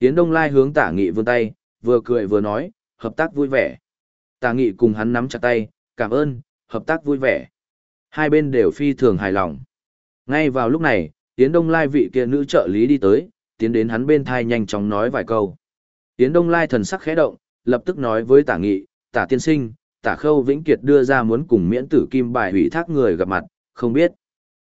Yến Đông Lai hướng tả nghị vươn tay, vừa cười vừa nói, hợp tác vui vẻ. Tả nghị cùng hắn nắm chặt tay, cảm ơn, hợp tác vui vẻ. Hai bên đều phi thường hài lòng. Ngay vào lúc này, Yến Đông Lai vị kia nữ trợ lý đi tới, tiến đến hắn bên thai nhanh chóng nói vài câu. Yến Đông Lai thần sắc khẽ động, lập tức nói với tả nghị, tả tiên sinh, tả khâu vĩnh kiệt đưa ra muốn cùng miễn tử kim bài hủy thác người gặp mặt, không biết.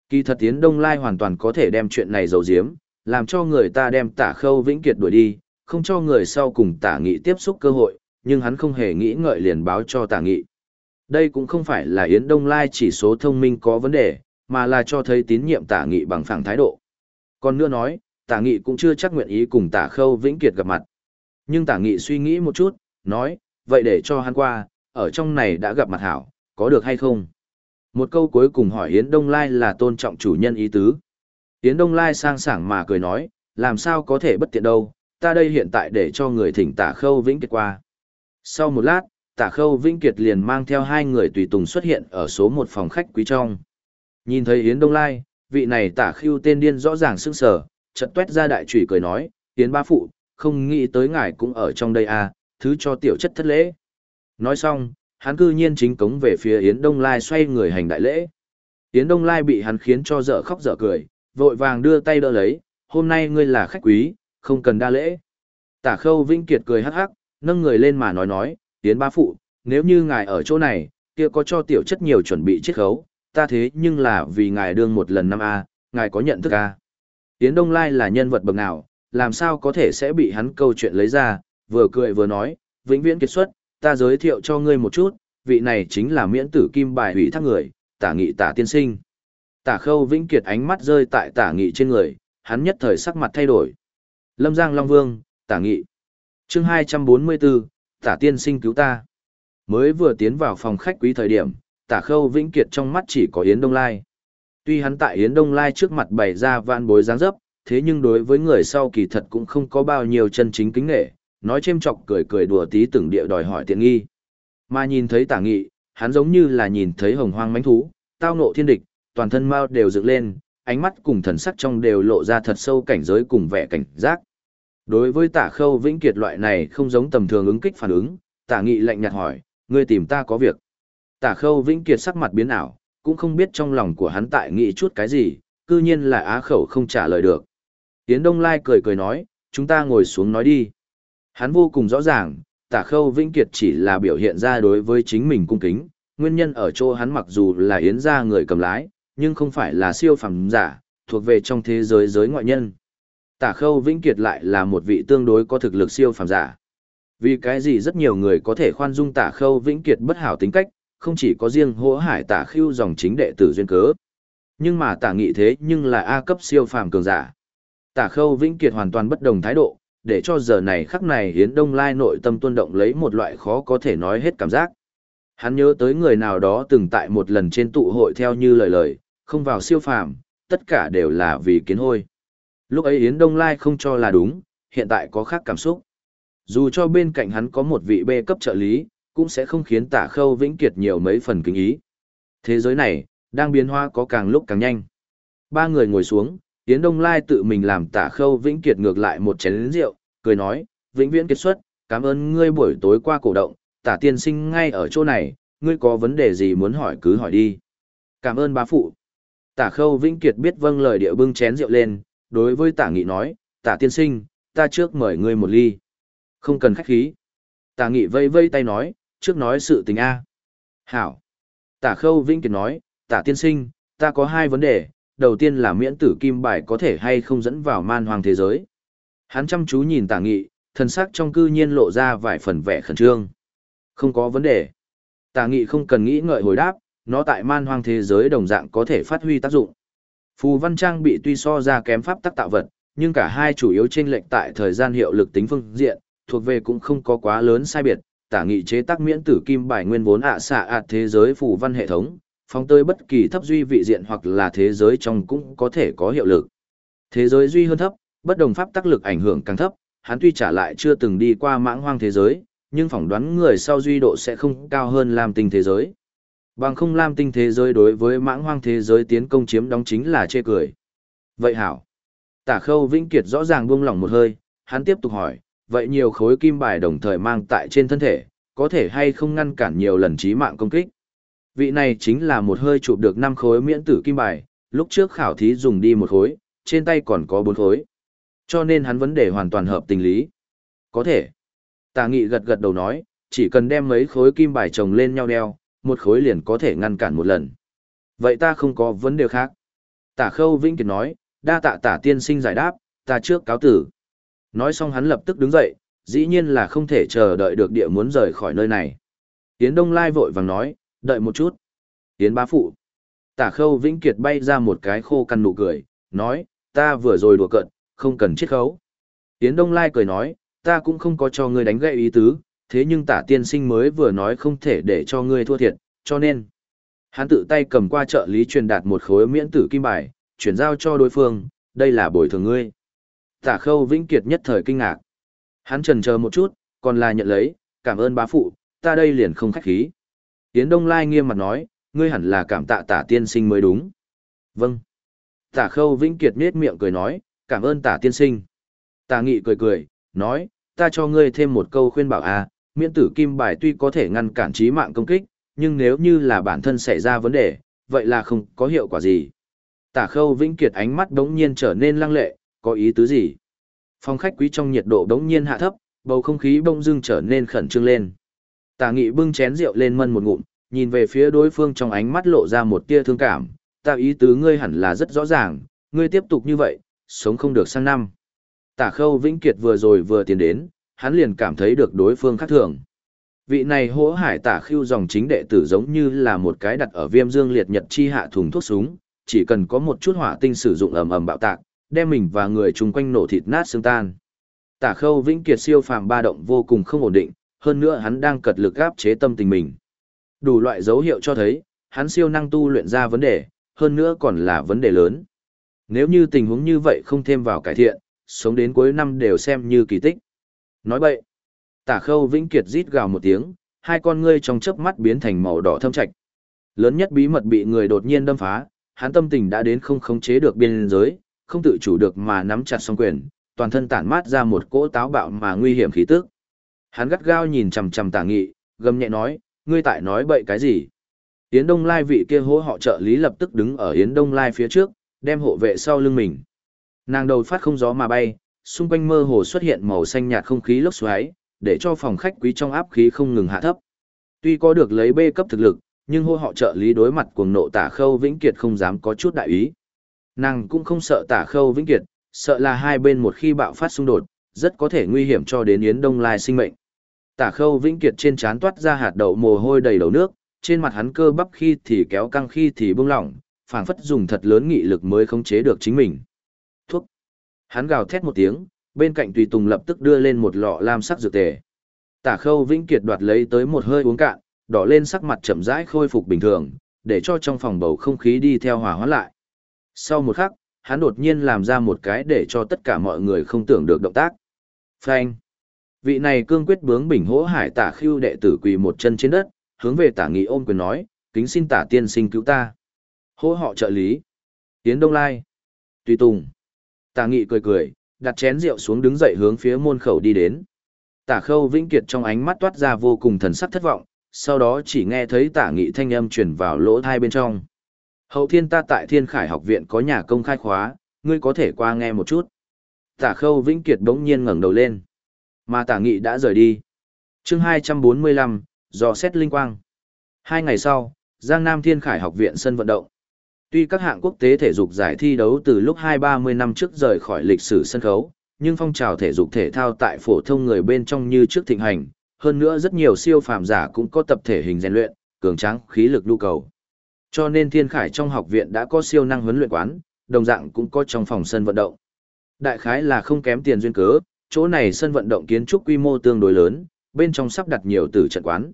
Kỳ thật Yến Đông Lai hoàn toàn có thể đem chuyện này giấu giếm, làm cho người ta đem tả khâu vĩnh kiệt đuổi đi, không cho người sau cùng tả nghị tiếp xúc cơ hội, nhưng hắn không hề nghĩ ngợi liền báo cho tả nghị. Đây cũng không phải là Yến Đông Lai chỉ số thông minh có vấn đề, mà là cho thấy tín nhiệm tả nghị bằng phẳng thái độ. Còn nữa nói, tả nghị cũng chưa chắc nguyện ý cùng tả khâu vĩnh kiệt gặp mặt. Nhưng tả nghị suy nghĩ một chút, nói, vậy để cho hắn qua, ở trong này đã gặp mặt hảo, có được hay không? Một câu cuối cùng hỏi Yến Đông Lai là tôn trọng chủ nhân ý tứ. Yến Đông Lai sang sảng mà cười nói, làm sao có thể bất tiện đâu, ta đây hiện tại để cho người thỉnh tả khâu vĩnh kiệt qua. Sau một lát, tả khâu vĩnh kiệt liền mang theo hai người tùy tùng xuất hiện ở số một phòng khách quý trong. Nhìn thấy Yến Đông Lai, vị này tả Khưu tên điên rõ ràng sưng sở, chợt tuét ra đại trùy cười nói, Yến ba phụ, không nghĩ tới ngài cũng ở trong đây à, thứ cho tiểu chất thất lễ. Nói xong, hắn cư nhiên chính cống về phía Yến Đông Lai xoay người hành đại lễ. Yến Đông Lai bị hắn khiến cho dở khóc dở cười, vội vàng đưa tay đỡ lấy, hôm nay ngươi là khách quý, không cần đa lễ. Tả khâu Vĩnh Kiệt cười hắc hắc, nâng người lên mà nói nói, tiến ba phụ, nếu như ngài ở chỗ này, kia có cho tiểu chất nhiều chuẩn bị chiết khấu, ta thế nhưng là vì ngài đương một lần năm A, ngài có nhận thức A. tiến Đông Lai là nhân vật bậc nào, làm sao có thể sẽ bị hắn câu chuyện lấy ra, vừa cười vừa nói, vĩnh viễn kết xuất, ta giới thiệu cho ngươi một chút, vị này chính là miễn tử kim bài hủy thác người, tả nghị tả tiên sinh. Tả khâu vĩnh kiệt ánh mắt rơi tại tả nghị trên người, hắn nhất thời sắc mặt thay đổi. Lâm Giang Long Vương, tả nghị. chương 244, tả tiên sinh cứu ta. Mới vừa tiến vào phòng khách quý thời điểm, tả khâu vĩnh kiệt trong mắt chỉ có Yến Đông Lai. Tuy hắn tại Yến Đông Lai trước mặt bày ra vạn bối dáng dấp, thế nhưng đối với người sau kỳ thật cũng không có bao nhiêu chân chính kính nghệ, nói chêm chọc cười cười đùa tí từng địa đòi hỏi tiện nghi. Mà nhìn thấy tả nghị, hắn giống như là nhìn thấy hồng hoang mánh thú, tao nộ thiên địch, toàn thân mau đều dựng lên, ánh mắt cùng thần sắc trong đều lộ ra thật sâu cảnh giới cùng vẻ cảnh giác. Đối với tả khâu vĩnh kiệt loại này không giống tầm thường ứng kích phản ứng, tả nghị lạnh nhạt hỏi, ngươi tìm ta có việc. Tả khâu vĩnh kiệt sắc mặt biến ảo, cũng không biết trong lòng của hắn tại nghĩ chút cái gì, cư nhiên là á khẩu không trả lời được. Yến Đông Lai cười cười nói, chúng ta ngồi xuống nói đi. Hắn vô cùng rõ ràng, tả khâu vĩnh kiệt chỉ là biểu hiện ra đối với chính mình cung kính, nguyên nhân ở chỗ hắn mặc dù là yến gia người cầm lái, nhưng không phải là siêu phẩm giả, thuộc về trong thế giới giới ngoại nhân. Tả khâu vĩnh kiệt lại là một vị tương đối có thực lực siêu phẩm giả. Vì cái gì rất nhiều người có thể khoan dung tả khâu vĩnh kiệt bất hảo tính cách, không chỉ có riêng hỗ hải tả Khưu dòng chính đệ tử duyên cớ. Nhưng mà tả nghị thế nhưng là A cấp siêu phàm cường giả. Tả khâu vĩnh kiệt hoàn toàn bất đồng thái độ, để cho giờ này khắc này hiến đông lai nội tâm tuân động lấy một loại khó có thể nói hết cảm giác. Hắn nhớ tới người nào đó từng tại một lần trên tụ hội theo như lời lời, không vào siêu phàm, tất cả đều là vì kiến hôi. Lúc ấy Yến Đông Lai không cho là đúng, hiện tại có khác cảm xúc. Dù cho bên cạnh hắn có một vị bê cấp trợ lý, cũng sẽ không khiến tả khâu vĩnh kiệt nhiều mấy phần kính ý. Thế giới này, đang biến hóa có càng lúc càng nhanh. Ba người ngồi xuống, Yến Đông Lai tự mình làm tả khâu vĩnh kiệt ngược lại một chén rượu, cười nói, vĩnh viễn kết xuất, cảm ơn ngươi buổi tối qua cổ động, tả tiên sinh ngay ở chỗ này, ngươi có vấn đề gì muốn hỏi cứ hỏi đi. Cảm ơn bá phụ. Tả khâu vĩnh kiệt biết vâng lời địa bưng chén rượu lên, đối với tả nghị nói, tả tiên sinh, ta trước mời ngươi một ly. Không cần khách khí. Tả nghị vây vây tay nói, trước nói sự tình A. Hảo. Tả khâu vĩnh kiệt nói, tả tiên sinh, ta có hai vấn đề, đầu tiên là miễn tử kim bài có thể hay không dẫn vào man hoàng thế giới. Hắn chăm chú nhìn tả nghị, thần sắc trong cư nhiên lộ ra vài phần vẻ khẩn trương. Không có vấn đề. Tả nghị không cần nghĩ ngợi hồi đáp, nó tại man hoang thế giới đồng dạng có thể phát huy tác dụng. Phù văn trang bị tuy so ra kém pháp tắc tạo vật, nhưng cả hai chủ yếu trên lệnh tại thời gian hiệu lực tính phương diện, thuộc về cũng không có quá lớn sai biệt. Tả nghị chế tác miễn tử kim bài nguyên vốn ạ xạ ạt thế giới phù văn hệ thống, phóng tới bất kỳ thấp duy vị diện hoặc là thế giới trong cũng có thể có hiệu lực. Thế giới duy hơn thấp, bất đồng pháp tác lực ảnh hưởng càng thấp, hắn tuy trả lại chưa từng đi qua mãng hoang thế giới, nhưng phỏng đoán người sau duy độ sẽ không cao hơn làm tình thế giới. Bằng không lam tinh thế giới đối với mãng hoang thế giới tiến công chiếm đóng chính là chê cười. Vậy hảo. Tả khâu vĩnh kiệt rõ ràng buông lỏng một hơi, hắn tiếp tục hỏi, vậy nhiều khối kim bài đồng thời mang tại trên thân thể, có thể hay không ngăn cản nhiều lần chí mạng công kích. Vị này chính là một hơi chụp được 5 khối miễn tử kim bài, lúc trước khảo thí dùng đi một khối, trên tay còn có 4 khối. Cho nên hắn vấn đề hoàn toàn hợp tình lý. Có thể. Tà nghị gật gật đầu nói, chỉ cần đem mấy khối kim bài chồng lên nhau đeo, một khối liền có thể ngăn cản một lần. Vậy ta không có vấn đề khác. Tả khâu Vĩnh Kiệt nói, đa tạ tả tiên sinh giải đáp, ta trước cáo tử. Nói xong hắn lập tức đứng dậy, dĩ nhiên là không thể chờ đợi được địa muốn rời khỏi nơi này. Yến Đông Lai vội vàng nói, đợi một chút. Yến bá phụ. Tả khâu Vĩnh Kiệt bay ra một cái khô căn nụ cười, nói, ta vừa rồi đùa cận, không cần chiết khấu. Yến Đông Lai cười nói, ta cũng không có cho ngươi đánh gậy ý tứ, thế nhưng tả tiên sinh mới vừa nói không thể để cho ngươi thua thiệt, cho nên. Hắn tự tay cầm qua trợ lý truyền đạt một khối miễn tử kim bài, chuyển giao cho đối phương, đây là bồi thường ngươi. Tả khâu vĩnh kiệt nhất thời kinh ngạc. Hắn trần chờ một chút, còn là nhận lấy, cảm ơn bá phụ, ta đây liền không khách khí. Yến Đông Lai nghiêm mặt nói, ngươi hẳn là cảm tạ tả tiên sinh mới đúng. Vâng. Tả khâu vĩnh kiệt nết miệng cười nói, cảm ơn tả tiên sinh. Tả nghị cười cười, nói, ta cho ngươi thêm một câu khuyên bảo à, miễn tử kim bài tuy có thể ngăn cản trí mạng công kích, nhưng nếu như là bản thân xảy ra vấn đề, vậy là không có hiệu quả gì. Tả khâu vĩnh kiệt ánh mắt đống nhiên trở nên lăng lệ, có ý tứ gì? Phong khách quý trong nhiệt độ đống nhiên hạ thấp, bầu không khí bỗng dưng trở nên khẩn trương lên. Tả nghị bưng chén rượu lên mân một ngụm, nhìn về phía đối phương trong ánh mắt lộ ra một tia thương cảm. Ta ý tứ ngươi hẳn là rất rõ ràng, ngươi tiếp tục như vậy, sống không được sang năm. Tả khâu vĩnh kiệt vừa rồi vừa tiến đến, hắn liền cảm thấy được đối phương khác thường. Vị này hỗ hải tả khiêu dòng chính đệ tử giống như là một cái đặt ở viêm dương liệt nhật chi hạ thùng thuốc súng, chỉ cần có một chút hỏa tinh sử dụng ầm ầm bạo tạc, đem mình và người chung quanh nổ thịt nát xương tan. Tả khâu vĩnh kiệt siêu phàm ba động vô cùng không ổn định, hơn nữa hắn đang cật lực áp chế tâm tình mình. Đủ loại dấu hiệu cho thấy, hắn siêu năng tu luyện ra vấn đề, hơn nữa còn là vấn đề lớn. Nếu như tình huống như vậy không thêm vào cải thiện, sống đến cuối năm đều xem như kỳ tích. Nói bậy. Tả khâu vĩnh kiệt rít gào một tiếng, hai con ngươi trong chớp mắt biến thành màu đỏ thâm trạch. Lớn nhất bí mật bị người đột nhiên đâm phá, hắn tâm tình đã đến không khống chế được biên giới, không tự chủ được mà nắm chặt song quyền, toàn thân tản mát ra một cỗ táo bạo mà nguy hiểm khí tức. Hắn gắt gao nhìn chằm chằm Tả Nghị, gầm nhẹ nói, ngươi tại nói bậy cái gì? Yến Đông Lai vị kia hố họ trợ lý lập tức đứng ở Yến Đông Lai phía trước, đem hộ vệ sau lưng mình. Nàng đầu phát không gió mà bay, xung quanh mơ hồ xuất hiện màu xanh nhạt không khí lốc xoáy, để cho phòng khách quý trong áp khí không ngừng hạ thấp. Tuy có được lấy B cấp thực lực, nhưng hô họ trợ lý đối mặt cuồng nộ tả khâu vĩnh kiệt không dám có chút đại ý. Nàng cũng không sợ tả khâu vĩnh kiệt, sợ là hai bên một khi bạo phát xung đột, rất có thể nguy hiểm cho đến Yến Đông Lai sinh mệnh. Tả khâu vĩnh kiệt trên trán toát ra hạt đậu mồ hôi đầy đầu nước, trên mặt hắn cơ bắp khi thì kéo căng khi thì bung lỏng, phảng phất dùng thật lớn nghị lực mới khống chế được chính mình. Hắn gào thét một tiếng, bên cạnh tùy tùng lập tức đưa lên một lọ lam sắc dược tề. Tả khâu vĩnh kiệt đoạt lấy tới một hơi uống cạn, đỏ lên sắc mặt chậm rãi khôi phục bình thường, để cho trong phòng bầu không khí đi theo hòa hóa lại. Sau một khắc, hắn đột nhiên làm ra một cái để cho tất cả mọi người không tưởng được động tác. Phanh. Vị này cương quyết bướng bình hỗ hải tả Khưu đệ tử quỳ một chân trên đất, hướng về tả nghị ôm quyền nói, kính xin tả tiên sinh cứu ta. Hỗ họ trợ lý. Tiến Đông Lai. Tùy Tùng. Tả nghị cười cười, đặt chén rượu xuống đứng dậy hướng phía môn khẩu đi đến. Tả khâu vĩnh kiệt trong ánh mắt toát ra vô cùng thần sắc thất vọng, sau đó chỉ nghe thấy tả nghị thanh âm truyền vào lỗ tai bên trong. Hậu thiên ta tại thiên khải học viện có nhà công khai khóa, ngươi có thể qua nghe một chút. Tả khâu vĩnh kiệt đống nhiên ngẩng đầu lên. Mà tả nghị đã rời đi. chương 245, dò xét linh quang. Hai ngày sau, Giang Nam Thiên Khải học viện sân vận động. Tuy các hạng quốc tế thể dục giải thi đấu từ lúc 2-30 năm trước rời khỏi lịch sử sân khấu, nhưng phong trào thể dục thể thao tại phổ thông người bên trong như trước thịnh hành, hơn nữa rất nhiều siêu phàm giả cũng có tập thể hình rèn luyện, cường tráng khí lực nhu cầu. Cho nên Thiên Khải trong học viện đã có siêu năng huấn luyện quán, đồng dạng cũng có trong phòng sân vận động. Đại khái là không kém tiền duyên cớ, chỗ này sân vận động kiến trúc quy mô tương đối lớn, bên trong sắp đặt nhiều tử trận quán.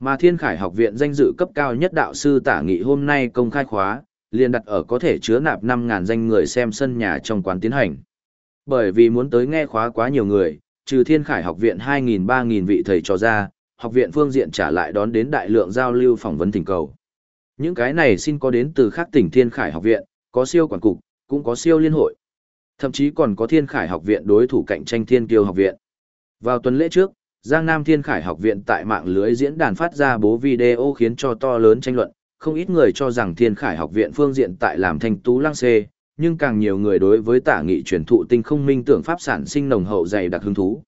Mà Thiên Khải học viện danh dự cấp cao nhất đạo sư tả nghị hôm nay công khai khóa, liền đặt ở có thể chứa nạp 5.000 danh người xem sân nhà trong quán tiến hành. Bởi vì muốn tới nghe khóa quá nhiều người, trừ Thiên Khải học viện 2.000-3.000 vị thầy trò ra, học viện phương diện trả lại đón đến đại lượng giao lưu phỏng vấn thỉnh cầu. Những cái này xin có đến từ khác tỉnh Thiên Khải học viện, có siêu quản cục, cũng có siêu liên hội. Thậm chí còn có Thiên Khải học viện đối thủ cạnh tranh Thiên Kiêu học viện. Vào tuần lễ trước, Giang Nam Thiên Khải học viện tại mạng lưới diễn đàn phát ra bố video khiến cho to lớn tranh luận, không ít người cho rằng Thiên Khải học viện phương diện tại làm thanh tú lăng xê, nhưng càng nhiều người đối với tả nghị truyền thụ tinh không minh tưởng pháp sản sinh nồng hậu dày đặc hứng thú.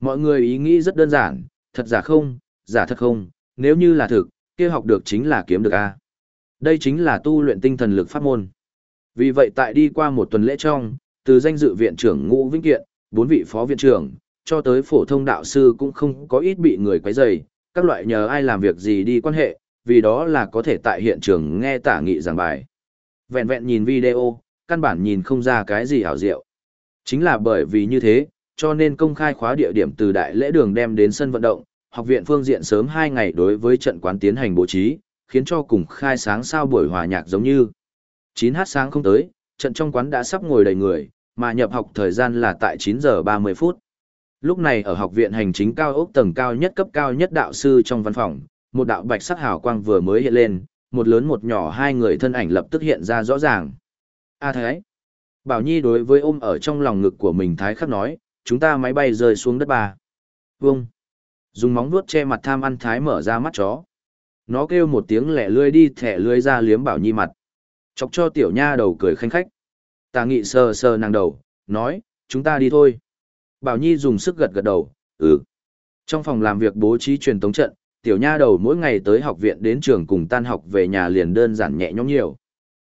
Mọi người ý nghĩ rất đơn giản, thật giả không, giả thật không, nếu như là thực, kia học được chính là kiếm được A. Đây chính là tu luyện tinh thần lực pháp môn. Vì vậy tại đi qua một tuần lễ trong, từ danh dự viện trưởng Ngũ Vĩnh Kiện, bốn vị phó viện trưởng, cho tới phổ thông đạo sư cũng không có ít bị người quấy rầy, các loại nhờ ai làm việc gì đi quan hệ, vì đó là có thể tại hiện trường nghe tả nghị giảng bài. Vẹn vẹn nhìn video, căn bản nhìn không ra cái gì hảo diệu. Chính là bởi vì như thế, cho nên công khai khóa địa điểm từ đại lễ đường đem đến sân vận động, học viện phương diện sớm 2 ngày đối với trận quán tiến hành bố trí, khiến cho cùng khai sáng sao buổi hòa nhạc giống như 9h sáng không tới, trận trong quán đã sắp ngồi đầy người, mà nhập học thời gian là tại 9 giờ 30 phút. Lúc này ở học viện hành chính cao ốc tầng cao nhất cấp cao nhất đạo sư trong văn phòng, một đạo bạch sắc hào quang vừa mới hiện lên, một lớn một nhỏ hai người thân ảnh lập tức hiện ra rõ ràng. A Thái. Bảo Nhi đối với ôm ở trong lòng ngực của mình Thái khắc nói, chúng ta máy bay rơi xuống đất bà. Vâng. Dùng móng vuốt che mặt tham ăn Thái mở ra mắt chó. Nó kêu một tiếng lẻ lươi đi thẻ lươi ra liếm Bảo Nhi mặt. Chọc cho tiểu nha đầu cười khanh khách. Tà nghị sờ sờ nàng đầu, nói, chúng ta đi thôi. Bảo Nhi dùng sức gật gật đầu, ừ. Trong phòng làm việc bố trí truyền tống trận, tiểu nha đầu mỗi ngày tới học viện đến trường cùng tan học về nhà liền đơn giản nhẹ nhõm nhiều.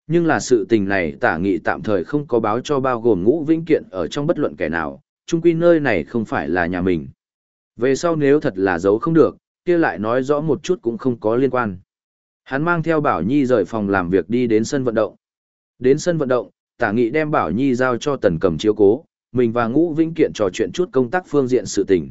Nhưng là sự tình này tả nghị tạm thời không có báo cho bao gồm ngũ vĩnh kiện ở trong bất luận kẻ nào, chung quy nơi này không phải là nhà mình. Về sau nếu thật là giấu không được, kia lại nói rõ một chút cũng không có liên quan. Hắn mang theo Bảo Nhi rời phòng làm việc đi đến sân vận động. Đến sân vận động, tả nghị đem Bảo Nhi giao cho tần cầm chiếu cố, mình và ngũ vĩnh kiện trò chuyện chút công tác phương diện sự tình.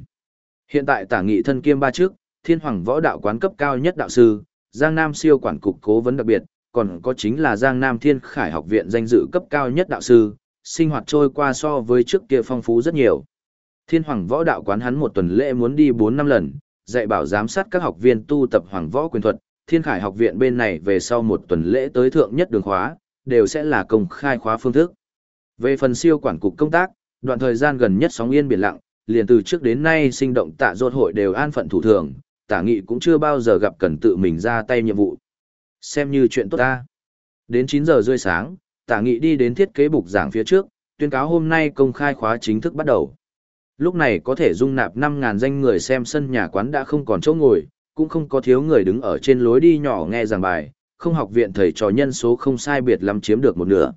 Hiện tại tả nghị thân kiêm ba trước, thiên hoàng võ đạo quán cấp cao nhất đạo sư, Giang Nam siêu quản cục cố vấn đặc biệt, còn có chính là Giang Nam Thiên Khải học viện danh dự cấp cao nhất đạo sư, sinh hoạt trôi qua so với trước kia phong phú rất nhiều. Thiên Hoàng Võ Đạo quán hắn một tuần lễ muốn đi 4 năm lần, dạy bảo giám sát các học viên tu tập Hoàng Võ quyền thuật, Thiên Khải học viện bên này về sau một tuần lễ tới thượng nhất đường khóa, đều sẽ là công khai khóa phương thức. Về phần siêu quản cục công tác, đoạn thời gian gần nhất sóng yên biển lặng, liền từ trước đến nay sinh động tạ rốt hội đều an phận thủ thường, tả nghị cũng chưa bao giờ gặp cần tự mình ra tay nhiệm vụ. Xem như chuyện tốt ta. Đến 9 giờ rưỡi sáng, tả nghị đi đến thiết kế bục giảng phía trước, tuyên cáo hôm nay công khai khóa chính thức bắt đầu. Lúc này có thể dung nạp 5.000 danh người xem sân nhà quán đã không còn chỗ ngồi, cũng không có thiếu người đứng ở trên lối đi nhỏ nghe giảng bài, không học viện thầy trò nhân số không sai biệt lắm chiếm được một nửa.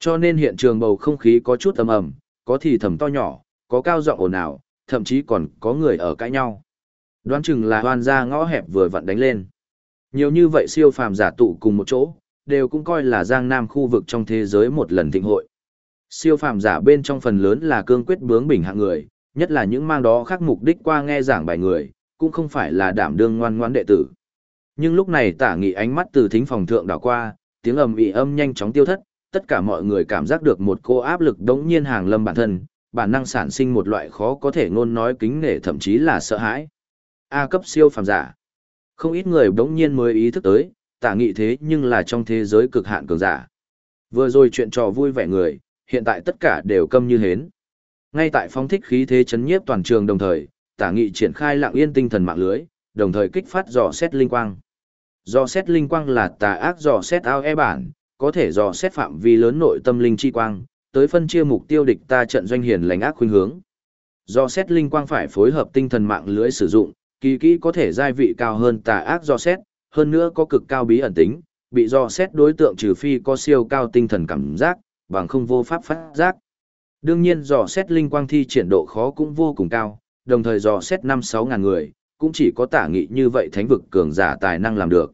Cho nên hiện trường bầu không khí có chút ầm ầm, có thì thầm to nhỏ, có cao giọng ồn ào, thậm chí còn có người ở cãi nhau. Đoán chừng là hoan ra ngõ hẹp vừa vặn đánh lên. Nhiều như vậy siêu phàm giả tụ cùng một chỗ, đều cũng coi là Giang Nam khu vực trong thế giới một lần thịnh hội. Siêu phàm giả bên trong phần lớn là cương quyết bướng bỉnh hạng người, nhất là những mang đó khác mục đích qua nghe giảng bài người, cũng không phải là đảm đương ngoan ngoãn đệ tử. Nhưng lúc này tả nghị ánh mắt từ thính phòng thượng đảo qua, tiếng ầm ĩ âm nhanh chóng tiêu thất, tất cả mọi người cảm giác được một cô áp lực đống nhiên hàng lâm bản thân, bản năng sản sinh một loại khó có thể ngôn nói kính nể thậm chí là sợ hãi. A cấp siêu phàm giả. Không ít người đống nhiên mới ý thức tới, tả nghị thế nhưng là trong thế giới cực hạn cường giả. Vừa rồi chuyện trò vui vẻ người, hiện tại tất cả đều câm như hến. Ngay tại phong thích khí thế chấn nhiếp toàn trường đồng thời, tả nghị triển khai lặng yên tinh thần mạng lưới, đồng thời kích phát dò xét linh quang. Dò xét linh quang là tà ác dò xét ao e bản, có thể dò xét phạm vi lớn nội tâm linh chi quang, tới phân chia mục tiêu địch ta trận doanh hiền lành ác khuynh hướng. Dò xét linh quang phải phối hợp tinh thần mạng lưới sử dụng, kỳ kỹ có thể giai vị cao hơn tà ác do xét, hơn nữa có cực cao bí ẩn tính, bị do xét đối tượng trừ phi có siêu cao tinh thần cảm giác, bằng không vô pháp phát giác. Đương nhiên dò xét linh quang thi triển độ khó cũng vô cùng cao, đồng thời dò xét 5-6 ngàn người, cũng chỉ có tả nghị như vậy thánh vực cường giả tài năng làm được.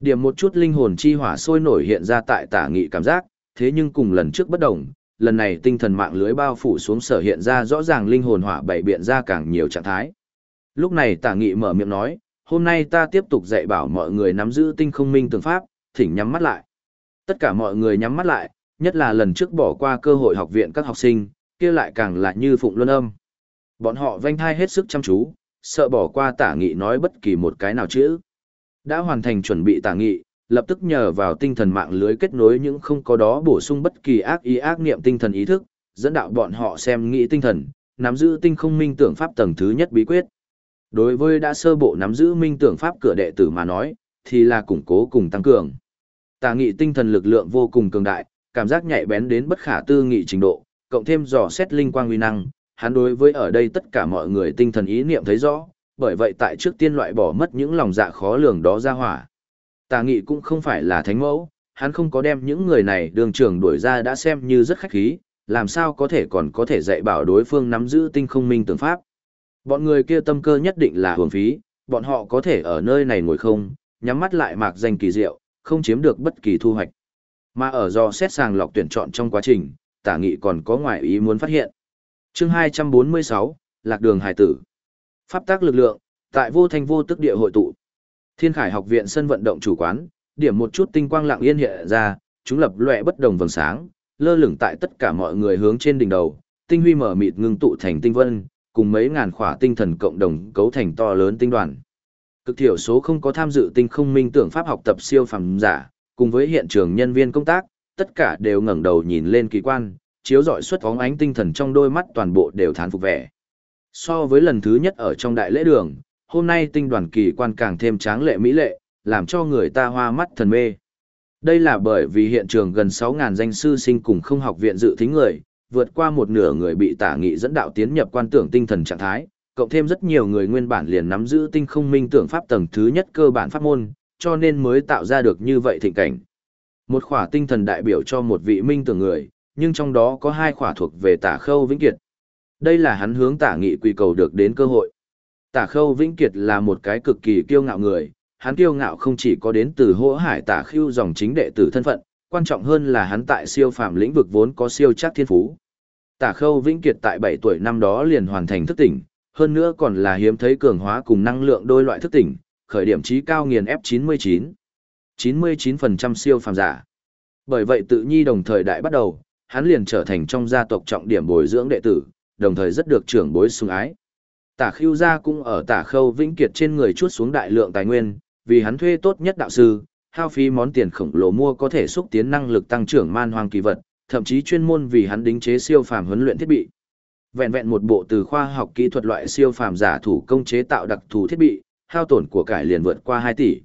Điểm một chút linh hồn chi hỏa sôi nổi hiện ra tại tả nghị cảm giác, thế nhưng cùng lần trước bất đồng, lần này tinh thần mạng lưới bao phủ xuống sở hiện ra rõ ràng linh hồn hỏa bảy biện ra càng nhiều trạng thái. Lúc này tả nghị mở miệng nói, hôm nay ta tiếp tục dạy bảo mọi người nắm giữ tinh không minh tường pháp, thỉnh nhắm mắt lại. Tất cả mọi người nhắm mắt lại, nhất là lần trước bỏ qua cơ hội học viện các học sinh, kia lại càng lại như phụng luân âm. Bọn họ vanh thai hết sức chăm chú, sợ bỏ qua tả nghị nói bất kỳ một cái nào chữ. Đã hoàn thành chuẩn bị tả nghị, lập tức nhờ vào tinh thần mạng lưới kết nối những không có đó bổ sung bất kỳ ác ý ác niệm tinh thần ý thức, dẫn đạo bọn họ xem nghĩ tinh thần, nắm giữ tinh không minh tưởng pháp tầng thứ nhất bí quyết. Đối với đã sơ bộ nắm giữ minh tưởng pháp cửa đệ tử mà nói, thì là củng cố cùng tăng cường. Tà nghị tinh thần lực lượng vô cùng cường đại, cảm giác nhạy bén đến bất khả tư nghị trình độ, cộng thêm dò xét linh quang uy năng, hắn đối với ở đây tất cả mọi người tinh thần ý niệm thấy rõ, bởi vậy tại trước tiên loại bỏ mất những lòng dạ khó lường đó ra hỏa. Tà nghị cũng không phải là thánh mẫu, hắn không có đem những người này đường trường đuổi ra đã xem như rất khách khí, làm sao có thể còn có thể dạy bảo đối phương nắm giữ tinh không minh tưởng pháp. Bọn người kia tâm cơ nhất định là hưởng phí, bọn họ có thể ở nơi này ngồi không, nhắm mắt lại mạc danh kỳ diệu, không chiếm được bất kỳ thu hoạch. Mà ở do xét sàng lọc tuyển chọn trong quá trình, tả nghị còn có ngoại ý muốn phát hiện. chương 246, Lạc đường hải tử. Pháp tác lực lượng, tại vô thành vô tức địa hội tụ. Thiên Khải học viện sân vận động chủ quán, điểm một chút tinh quang lặng yên hiện ra, chúng lập lòe bất đồng vầng sáng, lơ lửng tại tất cả mọi người hướng trên đỉnh đầu, tinh huy mở mịt ngưng tụ thành tinh vân, cùng mấy ngàn khỏa tinh thần cộng đồng cấu thành to lớn tinh đoàn. Cực thiểu số không có tham dự tinh không minh tưởng pháp học tập siêu phẩm giả, cùng với hiện trường nhân viên công tác, tất cả đều ngẩng đầu nhìn lên kỳ quan, chiếu rọi xuất phóng ánh tinh thần trong đôi mắt toàn bộ đều thán phục vẻ. So với lần thứ nhất ở trong đại lễ đường, hôm nay tinh đoàn kỳ quan càng thêm tráng lệ mỹ lệ, làm cho người ta hoa mắt thần mê. Đây là bởi vì hiện trường gần 6.000 danh sư sinh cùng không học viện dự thính người, vượt qua một nửa người bị tả nghị dẫn đạo tiến nhập quan tưởng tinh thần trạng thái, cộng thêm rất nhiều người nguyên bản liền nắm giữ tinh không minh tưởng pháp tầng thứ nhất cơ bản pháp môn, cho nên mới tạo ra được như vậy thịnh cảnh. Một khỏa tinh thần đại biểu cho một vị minh tưởng người, nhưng trong đó có hai khỏa thuộc về tả khâu vĩnh kiệt. Đây là hắn hướng tả nghị quy cầu được đến cơ hội. Tả khâu vĩnh kiệt là một cái cực kỳ kiêu ngạo người, hắn kiêu ngạo không chỉ có đến từ hỗ hải tả khưu dòng chính đệ tử thân phận, quan trọng hơn là hắn tại siêu phàm lĩnh vực vốn có siêu chắc thiên phú. Tả khâu vĩnh kiệt tại 7 tuổi năm đó liền hoàn thành thức tỉnh, hơn nữa còn là hiếm thấy cường hóa cùng năng lượng đôi loại thức tỉnh, khởi điểm trí cao nghiền F99. 99% siêu phàm giả. Bởi vậy tự nhi đồng thời đại bắt đầu, hắn liền trở thành trong gia tộc trọng điểm bồi dưỡng đệ tử, đồng thời rất được trưởng bối sủng ái. Tả Khưu gia cũng ở Tả Khâu Vĩnh Kiệt trên người chuốt xuống đại lượng tài nguyên, vì hắn thuê tốt nhất đạo sư, hao phí món tiền khổng lồ mua có thể xúc tiến năng lực tăng trưởng man hoang kỳ vật, thậm chí chuyên môn vì hắn đính chế siêu phàm huấn luyện thiết bị. Vẹn vẹn một bộ từ khoa học kỹ thuật loại siêu phàm giả thủ công chế tạo đặc thù thiết bị, hao tổn của cải liền vượt qua 2 tỷ.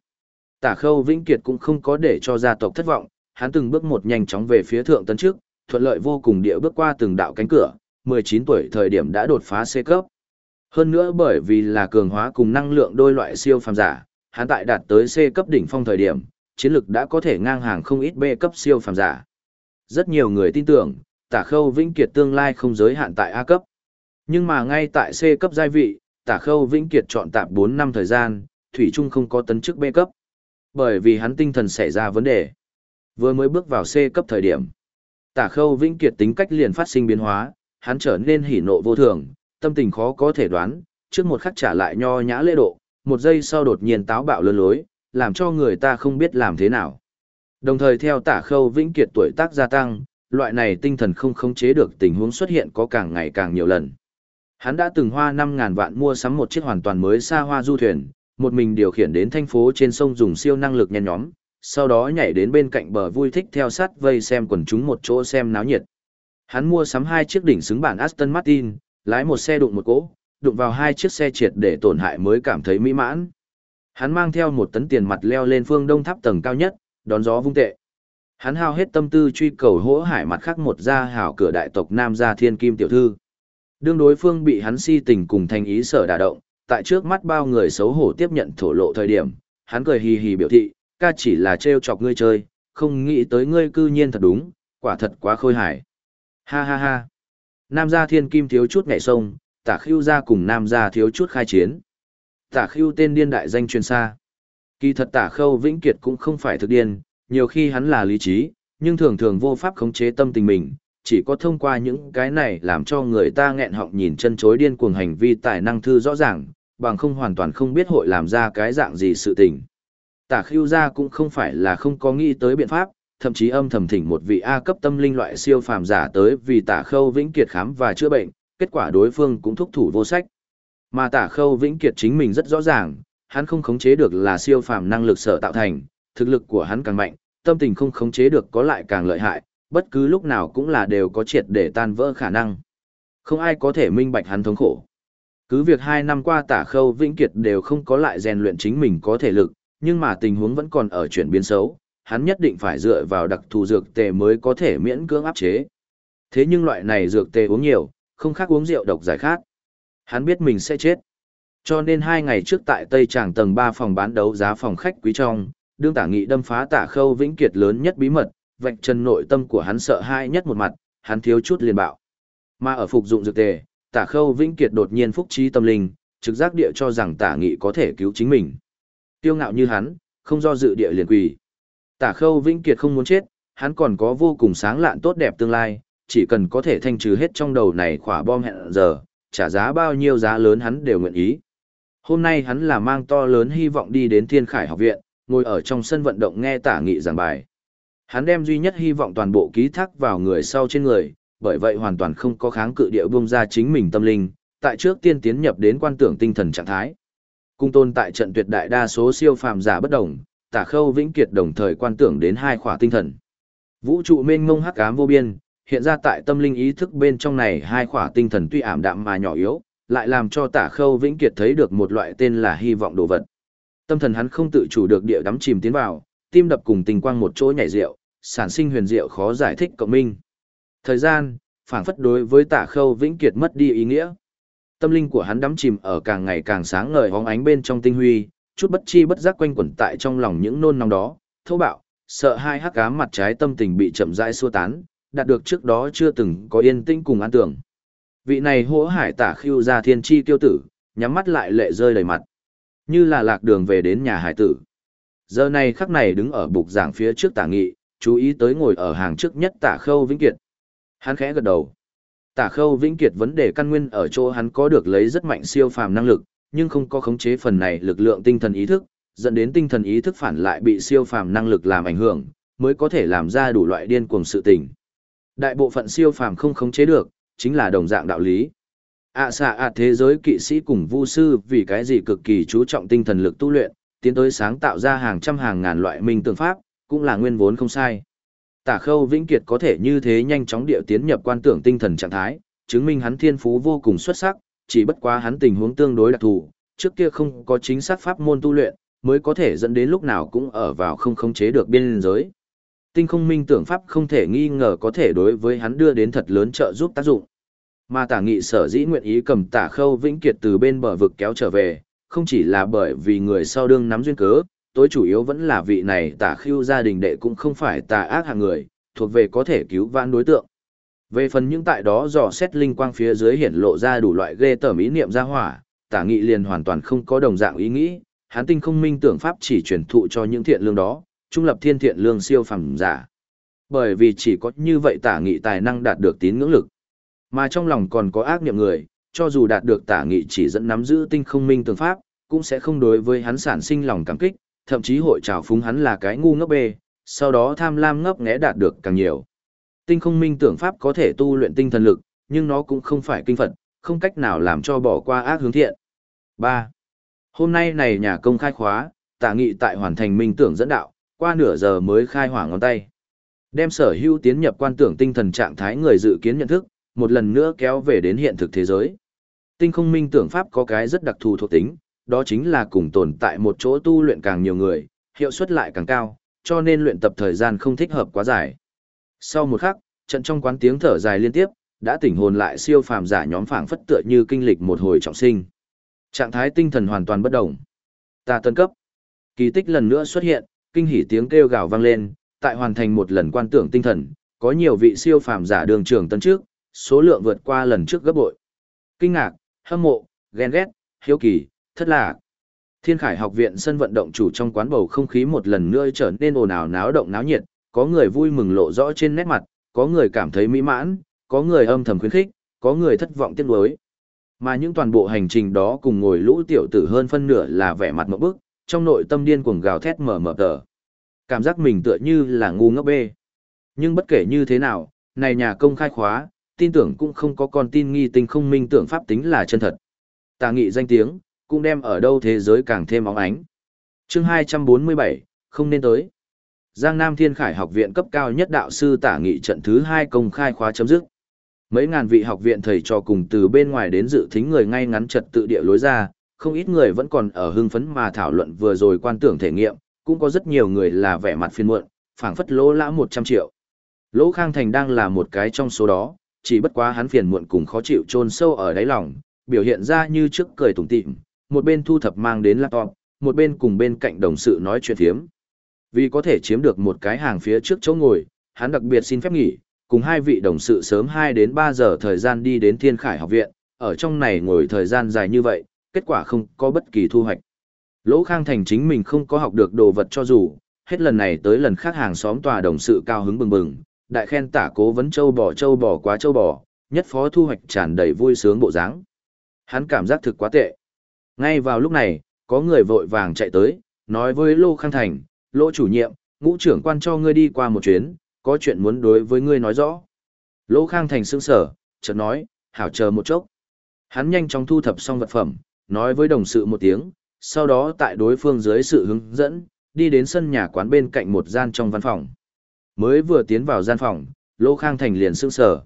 Tả Khâu Vĩnh Kiệt cũng không có để cho gia tộc thất vọng, hắn từng bước một nhanh chóng về phía thượng tấn trước, thuận lợi vô cùng địa bước qua từng đạo cánh cửa, 19 tuổi thời điểm đã đột phá C cấp. Hơn nữa bởi vì là cường hóa cùng năng lượng đôi loại siêu phàm giả, hắn tại đạt tới C cấp đỉnh phong thời điểm, chiến lực đã có thể ngang hàng không ít B cấp siêu phàm giả. Rất nhiều người tin tưởng, Tả Khâu Vĩnh Kiệt tương lai không giới hạn tại A cấp. Nhưng mà ngay tại C cấp giai vị, Tả Khâu Vĩnh Kiệt chọn tạp 4 năm thời gian, thủy chung không có tấn chức B cấp. Bởi vì hắn tinh thần xảy ra vấn đề. Vừa mới bước vào C cấp thời điểm, Tả Khâu Vĩnh Kiệt tính cách liền phát sinh biến hóa, hắn trở nên hỉ nộ vô thường, tâm tình khó có thể đoán, trước một khắc trả lại nho nhã lễ độ, một giây sau đột nhiên táo bạo lươn lối, làm cho người ta không biết làm thế nào. Đồng thời theo tả khâu vĩnh kiệt tuổi tác gia tăng, loại này tinh thần không khống chế được tình huống xuất hiện có càng ngày càng nhiều lần. Hắn đã từng hoa 5.000 vạn mua sắm một chiếc hoàn toàn mới xa hoa du thuyền, một mình điều khiển đến thành phố trên sông dùng siêu năng lực nhen nhóm, sau đó nhảy đến bên cạnh bờ vui thích theo sát vây xem quần chúng một chỗ xem náo nhiệt. Hắn mua sắm hai chiếc đỉnh xứng bản Aston Martin, lái một xe đụng một cỗ, đụng vào hai chiếc xe triệt để tổn hại mới cảm thấy mỹ mãn. Hắn mang theo một tấn tiền mặt leo lên phương đông tháp tầng cao nhất, đón gió vung tệ. Hắn hao hết tâm tư truy cầu hỗ hải mặt khác một gia hảo cửa đại tộc Nam gia Thiên Kim tiểu thư. Đương đối phương bị hắn si tình cùng thành ý sở đả động, tại trước mắt bao người xấu hổ tiếp nhận thổ lộ thời điểm, hắn cười hì hì biểu thị, ca chỉ là trêu chọc ngươi chơi, không nghĩ tới ngươi cư nhiên thật đúng, quả thật quá khôi hài. Ha ha ha. Nam gia thiên kim thiếu chút nhảy sông, tả khưu gia cùng nam gia thiếu chút khai chiến. Tả khưu tên điên đại danh truyền xa. Kỳ thật tả khâu vĩnh kiệt cũng không phải thực điên, nhiều khi hắn là lý trí, nhưng thường thường vô pháp khống chế tâm tình mình, chỉ có thông qua những cái này làm cho người ta nghẹn họng nhìn chân chối điên cuồng hành vi tài năng thư rõ ràng, bằng không hoàn toàn không biết hội làm ra cái dạng gì sự tình. Tả khưu gia cũng không phải là không có nghĩ tới biện pháp, thậm chí âm thầm thỉnh một vị A cấp tâm linh loại siêu phàm giả tới vì tả khâu vĩnh kiệt khám và chữa bệnh, kết quả đối phương cũng thúc thủ vô sách. Mà tả khâu vĩnh kiệt chính mình rất rõ ràng, hắn không khống chế được là siêu phàm năng lực sở tạo thành, thực lực của hắn càng mạnh, tâm tình không khống chế được có lại càng lợi hại, bất cứ lúc nào cũng là đều có triệt để tan vỡ khả năng. Không ai có thể minh bạch hắn thống khổ. Cứ việc hai năm qua tả khâu vĩnh kiệt đều không có lại rèn luyện chính mình có thể lực, nhưng mà tình huống vẫn còn ở chuyển biến xấu, hắn nhất định phải dựa vào đặc thù dược tề mới có thể miễn cưỡng áp chế. Thế nhưng loại này dược tề uống nhiều, không khác uống rượu độc giải khát. Hắn biết mình sẽ chết. Cho nên hai ngày trước tại Tây Tràng tầng 3 phòng bán đấu giá phòng khách quý trong, đương tả nghị đâm phá tả khâu vĩnh kiệt lớn nhất bí mật, vạch trần nội tâm của hắn sợ hai nhất một mặt, hắn thiếu chút liền bạo. Mà ở phục dụng dược tề, tả khâu vĩnh kiệt đột nhiên phúc trí tâm linh, trực giác địa cho rằng tả nghị có thể cứu chính mình. Tiêu ngạo như hắn, không do dự địa liền quỳ. Tả khâu vĩnh kiệt không muốn chết, hắn còn có vô cùng sáng lạn tốt đẹp tương lai, chỉ cần có thể thanh trừ hết trong đầu này khỏa bom hẹn giờ, trả giá bao nhiêu giá lớn hắn đều nguyện ý. Hôm nay hắn là mang to lớn hy vọng đi đến Thiên Khải học viện, ngồi ở trong sân vận động nghe tả nghị giảng bài. Hắn đem duy nhất hy vọng toàn bộ ký thác vào người sau trên người, bởi vậy hoàn toàn không có kháng cự địa bung ra chính mình tâm linh, tại trước tiên tiến nhập đến quan tưởng tinh thần trạng thái. Cung tôn tại trận tuyệt đại đa số siêu phàm giả bất đồng, tả khâu vĩnh kiệt đồng thời quan tưởng đến hai khỏa tinh thần. Vũ trụ mênh mông hắc ám vô biên, hiện ra tại tâm linh ý thức bên trong này hai khỏa tinh thần tuy ảm đạm mà nhỏ yếu, lại làm cho tả khâu vĩnh kiệt thấy được một loại tên là hy vọng đồ vật. Tâm thần hắn không tự chủ được địa đắm chìm tiến vào, tim đập cùng tình quang một chỗ nhảy rượu, sản sinh huyền diệu khó giải thích cộng minh. Thời gian, phảng phất đối với tả khâu vĩnh kiệt mất đi ý nghĩa. Tâm linh của hắn đắm chìm ở càng ngày càng sáng ngời hóng ánh bên trong tinh huy, chút bất chi bất giác quanh quẩn tại trong lòng những nôn nóng đó, thô bạo, sợ hai hắc ám mặt trái tâm tình bị chậm rãi xua tán, đạt được trước đó chưa từng có yên tĩnh cùng an tưởng. Vị này hỗ hải tả khiêu ra thiên chi tiêu tử, nhắm mắt lại lệ rơi đầy mặt. Như là lạc đường về đến nhà hải tử. Giờ này khắc này đứng ở bục giảng phía trước tả nghị, chú ý tới ngồi ở hàng trước nhất tả khâu vĩnh kiệt. Hắn khẽ gật đầu. Tả khâu vĩnh kiệt vấn đề căn nguyên ở chỗ hắn có được lấy rất mạnh siêu phàm năng lực, nhưng không có khống chế phần này lực lượng tinh thần ý thức, dẫn đến tinh thần ý thức phản lại bị siêu phàm năng lực làm ảnh hưởng, mới có thể làm ra đủ loại điên cuồng sự tình. Đại bộ phận siêu phàm không khống chế được, chính là đồng dạng đạo lý. ạ xạ ạ thế giới kỵ sĩ cùng vu sư vì cái gì cực kỳ chú trọng tinh thần lực tu luyện, tiến tới sáng tạo ra hàng trăm hàng ngàn loại minh tượng pháp, cũng là nguyên vốn không sai. Tả khâu vĩnh kiệt có thể như thế nhanh chóng điệu tiến nhập quan tưởng tinh thần trạng thái, chứng minh hắn thiên phú vô cùng xuất sắc, chỉ bất quá hắn tình huống tương đối đặc thù, trước kia không có chính xác pháp môn tu luyện, mới có thể dẫn đến lúc nào cũng ở vào không khống chế được biên giới. Tinh không minh tưởng pháp không thể nghi ngờ có thể đối với hắn đưa đến thật lớn trợ giúp tác dụng. Mà tả nghị sở dĩ nguyện ý cầm tả khâu vĩnh kiệt từ bên bờ vực kéo trở về, không chỉ là bởi vì người sau đương nắm duyên cớ, tối chủ yếu vẫn là vị này tả khưu gia đình đệ cũng không phải tà ác hạng người, thuộc về có thể cứu vãn đối tượng. Về phần những tại đó dò xét linh quang phía dưới hiển lộ ra đủ loại ghê tởm ý niệm ra hỏa, tả nghị liền hoàn toàn không có đồng dạng ý nghĩ, hắn tinh không minh tưởng pháp chỉ truyền thụ cho những thiện lương đó, trung lập thiên thiện lương siêu phẩm giả. Bởi vì chỉ có như vậy tả nghị tài năng đạt được tín ngưỡng lực. Mà trong lòng còn có ác niệm người, cho dù đạt được tả nghị chỉ dẫn nắm giữ tinh không minh tưởng pháp, cũng sẽ không đối với hắn sản sinh lòng cảm kích, thậm chí hội trào phúng hắn là cái ngu ngốc bê, sau đó tham lam ngốc nghẽ đạt được càng nhiều. Tinh không minh tưởng pháp có thể tu luyện tinh thần lực, nhưng nó cũng không phải kinh Phật, không cách nào làm cho bỏ qua ác hướng thiện. 3. Hôm nay này nhà công khai khóa, tả nghị tại hoàn thành minh tưởng dẫn đạo, qua nửa giờ mới khai hỏa ngón tay. Đem sở hữu tiến nhập quan tưởng tinh thần trạng thái người dự kiến nhận thức, một lần nữa kéo về đến hiện thực thế giới. Tinh không minh tưởng pháp có cái rất đặc thù thuộc tính, đó chính là cùng tồn tại một chỗ tu luyện càng nhiều người, hiệu suất lại càng cao, cho nên luyện tập thời gian không thích hợp quá dài. Sau một khắc, trận trong quán tiếng thở dài liên tiếp, đã tỉnh hồn lại siêu phàm giả nhóm phảng phất tựa như kinh lịch một hồi trọng sinh. Trạng thái tinh thần hoàn toàn bất động. Ta tân cấp. Kỳ tích lần nữa xuất hiện, kinh hỉ tiếng kêu gào vang lên, tại hoàn thành một lần quan tưởng tinh thần, có nhiều vị siêu phàm giả đường trưởng tân trước, số lượng vượt qua lần trước gấp bội. Kinh ngạc, hâm mộ, ghen ghét, hiếu kỳ, thất lạc. Thiên Khải học viện sân vận động chủ trong quán bầu không khí một lần nữa trở nên ồn ào náo động náo nhiệt, có người vui mừng lộ rõ trên nét mặt, có người cảm thấy mỹ mãn, có người âm thầm khuyến khích, có người thất vọng tiếc nuối. Mà những toàn bộ hành trình đó cùng ngồi lũ tiểu tử hơn phân nửa là vẻ mặt ngộp bức, trong nội tâm điên cuồng gào thét mở mở tờ. Cảm giác mình tựa như là ngu ngốc bê. Nhưng bất kể như thế nào, này nhà công khai khóa, tin tưởng cũng không có con tin nghi tinh không minh tưởng pháp tính là chân thật. Tà nghị danh tiếng, cũng đem ở đâu thế giới càng thêm óng ánh. Chương 247, không nên tới. Giang Nam Thiên Khải học viện cấp cao nhất đạo sư tả nghị trận thứ hai công khai khóa chấm dứt. Mấy ngàn vị học viện thầy trò cùng từ bên ngoài đến dự thính người ngay ngắn trật tự địa lối ra, không ít người vẫn còn ở hưng phấn mà thảo luận vừa rồi quan tưởng thể nghiệm, cũng có rất nhiều người là vẻ mặt phiền muộn, phảng phất lỗ lã 100 triệu. Lỗ Khang Thành đang là một cái trong số đó, chỉ bất quá hắn phiền muộn cùng khó chịu chôn sâu ở đáy lòng, biểu hiện ra như trước cười tủm tỉm, một bên thu thập mang đến laptop, một bên cùng bên cạnh đồng sự nói chuyện thiếm. Vì có thể chiếm được một cái hàng phía trước chỗ ngồi, hắn đặc biệt xin phép nghỉ, cùng hai vị đồng sự sớm 2 đến 3 giờ thời gian đi đến Thiên Khải học viện, ở trong này ngồi thời gian dài như vậy, kết quả không có bất kỳ thu hoạch. Lỗ Khang Thành chính mình không có học được đồ vật cho dù, hết lần này tới lần khác hàng xóm tòa đồng sự cao hứng bừng bừng, đại khen tả cố vấn châu bò châu bò quá châu bò, nhất phó thu hoạch tràn đầy vui sướng bộ dáng. Hắn cảm giác thực quá tệ. Ngay vào lúc này, có người vội vàng chạy tới, nói với Lô Khang Thành, Lỗ chủ nhiệm, ngũ trưởng quan cho ngươi đi qua một chuyến, có chuyện muốn đối với ngươi nói rõ. Lỗ Khang Thành sững sở, chợt nói, hảo chờ một chốc. Hắn nhanh chóng thu thập xong vật phẩm, nói với đồng sự một tiếng, sau đó tại đối phương dưới sự hướng dẫn, đi đến sân nhà quán bên cạnh một gian trong văn phòng. Mới vừa tiến vào gian phòng, Lô Khang Thành liền sững sờ.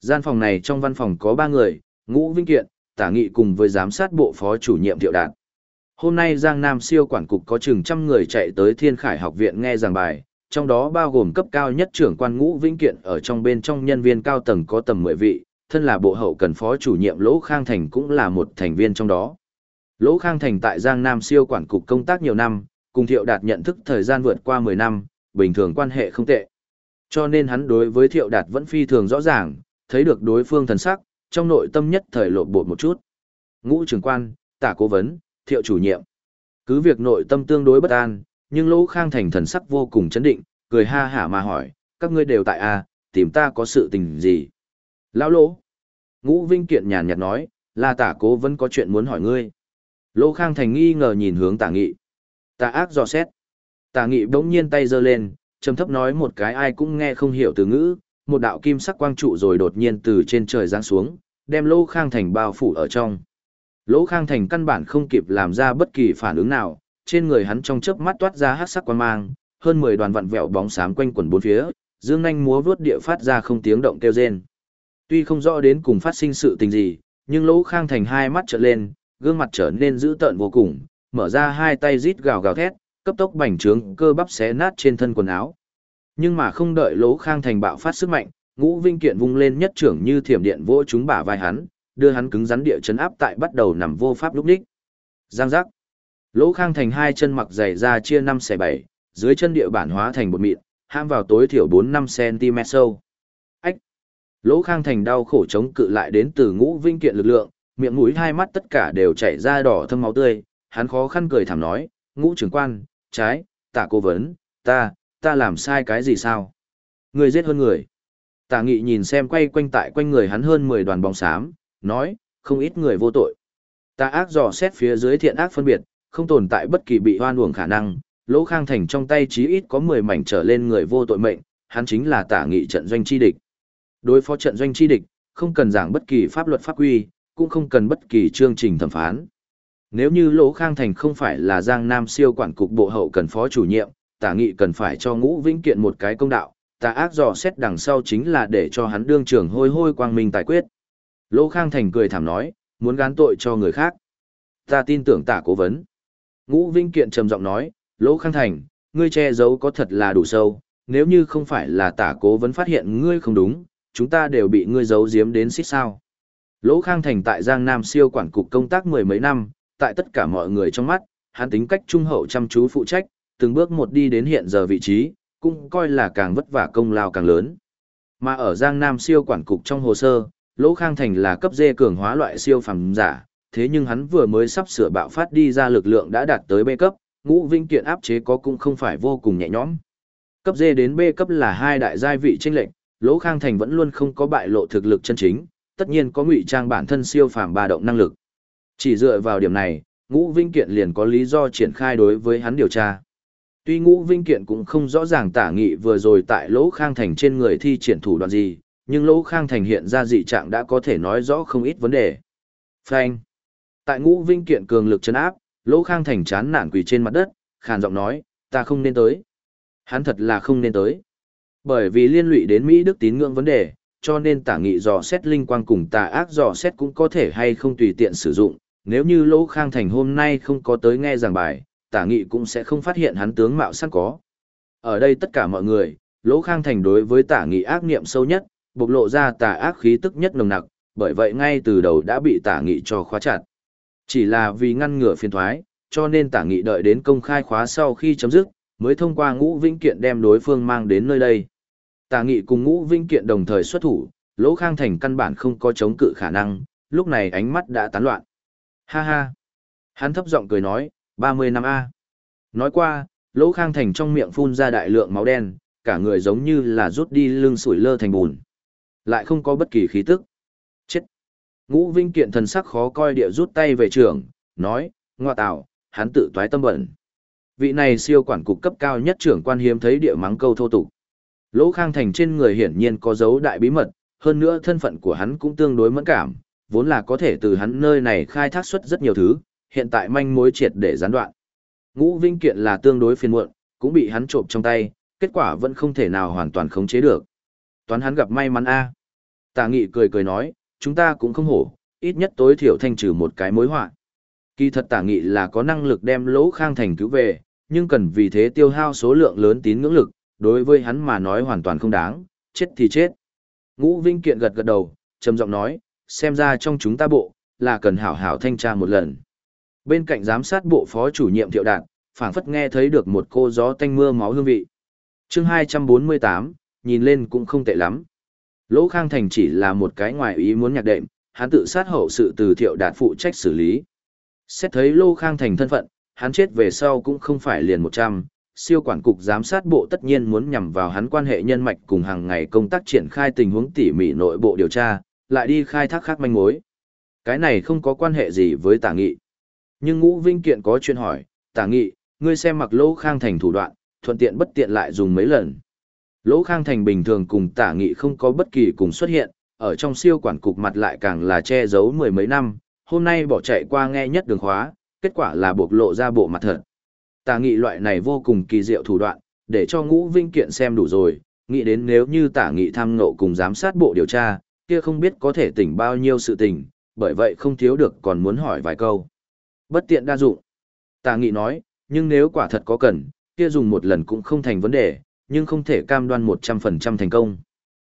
Gian phòng này trong văn phòng có ba người, Ngũ Vinh Kiện, Tả Nghị cùng với giám sát bộ phó chủ nhiệm Thiệu Đạt. Hôm nay Giang Nam siêu quản cục có chừng trăm người chạy tới Thiên Khải học viện nghe giảng bài, trong đó bao gồm cấp cao nhất trưởng quan Ngũ Vinh Kiện ở trong bên trong nhân viên cao tầng có tầm 10 vị, thân là bộ hậu cần phó chủ nhiệm Lỗ Khang Thành cũng là một thành viên trong đó. Lỗ Khang Thành tại Giang Nam siêu quản cục công tác nhiều năm, cùng Thiệu Đạt nhận thức thời gian vượt qua 10 năm, bình thường quan hệ không tệ. Cho nên hắn đối với Thiệu Đạt vẫn phi thường rõ ràng, thấy được đối phương thần sắc, trong nội tâm nhất thời lộ bột một chút. Ngũ trưởng quan, tả cố vấn, Thiệu chủ nhiệm. Cứ việc nội tâm tương đối bất an, nhưng Lỗ Khang Thành thần sắc vô cùng chấn định, cười ha hả mà hỏi, các ngươi đều tại a, tìm ta có sự tình gì? Lão Lỗ. Ngũ Vinh Kiện nhàn nhạt nói, là tả cố vẫn có chuyện muốn hỏi ngươi. Lỗ Khang Thành nghi ngờ nhìn hướng tả nghị. Tả ác dò xét. Tả nghị bỗng nhiên tay giơ lên, trầm thấp nói một cái ai cũng nghe không hiểu từ ngữ, một đạo kim sắc quang trụ rồi đột nhiên từ trên trời giáng xuống, đem Lỗ Khang Thành bao phủ ở trong. Lỗ Khang Thành căn bản không kịp làm ra bất kỳ phản ứng nào, trên người hắn trong chớp mắt toát ra hắc sắc quang mang, hơn 10 đoàn vặn vẹo bóng xám quanh quần bốn phía, dương nhanh múa vuốt địa phát ra không tiếng động kêu rên. Tuy không rõ đến cùng phát sinh sự tình gì, nhưng Lỗ Khang Thành hai mắt trợn lên, gương mặt trở nên dữ tợn vô cùng, mở ra hai tay rít gào gào thét, cấp tốc bành trướng cơ bắp xé nát trên thân quần áo. Nhưng mà không đợi Lỗ Khang Thành bạo phát sức mạnh, Ngũ Vinh Kiện vung lên nhất trưởng như thiểm điện vỗ chúng bả vai hắn, đưa hắn cứng rắn địa chấn áp tại bắt đầu nằm vô pháp lúc đích. Giang giác. Lỗ Khang Thành hai chân mặc giày ra chia năm xẻ bảy, dưới chân địa bản hóa thành bột mịn, ham vào tối thiểu bốn năm cm sâu. Lỗ Khang Thành đau khổ chống cự lại đến từ Ngũ Vinh Kiện lực lượng, miệng mũi hai mắt tất cả đều chảy ra đỏ thâm máu tươi, hắn khó khăn cười thảm nói, ngũ trưởng quan, trái, tạ cố vấn, ta, ta làm sai cái gì sao? Người giết hơn người. Tạ nghị nhìn xem quay quanh tại quanh người hắn hơn 10 đoàn bóng xám, nói, không ít người vô tội. Ta ác dò xét phía dưới thiện ác phân biệt, không tồn tại bất kỳ bị hoan uổng khả năng, lỗ khang thành trong tay chí ít có 10 mảnh trở lên người vô tội mệnh, hắn chính là tả nghị trận doanh chi địch. Đối phó trận doanh chi địch, không cần giảng bất kỳ pháp luật pháp quy, cũng không cần bất kỳ chương trình thẩm phán. Nếu như Lỗ Khang Thành không phải là Giang Nam siêu quản cục bộ hậu cần phó chủ nhiệm, tả nghị cần phải cho ngũ vĩnh kiện một cái công đạo, tà ác dò xét đằng sau chính là để cho hắn đương trưởng hôi hôi quang minh tài quyết. Lỗ Khang Thành cười thảm nói, muốn gán tội cho người khác. Ta tin tưởng tả cố vấn. Ngũ vĩnh Kiện trầm giọng nói, Lỗ Khang Thành, ngươi che giấu có thật là đủ sâu, nếu như không phải là tả cố vấn phát hiện ngươi không đúng, chúng ta đều bị ngươi giấu giếm đến xích sao. Lỗ Khang Thành tại Giang Nam siêu quản cục công tác mười mấy năm, tại tất cả mọi người trong mắt, hắn tính cách trung hậu chăm chú phụ trách, từng bước một đi đến hiện giờ vị trí, cũng coi là càng vất vả công lao càng lớn. Mà ở Giang Nam siêu quản cục trong hồ sơ, Lỗ Khang Thành là cấp dê cường hóa loại siêu phẩm giả, thế nhưng hắn vừa mới sắp sửa bạo phát đi ra lực lượng đã đạt tới B cấp, ngũ vinh kiện áp chế có cũng không phải vô cùng nhẹ nhõm. Cấp dê đến B cấp là hai đại giai vị chênh lệnh, Lỗ Khang Thành vẫn luôn không có bại lộ thực lực chân chính, tất nhiên có ngụy trang bản thân siêu phàm ba động năng lực. Chỉ dựa vào điểm này, Ngũ Vinh Kiện liền có lý do triển khai đối với hắn điều tra. Tuy Ngũ Vinh Kiện cũng không rõ ràng tả nghị vừa rồi tại Lỗ Khang Thành trên người thi triển thủ đoạn gì, nhưng Lỗ Khang Thành hiện ra dị trạng đã có thể nói rõ không ít vấn đề. Phanh. Tại Ngũ Vinh Kiện cường lực chấn áp, Lỗ Khang Thành chán nản quỳ trên mặt đất, khàn giọng nói, ta không nên tới. Hắn thật là không nên tới. Bởi vì liên lụy đến Mỹ Đức tín ngưỡng vấn đề, cho nên tả nghị dò xét linh quang cùng tà ác dò xét cũng có thể hay không tùy tiện sử dụng. Nếu như Lỗ Khang Thành hôm nay không có tới nghe giảng bài, tả nghị cũng sẽ không phát hiện hắn tướng mạo sẵn có. Ở đây tất cả mọi người, Lỗ Khang Thành đối với tả nghị ác niệm sâu nhất, bộc lộ ra tà ác khí tức nhất nồng nặc, bởi vậy ngay từ đầu đã bị tả nghị cho khóa chặt. Chỉ là vì ngăn ngừa phiền thoái, cho nên tả nghị đợi đến công khai khóa sau khi chấm dứt, mới thông qua ngũ vĩnh kiện đem đối phương mang đến nơi đây. Tà nghị cùng ngũ vinh kiện đồng thời xuất thủ, lỗ khang thành căn bản không có chống cự khả năng, lúc này ánh mắt đã tán loạn. Ha ha! Hắn thấp giọng cười nói, 30 năm A. Nói qua, lỗ khang thành trong miệng phun ra đại lượng máu đen, cả người giống như là rút đi lưng sủi lơ thành bùn. Lại không có bất kỳ khí tức. Chết! Ngũ Vinh Kiện thần sắc khó coi địa rút tay về trường, nói, ngoa tạo, hắn tự toái tâm bẩn. Vị này siêu quản cục cấp cao nhất trưởng quan hiếm thấy địa mắng câu thô tục. Lỗ Khang Thành trên người hiển nhiên có dấu đại bí mật, hơn nữa thân phận của hắn cũng tương đối mẫn cảm, vốn là có thể từ hắn nơi này khai thác xuất rất nhiều thứ, hiện tại manh mối triệt để gián đoạn. Ngũ Vinh Kiện là tương đối phiền muộn, cũng bị hắn trộm trong tay, kết quả vẫn không thể nào hoàn toàn khống chế được. Toán hắn gặp may mắn a. À. Tả Nghị cười cười nói, chúng ta cũng không hổ, ít nhất tối thiểu thanh trừ một cái mối họa. Kỳ thật Tả Nghị là có năng lực đem Lỗ Khang Thành cứu về, nhưng cần vì thế tiêu hao số lượng lớn tín ngưỡng lực, đối với hắn mà nói hoàn toàn không đáng, chết thì chết. Ngũ Vinh Kiện gật gật đầu, trầm giọng nói, xem ra trong chúng ta bộ, là cần hảo hảo thanh tra một lần. Bên cạnh giám sát bộ phó chủ nhiệm Thiệu Đạt, phảng phất nghe thấy được một cô gió tanh mưa máu hương vị. chương 248, nhìn lên cũng không tệ lắm. Lỗ Khang Thành chỉ là một cái ngoài ý muốn nhạc đệm, hắn tự sát hậu sự từ Thiệu Đạt phụ trách xử lý. Xét thấy Lô Khang Thành thân phận, hắn chết về sau cũng không phải liền 100, siêu quản cục giám sát bộ tất nhiên muốn nhằm vào hắn quan hệ nhân mạch cùng hàng ngày công tác triển khai tình huống tỉ mỉ nội bộ điều tra, lại đi khai thác khác manh mối. Cái này không có quan hệ gì với tả nghị. Nhưng ngũ vinh kiện có chuyện hỏi, tả nghị, ngươi xem mặc lỗ khang thành thủ đoạn, thuận tiện bất tiện lại dùng mấy lần. Lỗ khang thành bình thường cùng tả nghị không có bất kỳ cùng xuất hiện, ở trong siêu quản cục mặt lại càng là che giấu mười mấy năm, hôm nay bỏ chạy qua nghe nhất đường khóa, kết quả là buộc lộ ra bộ mặt thật tà nghị loại này vô cùng kỳ diệu thủ đoạn, để cho ngũ vinh kiện xem đủ rồi, nghĩ đến nếu như tả nghị tham ngộ cùng giám sát bộ điều tra, kia không biết có thể tỉnh bao nhiêu sự tình, bởi vậy không thiếu được còn muốn hỏi vài câu. Bất tiện đa dụng. Tả nghị nói, nhưng nếu quả thật có cần, kia dùng một lần cũng không thành vấn đề, nhưng không thể cam đoan 100% thành công.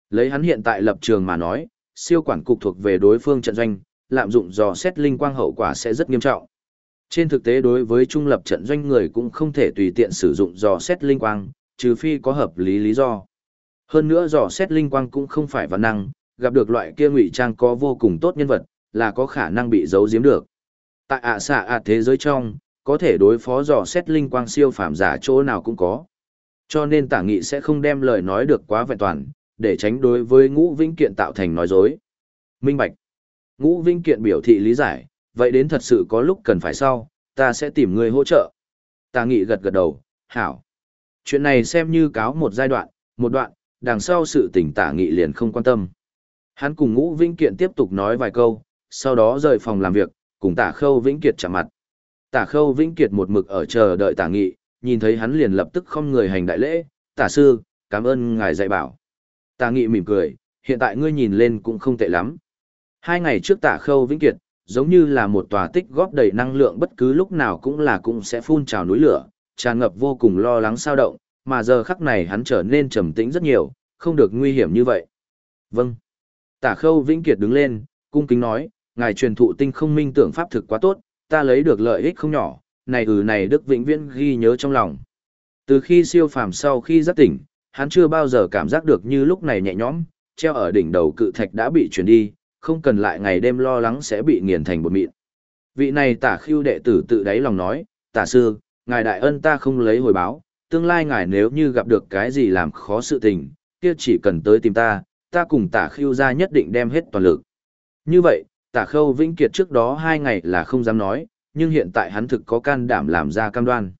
Lấy hắn hiện tại lập trường mà nói, siêu quản cục thuộc về đối phương trận doanh, lạm dụng dò xét linh quang hậu quả sẽ rất nghiêm trọng. Trên thực tế đối với trung lập trận doanh người cũng không thể tùy tiện sử dụng dò xét linh quang, trừ phi có hợp lý lý do. Hơn nữa dò xét linh quang cũng không phải văn năng, gặp được loại kia ngụy trang có vô cùng tốt nhân vật, là có khả năng bị giấu giếm được. Tại ạ xạ ạ thế giới trong, có thể đối phó dò xét linh quang siêu phàm giả chỗ nào cũng có. Cho nên tả nghị sẽ không đem lời nói được quá vẹn toàn, để tránh đối với ngũ vĩnh kiện tạo thành nói dối. Minh Bạch. Ngũ vĩnh kiện biểu thị lý giải, vậy đến thật sự có lúc cần phải sau, ta sẽ tìm người hỗ trợ. Tà nghị gật gật đầu, hảo. Chuyện này xem như cáo một giai đoạn, một đoạn, đằng sau sự tỉnh tả nghị liền không quan tâm. Hắn cùng ngũ Vĩnh Kiện tiếp tục nói vài câu, sau đó rời phòng làm việc, cùng tả khâu Vĩnh Kiệt chạm mặt. Tả khâu Vĩnh Kiệt một mực ở chờ đợi tả nghị, nhìn thấy hắn liền lập tức không người hành đại lễ, tả sư, cảm ơn ngài dạy bảo. Tả nghị mỉm cười, hiện tại ngươi nhìn lên cũng không tệ lắm. Hai ngày trước tả khâu Vĩnh Kiệt, giống như là một tòa tích góp đầy năng lượng bất cứ lúc nào cũng là cũng sẽ phun trào núi lửa, tràn ngập vô cùng lo lắng sao động, mà giờ khắc này hắn trở nên trầm tĩnh rất nhiều, không được nguy hiểm như vậy. Vâng. Tả khâu Vĩnh Kiệt đứng lên, cung kính nói, ngài truyền thụ tinh không minh tưởng pháp thực quá tốt, ta lấy được lợi ích không nhỏ, này ừ này Đức Vĩnh Viễn ghi nhớ trong lòng. Từ khi siêu phàm sau khi giác tỉnh, hắn chưa bao giờ cảm giác được như lúc này nhẹ nhõm, treo ở đỉnh đầu cự thạch đã bị chuyển đi, không cần lại ngày đêm lo lắng sẽ bị nghiền thành bột mịn. Vị này tả khiêu đệ tử tự đáy lòng nói, tả sư, ngài đại ân ta không lấy hồi báo, tương lai ngài nếu như gặp được cái gì làm khó sự tình, kia chỉ cần tới tìm ta, ta cùng tả khiêu ra nhất định đem hết toàn lực. Như vậy, tả khâu vĩnh kiệt trước đó hai ngày là không dám nói, nhưng hiện tại hắn thực có can đảm làm ra cam đoan.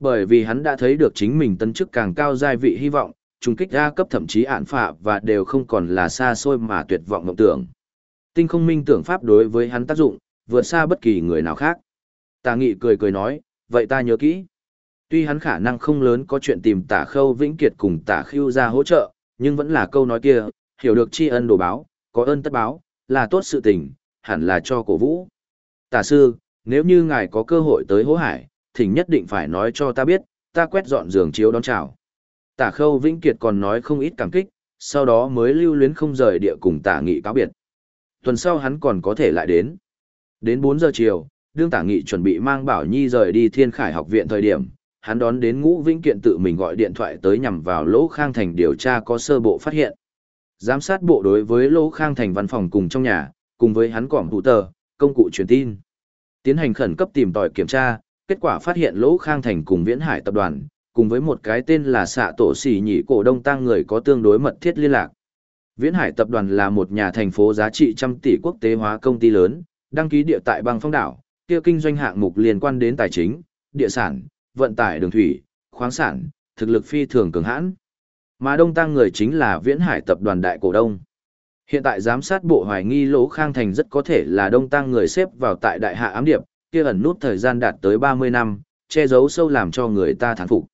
Bởi vì hắn đã thấy được chính mình tân chức càng cao giai vị hy vọng, trùng kích A cấp thậm chí ản phạ và đều không còn là xa xôi mà tuyệt vọng mộng tưởng. Tinh không minh tưởng pháp đối với hắn tác dụng, vượt xa bất kỳ người nào khác. Tà nghị cười cười nói, vậy ta nhớ kỹ. Tuy hắn khả năng không lớn có chuyện tìm tả khâu vĩnh kiệt cùng tả khưu ra hỗ trợ, nhưng vẫn là câu nói kia, hiểu được tri ân đồ báo, có ơn tất báo, là tốt sự tình, hẳn là cho cổ vũ. Tả sư, nếu như ngài có cơ hội tới hố hải, thỉnh nhất định phải nói cho ta biết, ta quét dọn giường chiếu đón chào. Tả khâu vĩnh kiệt còn nói không ít cảm kích, sau đó mới lưu luyến không rời địa cùng tả nghị cáo biệt. Tuần sau hắn còn có thể lại đến. Đến 4 giờ chiều, đương tả nghị chuẩn bị mang Bảo Nhi rời đi Thiên Khải học viện thời điểm, hắn đón đến Ngũ Vĩnh Kiện tự mình gọi điện thoại tới nhằm vào Lỗ Khang Thành điều tra có sơ bộ phát hiện. Giám sát bộ đối với Lỗ Khang Thành văn phòng cùng trong nhà, cùng với hắn cỏm thủ tờ, công cụ truyền tin. Tiến hành khẩn cấp tìm tòi kiểm tra, kết quả phát hiện Lỗ Khang Thành cùng Viễn Hải tập đoàn, cùng với một cái tên là xạ tổ xỉ nhị cổ đông tăng người có tương đối mật thiết liên lạc. Viễn Hải tập đoàn là một nhà thành phố giá trị trăm tỷ quốc tế hóa công ty lớn, đăng ký địa tại bang phong đảo, kia kinh doanh hạng mục liên quan đến tài chính, địa sản, vận tải đường thủy, khoáng sản, thực lực phi thường cường hãn. Mà đông tăng người chính là Viễn Hải tập đoàn đại cổ đông. Hiện tại giám sát bộ hoài nghi Lỗ Khang Thành rất có thể là đông tăng người xếp vào tại đại hạ ám điệp, kia ẩn nút thời gian đạt tới 30 năm, che giấu sâu làm cho người ta thán phục.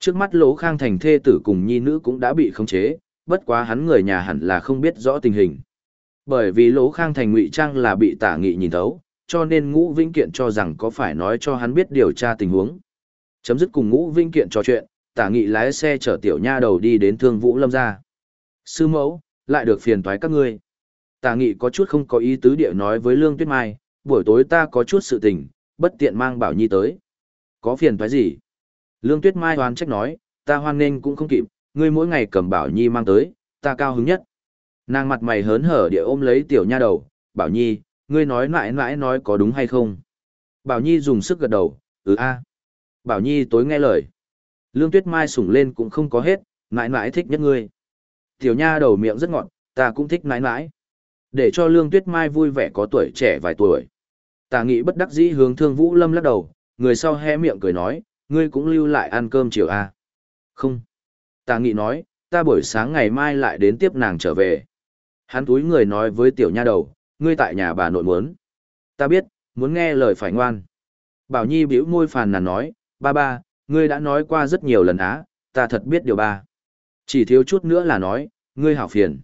Trước mắt Lỗ Khang Thành thê tử cùng nhi nữ cũng đã bị khống chế, bất quá hắn người nhà hẳn là không biết rõ tình hình. Bởi vì Lỗ Khang Thành ngụy trang là bị tả nghị nhìn thấu, cho nên Ngũ Vĩnh Kiện cho rằng có phải nói cho hắn biết điều tra tình huống. Chấm dứt cùng Ngũ Vĩnh Kiện trò chuyện, tả nghị lái xe chở tiểu nha đầu đi đến Thương Vũ Lâm gia. Sư mẫu, lại được phiền toái các ngươi. Tả nghị có chút không có ý tứ địa nói với Lương Tuyết Mai, buổi tối ta có chút sự tình, bất tiện mang Bảo Nhi tới. Có phiền toái gì? Lương Tuyết Mai hoan trách nói, ta hoan nên cũng không kịp, ngươi mỗi ngày cầm Bảo Nhi mang tới, ta cao hứng nhất. Nàng mặt mày hớn hở địa ôm lấy tiểu nha đầu, Bảo Nhi, ngươi nói mãi mãi nói có đúng hay không? Bảo Nhi dùng sức gật đầu, ừ a. Bảo Nhi tối nghe lời. Lương Tuyết Mai sủng lên cũng không có hết, mãi mãi thích nhất ngươi. Tiểu nha đầu miệng rất ngọt, ta cũng thích mãi mãi. Để cho Lương Tuyết Mai vui vẻ có tuổi trẻ vài tuổi. Tà nghị bất đắc dĩ hướng thương Vũ Lâm lắc đầu, người sau hé miệng cười nói, ngươi cũng lưu lại ăn cơm chiều à? Không. Tà nghị nói, ta buổi sáng ngày mai lại đến tiếp nàng trở về. Hắn túi người nói với tiểu nha đầu, ngươi tại nhà bà nội muốn. Ta biết, muốn nghe lời phải ngoan. Bảo Nhi bĩu môi phàn nàn nói, ba ba, ngươi đã nói qua rất nhiều lần á, ta thật biết điều ba. Chỉ thiếu chút nữa là nói, ngươi hảo phiền.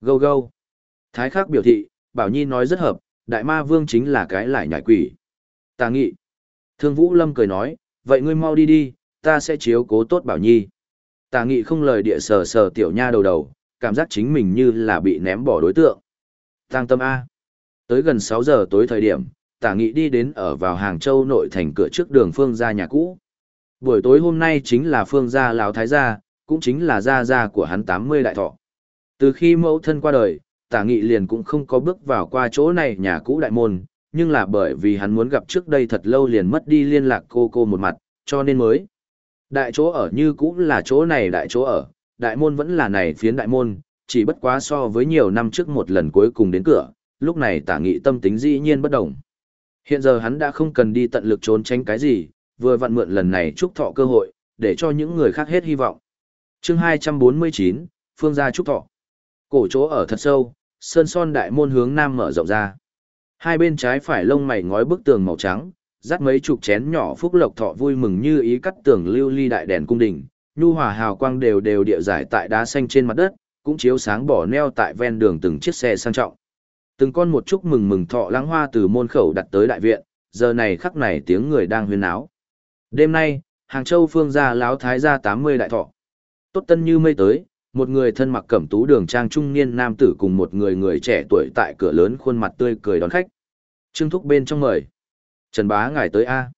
Gâu gâu. Thái khắc biểu thị, Bảo Nhi nói rất hợp, đại ma vương chính là cái lại nhảy quỷ. Ta nghị. Thương Vũ Lâm cười nói, vậy ngươi mau đi đi, ta sẽ chiếu cố tốt Bảo Nhi. Tà nghị không lời địa sờ sờ tiểu nha đầu đầu, cảm giác chính mình như là bị ném bỏ đối tượng. Tăng tâm A. Tới gần 6 giờ tối thời điểm, tả nghị đi đến ở vào Hàng Châu nội thành cửa trước đường phương gia nhà cũ. Buổi tối hôm nay chính là phương gia Lào Thái gia, cũng chính là gia gia của hắn 80 đại thọ. Từ khi mẫu thân qua đời, tả nghị liền cũng không có bước vào qua chỗ này nhà cũ đại môn, nhưng là bởi vì hắn muốn gặp trước đây thật lâu liền mất đi liên lạc cô cô một mặt, cho nên mới. Đại chỗ ở như cũ là chỗ này đại chỗ ở, đại môn vẫn là này phiến đại môn, chỉ bất quá so với nhiều năm trước một lần cuối cùng đến cửa, lúc này tả nghị tâm tính dĩ nhiên bất đồng. Hiện giờ hắn đã không cần đi tận lực trốn tránh cái gì, vừa vặn mượn lần này chúc thọ cơ hội, để cho những người khác hết hy vọng. chương 249, Phương gia chúc thọ. Cổ chỗ ở thật sâu, sơn son đại môn hướng nam mở rộng ra. Hai bên trái phải lông mày ngói bức tường màu trắng, dắt mấy chục chén nhỏ phúc lộc thọ vui mừng như ý cắt tường lưu ly đại đèn cung đình, nhu hòa hào quang đều đều địa giải tại đá xanh trên mặt đất, cũng chiếu sáng bỏ neo tại ven đường từng chiếc xe sang trọng. Từng con một chúc mừng mừng thọ lãng hoa từ môn khẩu đặt tới đại viện, giờ này khắc này tiếng người đang huyên náo. Đêm nay, Hàng Châu phương gia láo thái gia 80 đại thọ. Tốt tân như mây tới, một người thân mặc cẩm tú đường trang trung niên nam tử cùng một người người trẻ tuổi tại cửa lớn khuôn mặt tươi cười đón khách. Trương Thúc bên trong mời. Trần Bá ngài tới A.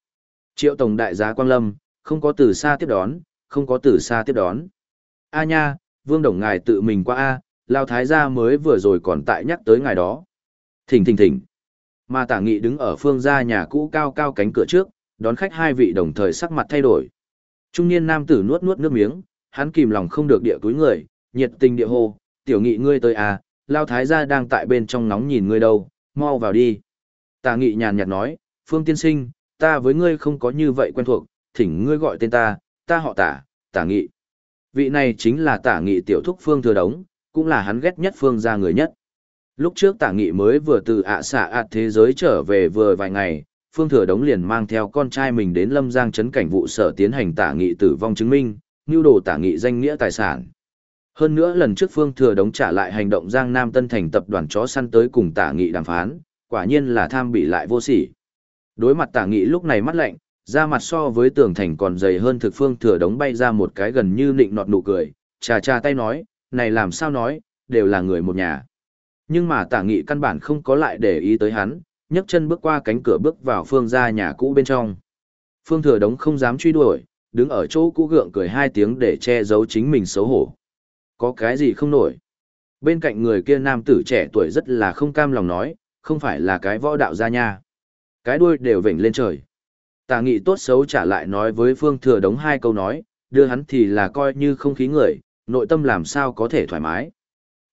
Triệu Tổng Đại giá Quang Lâm, không có từ xa tiếp đón, không có từ xa tiếp đón. A nha, Vương Đồng ngài tự mình qua A, Lao Thái gia mới vừa rồi còn tại nhắc tới ngài đó. Thỉnh thỉnh thỉnh. Mà tả nghị đứng ở phương gia nhà cũ cao cao cánh cửa trước, đón khách hai vị đồng thời sắc mặt thay đổi. Trung niên nam tử nuốt nuốt nước miếng, hắn kìm lòng không được địa túi người, nhiệt tình địa hô, tiểu nghị ngươi tới à, Lao Thái gia đang tại bên trong nóng nhìn ngươi đâu, mau vào đi. Tả nghị nhàn nhạt nói, Phương tiên sinh, ta với ngươi không có như vậy quen thuộc, thỉnh ngươi gọi tên ta, ta họ tả, tả nghị. Vị này chính là tả nghị tiểu thúc Phương thừa đống, cũng là hắn ghét nhất Phương gia người nhất. Lúc trước tả nghị mới vừa từ ạ xạ ạt thế giới trở về vừa vài ngày, Phương Thừa Đống liền mang theo con trai mình đến Lâm Giang trấn cảnh vụ sở tiến hành tả nghị tử vong chứng minh, nưu đồ tả nghị danh nghĩa tài sản. Hơn nữa lần trước Phương Thừa Đống trả lại hành động Giang Nam Tân Thành tập đoàn chó săn tới cùng tả nghị đàm phán, quả nhiên là tham bị lại vô sỉ. Đối mặt tả nghị lúc này mắt lạnh, da mặt so với tường thành còn dày hơn thực Phương Thừa Đống bay ra một cái gần như nịnh nọt nụ cười, trà trà tay nói, này làm sao nói, đều là người một nhà. Nhưng mà tả nghị căn bản không có lại để ý tới hắn, nhấc chân bước qua cánh cửa bước vào phương gia nhà cũ bên trong. Phương thừa đống không dám truy đuổi, đứng ở chỗ cũ gượng cười hai tiếng để che giấu chính mình xấu hổ. Có cái gì không nổi. Bên cạnh người kia nam tử trẻ tuổi rất là không cam lòng nói, không phải là cái võ đạo gia nha. Cái đuôi đều vểnh lên trời. Tà nghị tốt xấu trả lại nói với phương thừa đống hai câu nói, đưa hắn thì là coi như không khí người, nội tâm làm sao có thể thoải mái.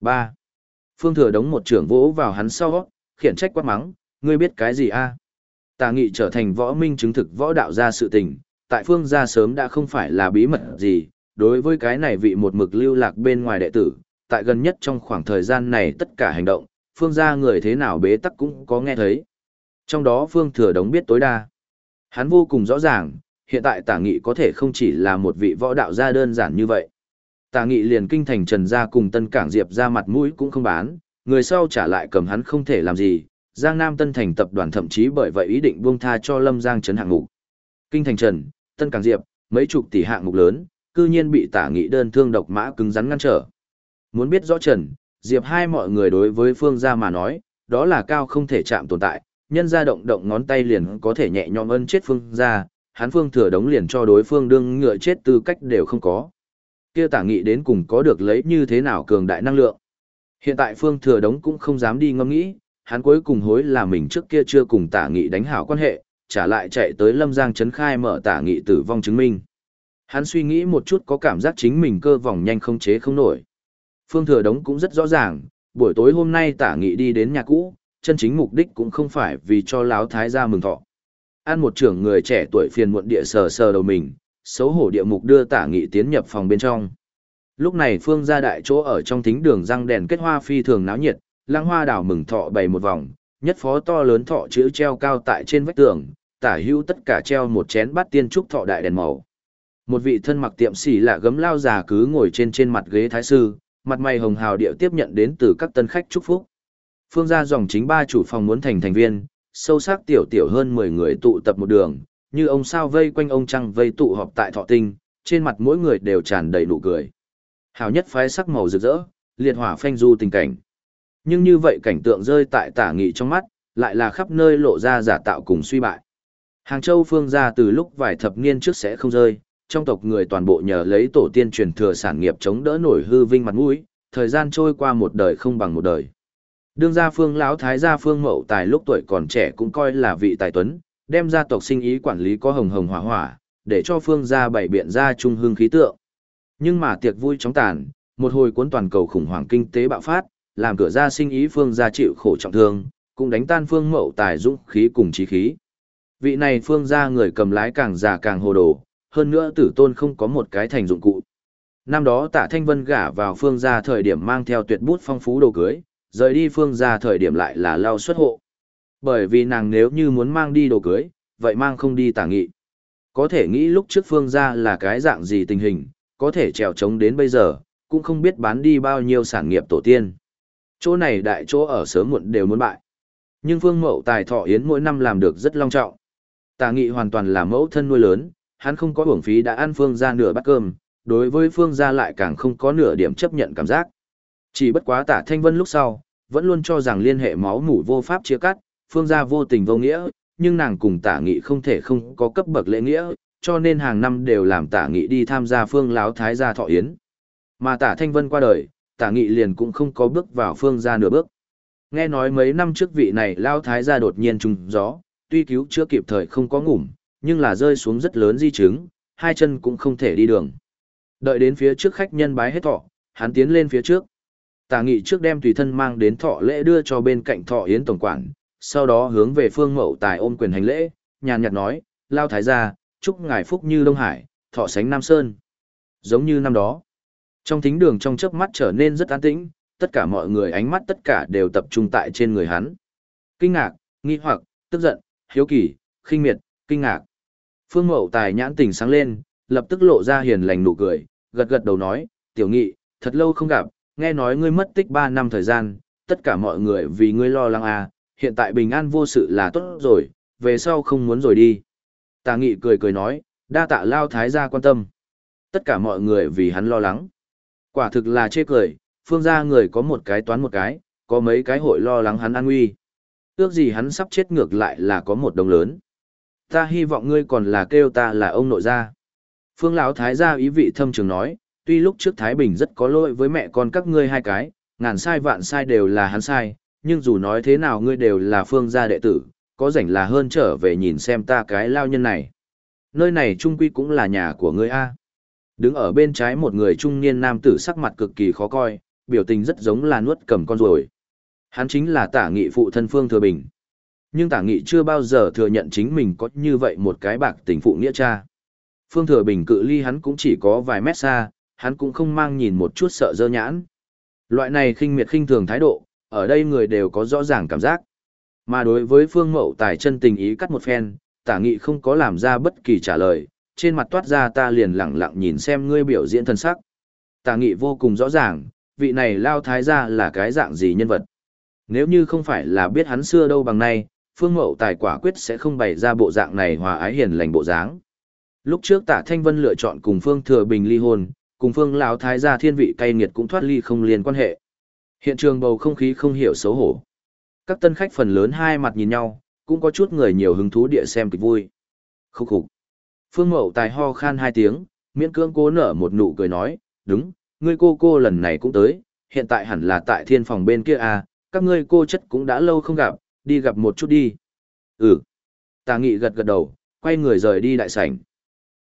3. Phương thừa đống một trưởng vỗ vào hắn sau, khiển trách quát mắng, ngươi biết cái gì a? Tà nghị trở thành võ minh chứng thực võ đạo gia sự tình, tại phương gia sớm đã không phải là bí mật gì, đối với cái này vị một mực lưu lạc bên ngoài đệ tử, tại gần nhất trong khoảng thời gian này tất cả hành động, phương gia người thế nào bế tắc cũng có nghe thấy. Trong đó phương thừa đống biết tối đa. Hắn vô cùng rõ ràng, hiện tại tả nghị có thể không chỉ là một vị võ đạo gia đơn giản như vậy. Tả nghị liền kinh thành trần gia cùng tân cảng diệp ra mặt mũi cũng không bán, người sau trả lại cầm hắn không thể làm gì, Giang Nam Tân Thành tập đoàn thậm chí bởi vậy ý định buông tha cho Lâm Giang trấn hạng mục. Kinh thành Trần, Tân cảng Diệp, mấy chục tỷ hạng mục lớn, cư nhiên bị tả nghị đơn thương độc mã cứng rắn ngăn trở. Muốn biết rõ Trần, Diệp hai mọi người đối với Phương gia mà nói, đó là cao không thể chạm tồn tại, nhân ra động động ngón tay liền có thể nhẹ nhõm ân chết Phương gia, hắn Phương thừa đống liền cho đối phương đương ngựa chết tư cách đều không có. Kia tả nghị đến cùng có được lấy như thế nào cường đại năng lượng. Hiện tại Phương thừa đống cũng không dám đi ngâm nghĩ, hắn cuối cùng hối là mình trước kia chưa cùng tả nghị đánh hảo quan hệ, trả lại chạy tới Lâm Giang Trấn Khai mở tả nghị tử vong chứng minh. Hắn suy nghĩ một chút có cảm giác chính mình cơ vòng nhanh không chế không nổi. Phương Thừa Đống cũng rất rõ ràng, buổi tối hôm nay tả nghị đi đến nhà cũ, chân chính mục đích cũng không phải vì cho láo thái gia mừng thọ. An một trưởng người trẻ tuổi phiền muộn địa sờ sờ đầu mình, xấu hổ địa mục đưa tả nghị tiến nhập phòng bên trong. Lúc này phương gia đại chỗ ở trong thính đường răng đèn kết hoa phi thường náo nhiệt, lang hoa đảo mừng thọ bày một vòng, nhất phó to lớn thọ chữ treo cao tại trên vách tường, tả hữu tất cả treo một chén bát tiên trúc thọ đại đèn màu. Một vị thân mặc tiệm xỉ lạ gấm lao già cứ ngồi trên trên mặt ghế thái sư, mặt mày hồng hào điệu tiếp nhận đến từ các tân khách chúc phúc. Phương gia dòng chính ba chủ phòng muốn thành thành viên, sâu sắc tiểu tiểu hơn 10 người tụ tập một đường, như ông sao vây quanh ông trăng vây tụ họp tại thọ tinh, trên mặt mỗi người đều tràn đầy nụ cười. Hào nhất phái sắc màu rực rỡ, liệt hỏa phanh du tình cảnh. Nhưng như vậy cảnh tượng rơi tại tả nghị trong mắt, lại là khắp nơi lộ ra giả tạo cùng suy bại. Hàng Châu phương gia từ lúc vài thập niên trước sẽ không rơi, trong tộc người toàn bộ nhờ lấy tổ tiên truyền thừa sản nghiệp chống đỡ nổi hư vinh mặt mũi, thời gian trôi qua một đời không bằng một đời. Đương gia phương lão thái gia phương mậu tài lúc tuổi còn trẻ cũng coi là vị tài tuấn, đem gia tộc sinh ý quản lý có hồng hồng hỏa hỏa, để cho phương gia bảy biện ra trung hương khí tượng. Nhưng mà tiệc vui chóng tàn, một hồi cuốn toàn cầu khủng hoảng kinh tế bạo phát, làm cửa gia sinh ý phương gia chịu khổ trọng thương, cũng đánh tan phương mậu tài dũng khí cùng trí khí. Vị này phương gia người cầm lái càng già càng hồ đồ, hơn nữa tử tôn không có một cái thành dụng cụ. Năm đó tạ Thanh Vân gả vào phương gia thời điểm mang theo tuyệt bút phong phú đồ cưới, rời đi phương gia thời điểm lại là lao xuất hộ. Bởi vì nàng nếu như muốn mang đi đồ cưới, vậy mang không đi tả nghị. Có thể nghĩ lúc trước phương gia là cái dạng gì tình hình, có thể trèo trống đến bây giờ, cũng không biết bán đi bao nhiêu sản nghiệp tổ tiên chỗ này đại chỗ ở sớm muộn đều muốn bại. Nhưng Phương Mậu Tài Thọ Yến mỗi năm làm được rất long trọng. Tả Nghị hoàn toàn là mẫu thân nuôi lớn, hắn không có bổng phí đã ăn Phương gia nửa bát cơm, đối với Phương gia lại càng không có nửa điểm chấp nhận cảm giác. Chỉ bất quá Tả Thanh Vân lúc sau, vẫn luôn cho rằng liên hệ máu mủ vô pháp chia cắt, Phương gia vô tình vô nghĩa, nhưng nàng cùng Tả Nghị không thể không có cấp bậc lễ nghĩa, cho nên hàng năm đều làm Tả Nghị đi tham gia Phương Láo Thái gia Thọ Yến. Mà Tả Thanh Vân qua đời, tả nghị liền cũng không có bước vào phương Gia nửa bước. Nghe nói mấy năm trước vị này lao thái gia đột nhiên trùng gió, tuy cứu chưa kịp thời không có ngủm, nhưng là rơi xuống rất lớn di chứng, hai chân cũng không thể đi đường. Đợi đến phía trước khách nhân bái hết thọ, hắn tiến lên phía trước. Tả nghị trước đem tùy thân mang đến thọ lễ đưa cho bên cạnh thọ yến tổng quản, sau đó hướng về phương mậu tài ôm quyền hành lễ, nhàn nhạt nói, lao thái gia, chúc ngài phúc như Đông Hải, thọ sánh Nam Sơn. Giống như năm đó. Trong thính đường trong chớp mắt trở nên rất an tĩnh, tất cả mọi người ánh mắt tất cả đều tập trung tại trên người hắn. Kinh ngạc, nghi hoặc, tức giận, hiếu kỳ, khinh miệt, kinh ngạc. Phương Mậu Tài nhãn tình sáng lên, lập tức lộ ra hiền lành nụ cười, gật gật đầu nói, tiểu nghị, thật lâu không gặp, nghe nói ngươi mất tích 3 năm thời gian, tất cả mọi người vì ngươi lo lắng à, hiện tại bình an vô sự là tốt rồi, về sau không muốn rồi đi. Tà nghị cười cười nói, đa tạ lao thái gia quan tâm. Tất cả mọi người vì hắn lo lắng. Quả thực là chê cười, phương gia người có một cái toán một cái, có mấy cái hội lo lắng hắn an nguy. Ước gì hắn sắp chết ngược lại là có một đồng lớn. Ta hy vọng ngươi còn là kêu ta là ông nội gia. Phương lão thái gia ý vị thâm trường nói, tuy lúc trước Thái Bình rất có lỗi với mẹ con các ngươi hai cái, ngàn sai vạn sai đều là hắn sai, nhưng dù nói thế nào ngươi đều là phương gia đệ tử, có rảnh là hơn trở về nhìn xem ta cái lao nhân này. Nơi này trung quy cũng là nhà của ngươi a. Đứng ở bên trái một người trung niên nam tử sắc mặt cực kỳ khó coi, biểu tình rất giống là nuốt cầm con rồi. Hắn chính là tả nghị phụ thân Phương Thừa Bình. Nhưng tả nghị chưa bao giờ thừa nhận chính mình có như vậy một cái bạc tình phụ nghĩa cha. Phương Thừa Bình cự ly hắn cũng chỉ có vài mét xa, hắn cũng không mang nhìn một chút sợ dơ nhãn. Loại này khinh miệt khinh thường thái độ, ở đây người đều có rõ ràng cảm giác. Mà đối với Phương Mậu Tài chân tình ý cắt một phen, tả nghị không có làm ra bất kỳ trả lời, trên mặt toát ra ta liền lặng lặng nhìn xem ngươi biểu diễn thân sắc. Tả nghị vô cùng rõ ràng, vị này lao thái gia là cái dạng gì nhân vật. Nếu như không phải là biết hắn xưa đâu bằng nay, Phương Mậu Tài quả quyết sẽ không bày ra bộ dạng này hòa ái hiền lành bộ dáng. Lúc trước Tả Thanh Vân lựa chọn cùng Phương Thừa Bình ly hôn, cùng Phương lão thái gia thiên vị cay nghiệt cũng thoát ly không liên quan hệ. Hiện trường bầu không khí không hiểu xấu hổ. Các tân khách phần lớn hai mặt nhìn nhau, cũng có chút người nhiều hứng thú địa xem kịch vui. Khúc khục. Phương Mậu Tài ho khan hai tiếng, miễn cưỡng cố nở một nụ cười nói, đúng, ngươi cô cô lần này cũng tới, hiện tại hẳn là tại thiên phòng bên kia à, các ngươi cô chất cũng đã lâu không gặp, đi gặp một chút đi. Ừ. Tà nghị gật gật đầu, quay người rời đi đại sảnh.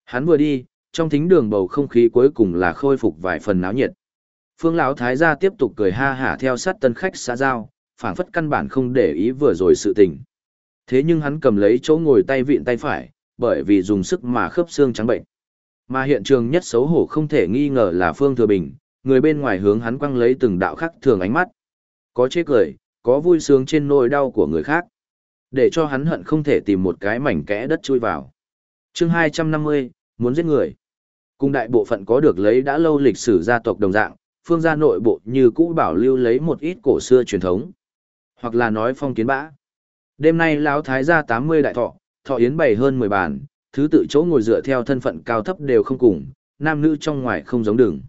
Hắn vừa đi, trong thính đường bầu không khí cuối cùng là khôi phục vài phần náo nhiệt. Phương lão thái gia tiếp tục cười ha hả theo sát tân khách xã giao, phảng phất căn bản không để ý vừa rồi sự tình. Thế nhưng hắn cầm lấy chỗ ngồi tay vịn tay phải, bởi vì dùng sức mà khớp xương trắng bệnh. Mà hiện trường nhất xấu hổ không thể nghi ngờ là Phương Thừa Bình, người bên ngoài hướng hắn quăng lấy từng đạo khắc thường ánh mắt. Có chế cười, có vui sướng trên nỗi đau của người khác. Để cho hắn hận không thể tìm một cái mảnh kẽ đất chui vào. chương 250, muốn giết người. Cùng đại bộ phận có được lấy đã lâu lịch sử gia tộc đồng dạng, phương gia nội bộ như cũ bảo lưu lấy một ít cổ xưa truyền thống. Hoặc là nói phong kiến bã. Đêm nay lão thái gia 80 đại thọ, thọ yến bày hơn 10 bàn, thứ tự chỗ ngồi dựa theo thân phận cao thấp đều không cùng, nam nữ trong ngoài không giống đường.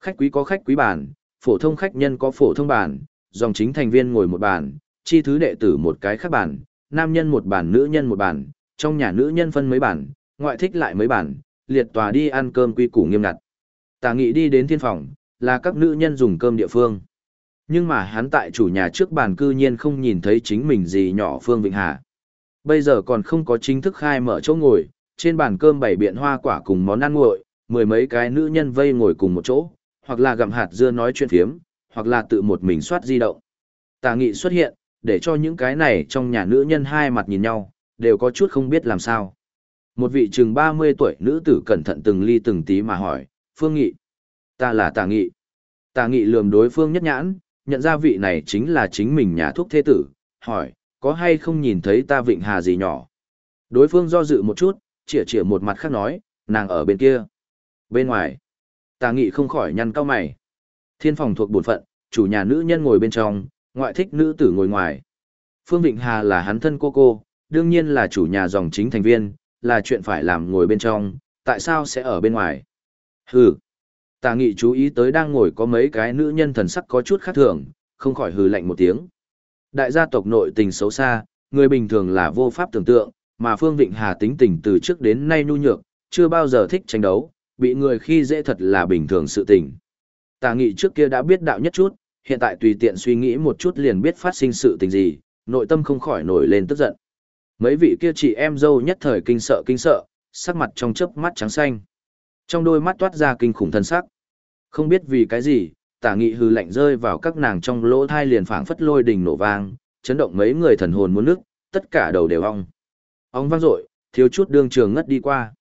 Khách quý có khách quý bàn, phổ thông khách nhân có phổ thông bàn, dòng chính thành viên ngồi một bàn, chi thứ đệ tử một cái khác bàn, nam nhân một bàn nữ nhân một bàn, trong nhà nữ nhân phân mấy bàn, ngoại thích lại mấy bàn, liệt tòa đi ăn cơm quy củ nghiêm ngặt. Tà nghị đi đến thiên phòng, là các nữ nhân dùng cơm địa phương. Nhưng mà hắn tại chủ nhà trước bàn cư nhiên không nhìn thấy chính mình gì nhỏ Phương Vịnh Hà. Bây giờ còn không có chính thức khai mở chỗ ngồi, trên bàn cơm bày biện hoa quả cùng món ăn nguội, mười mấy cái nữ nhân vây ngồi cùng một chỗ, hoặc là gặm hạt dưa nói chuyện phiếm, hoặc là tự một mình soát di động. Tà nghị xuất hiện, để cho những cái này trong nhà nữ nhân hai mặt nhìn nhau, đều có chút không biết làm sao. Một vị chừng 30 tuổi nữ tử cẩn thận từng ly từng tí mà hỏi, Phương Nghị. Ta là Tà Nghị. Tà Nghị lườm đối phương nhất nhãn, nhận ra vị này chính là chính mình nhà thuốc thế tử, hỏi, có hay không nhìn thấy ta vịnh hà gì nhỏ? Đối phương do dự một chút, chỉa chỉa một mặt khác nói, nàng ở bên kia. Bên ngoài, tà nghị không khỏi nhăn cao mày. Thiên phòng thuộc bổn phận, chủ nhà nữ nhân ngồi bên trong, ngoại thích nữ tử ngồi ngoài. Phương Vịnh Hà là hắn thân cô cô, đương nhiên là chủ nhà dòng chính thành viên, là chuyện phải làm ngồi bên trong, tại sao sẽ ở bên ngoài? Hừ. Tà nghị chú ý tới đang ngồi có mấy cái nữ nhân thần sắc có chút khác thường, không khỏi hừ lạnh một tiếng. Đại gia tộc nội tình xấu xa, người bình thường là vô pháp tưởng tượng, mà Phương Vịnh Hà tính tình từ trước đến nay nhu nhược, chưa bao giờ thích tranh đấu, bị người khi dễ thật là bình thường sự tình. Tà nghị trước kia đã biết đạo nhất chút, hiện tại tùy tiện suy nghĩ một chút liền biết phát sinh sự tình gì, nội tâm không khỏi nổi lên tức giận. Mấy vị kia chị em dâu nhất thời kinh sợ kinh sợ, sắc mặt trong chớp mắt trắng xanh. Trong đôi mắt toát ra kinh khủng thân sắc. Không biết vì cái gì, tả nghị hư lạnh rơi vào các nàng trong lỗ thai liền phảng phất lôi đình nổ vang, chấn động mấy người thần hồn muốn nước, tất cả đầu đều ong. Ong vang dội, thiếu chút đương trường ngất đi qua.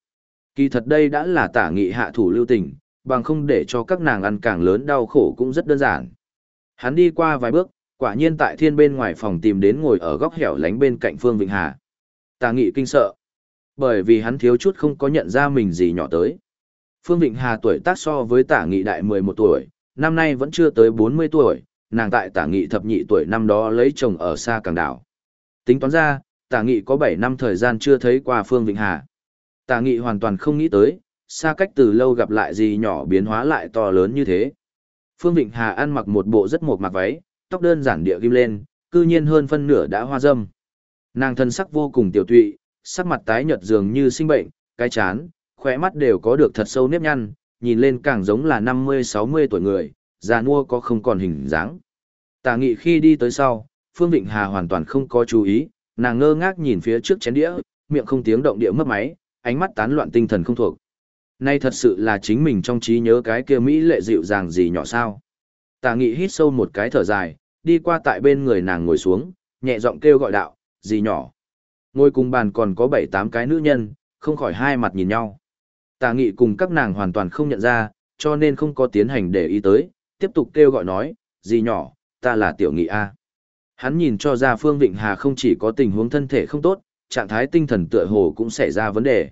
Kỳ thật đây đã là tả nghị hạ thủ lưu tình, bằng không để cho các nàng ăn càng lớn đau khổ cũng rất đơn giản. Hắn đi qua vài bước, quả nhiên tại thiên bên ngoài phòng tìm đến ngồi ở góc hẻo lánh bên cạnh Phương Vịnh Hà. Tà nghị kinh sợ. Bởi vì hắn thiếu chút không có nhận ra mình gì nhỏ tới. Phương Vịnh Hà tuổi tác so với tả nghị đại 11 tuổi, năm nay vẫn chưa tới 40 tuổi, nàng tại tả nghị thập nhị tuổi năm đó lấy chồng ở xa càng đảo. Tính toán ra, tả nghị có 7 năm thời gian chưa thấy qua Phương Vịnh Hà. Tả nghị hoàn toàn không nghĩ tới, xa cách từ lâu gặp lại gì nhỏ biến hóa lại to lớn như thế. Phương Vịnh Hà ăn mặc một bộ rất mộc mặc váy, tóc đơn giản địa ghim lên, cư nhiên hơn phân nửa đã hoa dâm. Nàng thân sắc vô cùng tiểu tụy, sắc mặt tái nhợt dường như sinh bệnh, cái chán, khóe mắt đều có được thật sâu nếp nhăn, nhìn lên càng giống là 50-60 tuổi người, già nua có không còn hình dáng. Tả nghị khi đi tới sau, Phương Vịnh Hà hoàn toàn không có chú ý, nàng ngơ ngác nhìn phía trước chén đĩa, miệng không tiếng động địa mất máy, ánh mắt tán loạn tinh thần không thuộc. Nay thật sự là chính mình trong trí nhớ cái kia Mỹ lệ dịu dàng gì nhỏ sao. Tà nghị hít sâu một cái thở dài, đi qua tại bên người nàng ngồi xuống, nhẹ giọng kêu gọi đạo, gì nhỏ. Ngồi cùng bàn còn có bảy tám cái nữ nhân, không khỏi hai mặt nhìn nhau. Tà nghị cùng các nàng hoàn toàn không nhận ra, cho nên không có tiến hành để ý tới, tiếp tục kêu gọi nói, gì nhỏ, ta là tiểu nghị A. Hắn nhìn cho ra Phương Vịnh Hà không chỉ có tình huống thân thể không tốt, trạng thái tinh thần tựa hồ cũng xảy ra vấn đề.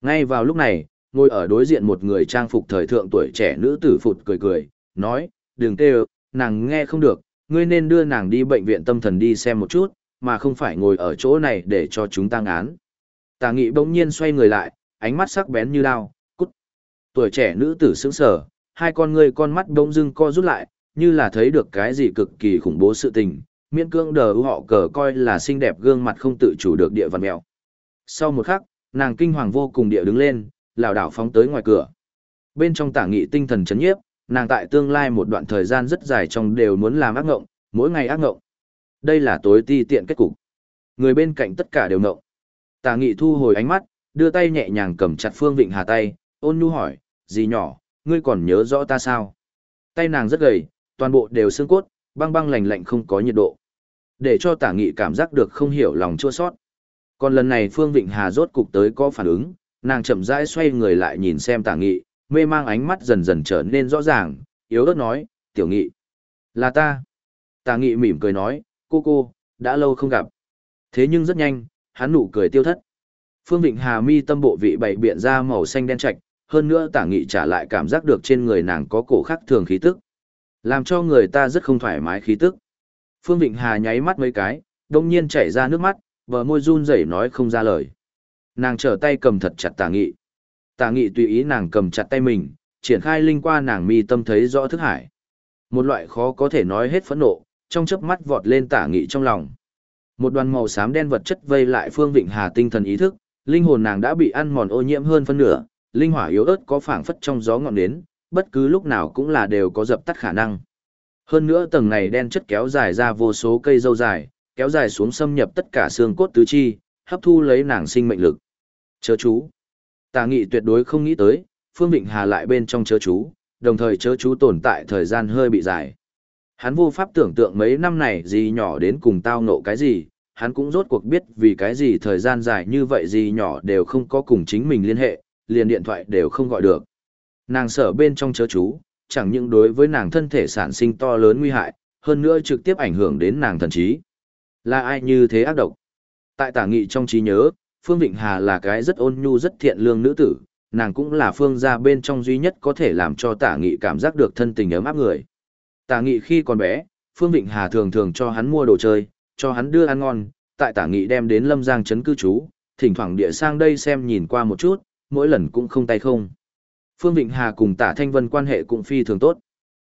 Ngay vào lúc này, ngồi ở đối diện một người trang phục thời thượng tuổi trẻ nữ tử phụt cười cười, nói, đừng kêu, nàng nghe không được, ngươi nên đưa nàng đi bệnh viện tâm thần đi xem một chút, mà không phải ngồi ở chỗ này để cho chúng tăng án. Tà nghị bỗng nhiên xoay người lại, ánh mắt sắc bén như đao, cút. Tuổi trẻ nữ tử sững sờ, hai con ngươi con mắt bỗng dưng co rút lại, như là thấy được cái gì cực kỳ khủng bố sự tình, miễn cương đờ họ cờ coi là xinh đẹp gương mặt không tự chủ được địa văn mèo. Sau một khắc, nàng kinh hoàng vô cùng địa đứng lên, lảo đảo phóng tới ngoài cửa. Bên trong tả nghị tinh thần chấn nhiếp, nàng tại tương lai một đoạn thời gian rất dài trong đều muốn làm ác ngộng, mỗi ngày ác ngộng. Đây là tối ti tiện kết cục. Người bên cạnh tất cả đều ngộng. Tả nghị thu hồi ánh mắt, đưa tay nhẹ nhàng cầm chặt Phương Vịnh Hà tay, ôn nhu hỏi, gì nhỏ, ngươi còn nhớ rõ ta sao? Tay nàng rất gầy, toàn bộ đều xương cốt, băng băng lạnh lạnh không có nhiệt độ. Để cho tả nghị cảm giác được không hiểu lòng chua sót. Còn lần này Phương Vịnh Hà rốt cục tới có phản ứng, nàng chậm rãi xoay người lại nhìn xem tả nghị, mê mang ánh mắt dần dần trở nên rõ ràng, yếu ớt nói, tiểu nghị. Là ta. Tả nghị mỉm cười nói, cô cô, đã lâu không gặp. Thế nhưng rất nhanh, hắn nụ cười tiêu thất. Phương Vịnh Hà mi tâm bộ vị bảy biện ra màu xanh đen trạch, hơn nữa tả nghị trả lại cảm giác được trên người nàng có cổ khắc thường khí tức. Làm cho người ta rất không thoải mái khí tức. Phương Vịnh Hà nháy mắt mấy cái, đông nhiên chảy ra nước mắt, bờ môi run rẩy nói không ra lời. Nàng trở tay cầm thật chặt tả nghị. Tả nghị tùy ý nàng cầm chặt tay mình, triển khai linh qua nàng mi tâm thấy rõ thức hải. Một loại khó có thể nói hết phẫn nộ, trong chớp mắt vọt lên tả nghị trong lòng. Một đoàn màu xám đen vật chất vây lại Phương Vịnh Hà tinh thần ý thức, linh hồn nàng đã bị ăn mòn ô nhiễm hơn phân nửa, linh hỏa yếu ớt có phảng phất trong gió ngọn nến, bất cứ lúc nào cũng là đều có dập tắt khả năng. Hơn nữa tầng này đen chất kéo dài ra vô số cây dâu dài, kéo dài xuống xâm nhập tất cả xương cốt tứ chi, hấp thu lấy nàng sinh mệnh lực. Chớ chú. Tà nghị tuyệt đối không nghĩ tới, Phương Vịnh Hà lại bên trong chớ chú, đồng thời chớ chú tồn tại thời gian hơi bị dài. Hắn vô pháp tưởng tượng mấy năm này gì nhỏ đến cùng tao nộ cái gì, hắn cũng rốt cuộc biết vì cái gì thời gian dài như vậy gì nhỏ đều không có cùng chính mình liên hệ, liền điện thoại đều không gọi được. Nàng sở bên trong chớ chú, chẳng những đối với nàng thân thể sản sinh to lớn nguy hại, hơn nữa trực tiếp ảnh hưởng đến nàng thần trí. Là ai như thế ác độc? Tại tả nghị trong trí nhớ, Phương Vịnh Hà là cái rất ôn nhu rất thiện lương nữ tử, nàng cũng là phương gia bên trong duy nhất có thể làm cho tả nghị cảm giác được thân tình ấm áp người. Tả nghị khi còn bé, Phương Vịnh Hà thường thường cho hắn mua đồ chơi, cho hắn đưa ăn ngon, tại tả nghị đem đến lâm giang trấn cư trú, thỉnh thoảng địa sang đây xem nhìn qua một chút, mỗi lần cũng không tay không. Phương Vịnh Hà cùng tả Thanh Vân quan hệ cũng phi thường tốt.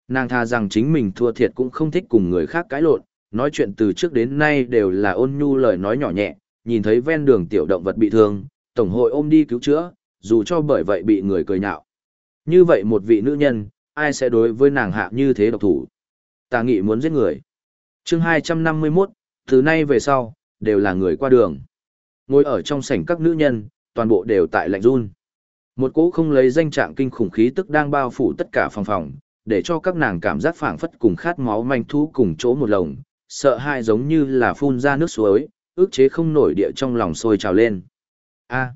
Nàng tha rằng chính mình thua thiệt cũng không thích cùng người khác cãi lộn, nói chuyện từ trước đến nay đều là ôn nhu lời nói nhỏ nhẹ, nhìn thấy ven đường tiểu động vật bị thương, tổng hội ôm đi cứu chữa, dù cho bởi vậy bị người cười nhạo. Như vậy một vị nữ nhân, ai sẽ đối với nàng hạ như thế độc thủ? Tà nghị muốn giết người. chương 251, từ nay về sau, đều là người qua đường. Ngồi ở trong sảnh các nữ nhân, toàn bộ đều tại lạnh run. Một cỗ không lấy danh trạng kinh khủng khí tức đang bao phủ tất cả phòng phòng, để cho các nàng cảm giác phảng phất cùng khát máu manh thú cùng chỗ một lồng, sợ hãi giống như là phun ra nước suối, ước chế không nổi địa trong lòng sôi trào lên. A.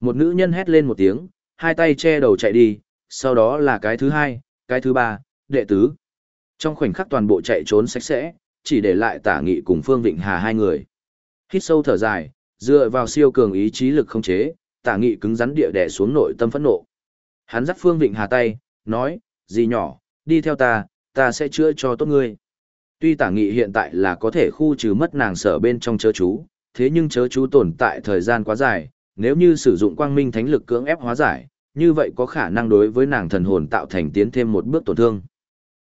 Một nữ nhân hét lên một tiếng, hai tay che đầu chạy đi, sau đó là cái thứ hai, cái thứ ba, đệ tứ. Trong khoảnh khắc toàn bộ chạy trốn sạch sẽ, chỉ để lại tả nghị cùng Phương Vịnh Hà hai người. Hít sâu thở dài, dựa vào siêu cường ý chí lực không chế, tả nghị cứng rắn địa đè xuống nội tâm phẫn nộ. Hắn dắt Phương Vịnh Hà tay, nói, gì nhỏ, đi theo ta, ta sẽ chữa cho tốt ngươi. Tuy tả nghị hiện tại là có thể khu trừ mất nàng sở bên trong chớ chú, thế nhưng chớ chú tồn tại thời gian quá dài, nếu như sử dụng quang minh thánh lực cưỡng ép hóa giải, như vậy có khả năng đối với nàng thần hồn tạo thành tiến thêm một bước tổn thương.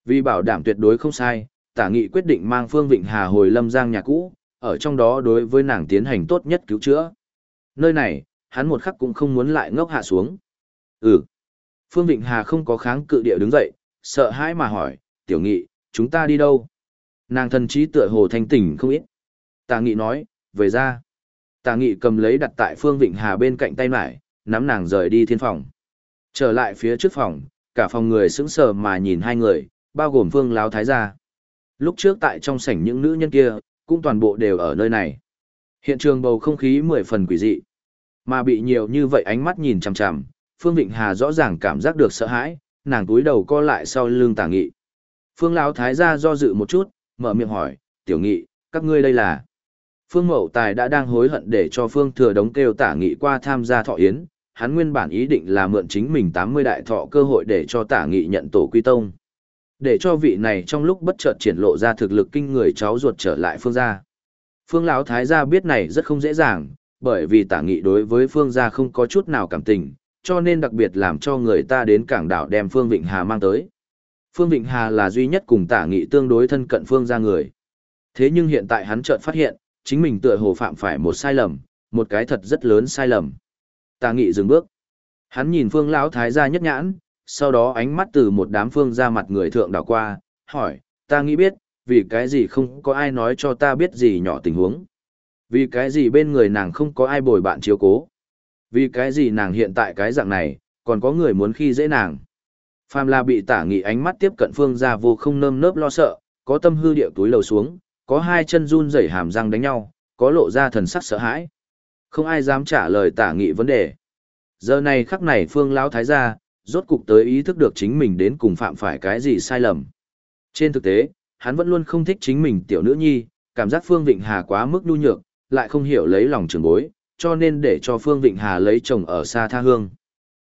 Vì bảo đảm tuyệt đối không sai, tả nghị quyết định mang Phương Vịnh Hà hồi lâm giang nhà cũ, ở trong đó đối với nàng tiến hành tốt nhất cứu chữa. Nơi này, hắn một khắc cũng không muốn lại ngốc hạ xuống. Ừ. Phương Vịnh Hà không có kháng cự địa đứng dậy, sợ hãi mà hỏi, tiểu nghị, chúng ta đi đâu? Nàng thần trí tựa hồ thanh tỉnh không ít. Tà nghị nói, về ra. Tà nghị cầm lấy đặt tại Phương Vịnh Hà bên cạnh tay lại, nắm nàng rời đi thiên phòng. Trở lại phía trước phòng, cả phòng người sững sờ mà nhìn hai người, bao gồm Phương Láo Thái gia. Lúc trước tại trong sảnh những nữ nhân kia, cũng toàn bộ đều ở nơi này. Hiện trường bầu không khí mười phần quỷ dị. Mà bị nhiều như vậy ánh mắt nhìn chằm chằm, Phương Vịnh Hà rõ ràng cảm giác được sợ hãi, nàng túi đầu co lại sau lưng tả nghị. Phương Lão Thái gia do dự một chút, mở miệng hỏi, tiểu nghị, các ngươi đây là... Phương Mậu Tài đã đang hối hận để cho Phương Thừa Đống kêu tả nghị qua tham gia thọ yến, hắn nguyên bản ý định là mượn chính mình 80 đại thọ cơ hội để cho tả nghị nhận tổ quy tông. Để cho vị này trong lúc bất chợt triển lộ ra thực lực kinh người cháu ruột trở lại Phương gia. Phương Lão Thái gia biết này rất không dễ dàng, bởi vì tả nghị đối với Phương gia không có chút nào cảm tình, cho nên đặc biệt làm cho người ta đến cảng đảo đem Phương Vịnh Hà mang tới. Phương Vịnh Hà là duy nhất cùng tả nghị tương đối thân cận Phương gia người. Thế nhưng hiện tại hắn chợt phát hiện, chính mình tựa hồ phạm phải một sai lầm, một cái thật rất lớn sai lầm ta nghị dừng bước. Hắn nhìn Phương lão thái gia nhất nhãn, sau đó ánh mắt từ một đám phương ra mặt người thượng đảo qua, hỏi, ta nghĩ biết, vì cái gì không có ai nói cho ta biết gì nhỏ tình huống. Vì cái gì bên người nàng không có ai bồi bạn chiếu cố. Vì cái gì nàng hiện tại cái dạng này, còn có người muốn khi dễ nàng. Phàm là bị tả nghị ánh mắt tiếp cận phương ra vô không nơm nớp lo sợ, có tâm hư địa túi lầu xuống, có hai chân run rẩy hàm răng đánh nhau, có lộ ra thần sắc sợ hãi. Không ai dám trả lời tả nghị vấn đề. Giờ này khắc này phương lão thái gia, rốt cục tới ý thức được chính mình đến cùng phạm phải cái gì sai lầm. Trên thực tế, hắn vẫn luôn không thích chính mình tiểu nữ nhi, cảm giác Phương Vịnh Hà quá mức nhu nhược, lại không hiểu lấy lòng trường bối, cho nên để cho Phương Vịnh Hà lấy chồng ở xa tha hương.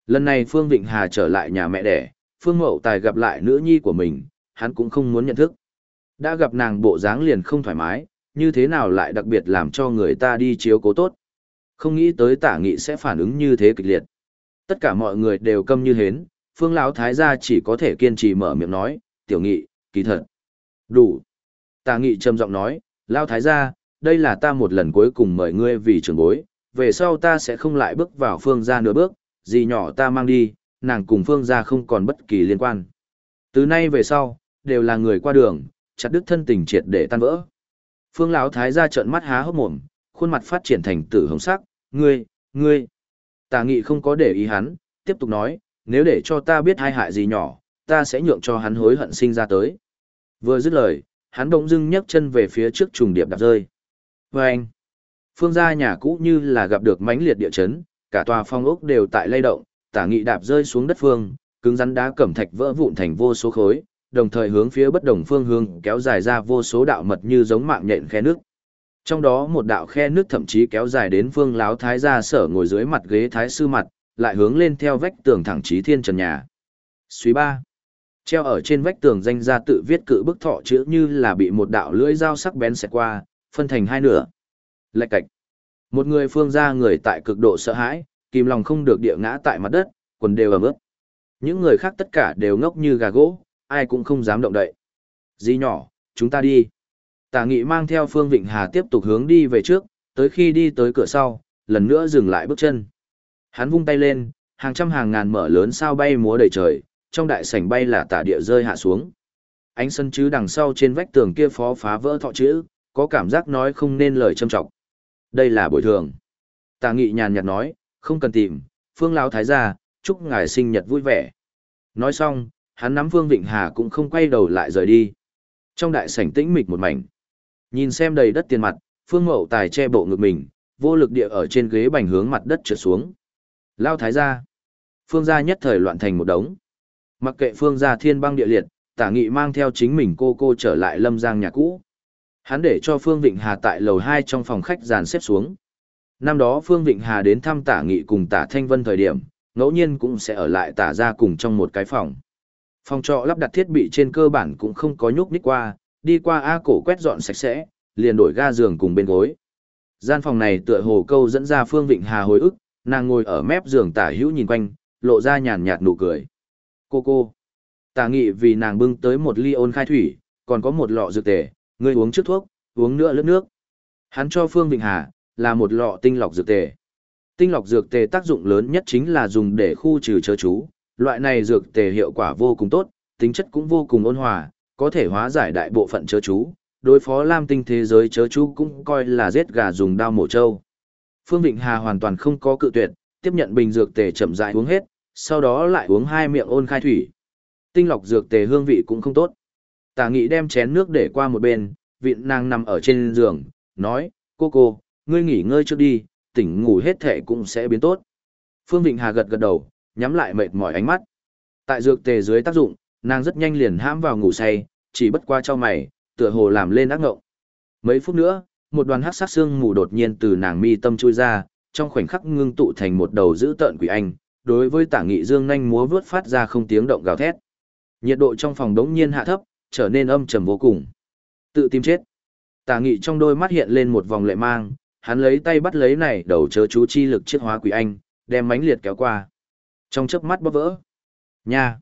Lần này Phương Vịnh Hà trở lại nhà mẹ đẻ, Phương Mậu Tài gặp lại nữ nhi của mình, hắn cũng không muốn nhận thức. Đã gặp nàng bộ dáng liền không thoải mái, như thế nào lại đặc biệt làm cho người ta đi chiếu cố tốt. Không nghĩ tới tả nghị sẽ phản ứng như thế kịch liệt. Tất cả mọi người đều câm như hến, Phương Lão Thái gia chỉ có thể kiên trì mở miệng nói, tiểu nghị, kỳ thật. Đủ. Tả nghị trầm giọng nói, Lão Thái gia, đây là ta một lần cuối cùng mời ngươi vì trưởng bối, về sau ta sẽ không lại bước vào phương gia nửa bước, gì nhỏ ta mang đi, nàng cùng phương gia không còn bất kỳ liên quan. Từ nay về sau, đều là người qua đường, chặt đứt thân tình triệt để tan vỡ. Phương lão thái gia trợn mắt há hốc mồm, khuôn mặt phát triển thành tử hồng sắc, ngươi, ngươi. Tà nghị không có để ý hắn, tiếp tục nói, nếu để cho ta biết hai hại gì nhỏ, ta sẽ nhượng cho hắn hối hận sinh ra tới. Vừa dứt lời, hắn bỗng dưng nhấc chân về phía trước trùng điệp đạp rơi. Và anh, phương gia nhà cũ như là gặp được mãnh liệt địa chấn, cả tòa phong ốc đều tại lay động, tả nghị đạp rơi xuống đất phương, cứng rắn đá cẩm thạch vỡ vụn thành vô số khối, đồng thời hướng phía bất đồng phương hướng kéo dài ra vô số đạo mật như giống mạng nhện khe nước. Trong đó một đạo khe nước thậm chí kéo dài đến phương láo thái gia sở ngồi dưới mặt ghế thái sư mặt, lại hướng lên theo vách tường thẳng chí thiên trần nhà. Suy ba. Treo ở trên vách tường danh gia tự viết cự bức thọ chữ như là bị một đạo lưỡi dao sắc bén xẹt qua, phân thành hai nửa. Lạch cạch. Một người phương ra người tại cực độ sợ hãi, kìm lòng không được địa ngã tại mặt đất, quần đều ẩm ướt. Những người khác tất cả đều ngốc như gà gỗ, ai cũng không dám động đậy. Di nhỏ, chúng ta đi tà nghị mang theo Phương Vịnh Hà tiếp tục hướng đi về trước, tới khi đi tới cửa sau, lần nữa dừng lại bước chân. Hắn vung tay lên, hàng trăm hàng ngàn mở lớn sao bay múa đầy trời, trong đại sảnh bay là tả địa rơi hạ xuống. Ánh sân chứ đằng sau trên vách tường kia phó phá vỡ thọ chữ, có cảm giác nói không nên lời châm trọng. Đây là bồi thường. Tà nghị nhàn nhạt nói, không cần tìm, phương lão thái gia, chúc ngài sinh nhật vui vẻ. Nói xong, hắn nắm Phương Vịnh Hà cũng không quay đầu lại rời đi. Trong đại sảnh tĩnh mịch một mảnh. Nhìn xem đầy đất tiền mặt, Phương Mậu Tài che bộ ngực mình, vô lực địa ở trên ghế bành hướng mặt đất trượt xuống. Lao thái gia. Phương gia nhất thời loạn thành một đống. Mặc kệ Phương gia thiên băng địa liệt, tả nghị mang theo chính mình cô cô trở lại lâm giang nhà cũ. Hắn để cho Phương Vịnh Hà tại lầu 2 trong phòng khách dàn xếp xuống. Năm đó Phương Vịnh Hà đến thăm tả nghị cùng tả Thanh Vân thời điểm, ngẫu nhiên cũng sẽ ở lại tả ra cùng trong một cái phòng. Phòng trọ lắp đặt thiết bị trên cơ bản cũng không có nhúc nhích qua, đi qua A cổ quét dọn sạch sẽ, liền đổi ga giường cùng bên gối. Gian phòng này tựa hồ câu dẫn ra Phương Vịnh Hà hồi ức, nàng ngồi ở mép giường tả hữu nhìn quanh, lộ ra nhàn nhạt nụ cười. Cô cô. Tả nghị vì nàng bưng tới một ly ôn khai thủy, còn có một lọ dược tề, ngươi uống trước thuốc, uống nữa lướt nước. Hắn cho Phương Vịnh Hà, là một lọ tinh lọc dược tề. Tinh lọc dược tề tác dụng lớn nhất chính là dùng để khu trừ chớ chú, loại này dược tề hiệu quả vô cùng tốt, tính chất cũng vô cùng ôn hòa, có thể hóa giải đại bộ phận chớ chú, đối phó lam tinh thế giới chớ chú cũng coi là giết gà dùng đao mổ trâu. Phương Vịnh Hà hoàn toàn không có cự tuyệt, tiếp nhận bình dược tề chậm rãi uống hết, sau đó lại uống hai miệng ôn khai thủy. Tinh lọc dược tề hương vị cũng không tốt. Tả nghị đem chén nước để qua một bên, vịn nàng nằm ở trên giường, nói, cô cô, ngươi nghỉ ngơi trước đi, tỉnh ngủ hết thể cũng sẽ biến tốt. Phương Vịnh Hà gật gật đầu, nhắm lại mệt mỏi ánh mắt. Tại dược tề dưới tác dụng, nàng rất nhanh liền hãm vào ngủ say, chỉ bất qua cho mày, tựa hồ làm lên ác ngộng. Mấy phút nữa, một đoàn hắc sát xương mù đột nhiên từ nàng mi tâm chui ra, trong khoảnh khắc ngưng tụ thành một đầu dữ tợn quỷ anh, đối với Tả Nghị Dương nhanh múa vướt phát ra không tiếng động gào thét. Nhiệt độ trong phòng đống nhiên hạ thấp, trở nên âm trầm vô cùng. Tự tìm chết. Tả Nghị trong đôi mắt hiện lên một vòng lệ mang, hắn lấy tay bắt lấy này đầu chớ chú chi lực chiết hóa quỷ anh, đem mánh liệt kéo qua. Trong chớp mắt bóp vỡ. Nha.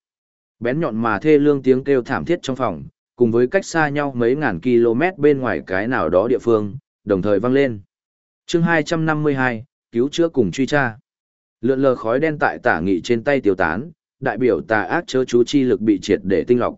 Bén nhọn mà thê lương tiếng kêu thảm thiết trong phòng, cùng với cách xa nhau mấy ngàn km bên ngoài cái nào đó địa phương, đồng thời vang lên. chương 252, cứu chữa cùng truy tra. Lượn lờ khói đen tại tả nghị trên tay tiêu tán, đại biểu tà ác chớ chú chi lực bị triệt để tinh lọc.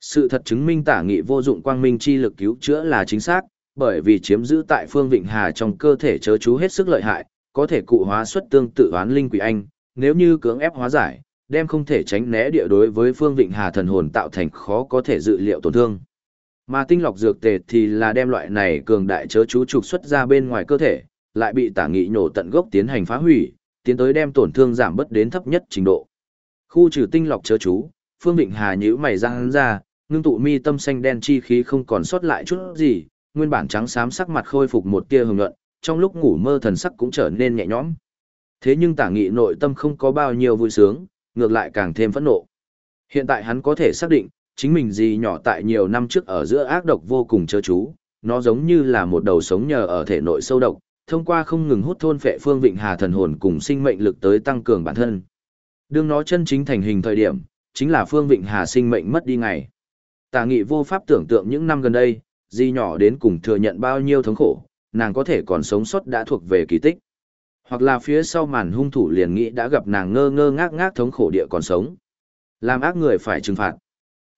Sự thật chứng minh tả nghị vô dụng quang minh chi lực cứu chữa là chính xác, bởi vì chiếm giữ tại phương Vịnh Hà trong cơ thể chớ chú hết sức lợi hại, có thể cụ hóa xuất tương tự oán linh quỷ anh, nếu như cưỡng ép hóa giải, đem không thể tránh né địa đối với phương Vịnh Hà thần hồn tạo thành khó có thể dự liệu tổn thương. Mà tinh lọc dược tề thì là đem loại này cường đại chớ chú trục xuất ra bên ngoài cơ thể, lại bị tả nghị nhổ tận gốc tiến hành phá hủy, tiến tới đem tổn thương giảm bớt đến thấp nhất trình độ. Khu trừ tinh lọc chớ chú, Phương Vịnh Hà nhíu mày răng ra, ngưng tụ mi tâm xanh đen chi khí không còn sót lại chút gì, nguyên bản trắng xám sắc mặt khôi phục một tia hồng nhuận, trong lúc ngủ mơ thần sắc cũng trở nên nhẹ nhõm. Thế nhưng tả nghị nội tâm không có bao nhiêu vui sướng, ngược lại càng thêm phẫn nộ. Hiện tại hắn có thể xác định, chính mình gì nhỏ tại nhiều năm trước ở giữa ác độc vô cùng chớ chú, nó giống như là một đầu sống nhờ ở thể nội sâu độc, thông qua không ngừng hút thôn phệ phương vịnh hà thần hồn cùng sinh mệnh lực tới tăng cường bản thân. Đương nó chân chính thành hình thời điểm, chính là phương vịnh hà sinh mệnh mất đi ngày. Tà nghị vô pháp tưởng tượng những năm gần đây, di nhỏ đến cùng thừa nhận bao nhiêu thống khổ, nàng có thể còn sống sót đã thuộc về kỳ tích. Hoặc là phía sau màn hung thủ liền nghĩ đã gặp nàng ngơ ngơ ngác ngác thống khổ địa còn sống. Làm ác người phải trừng phạt.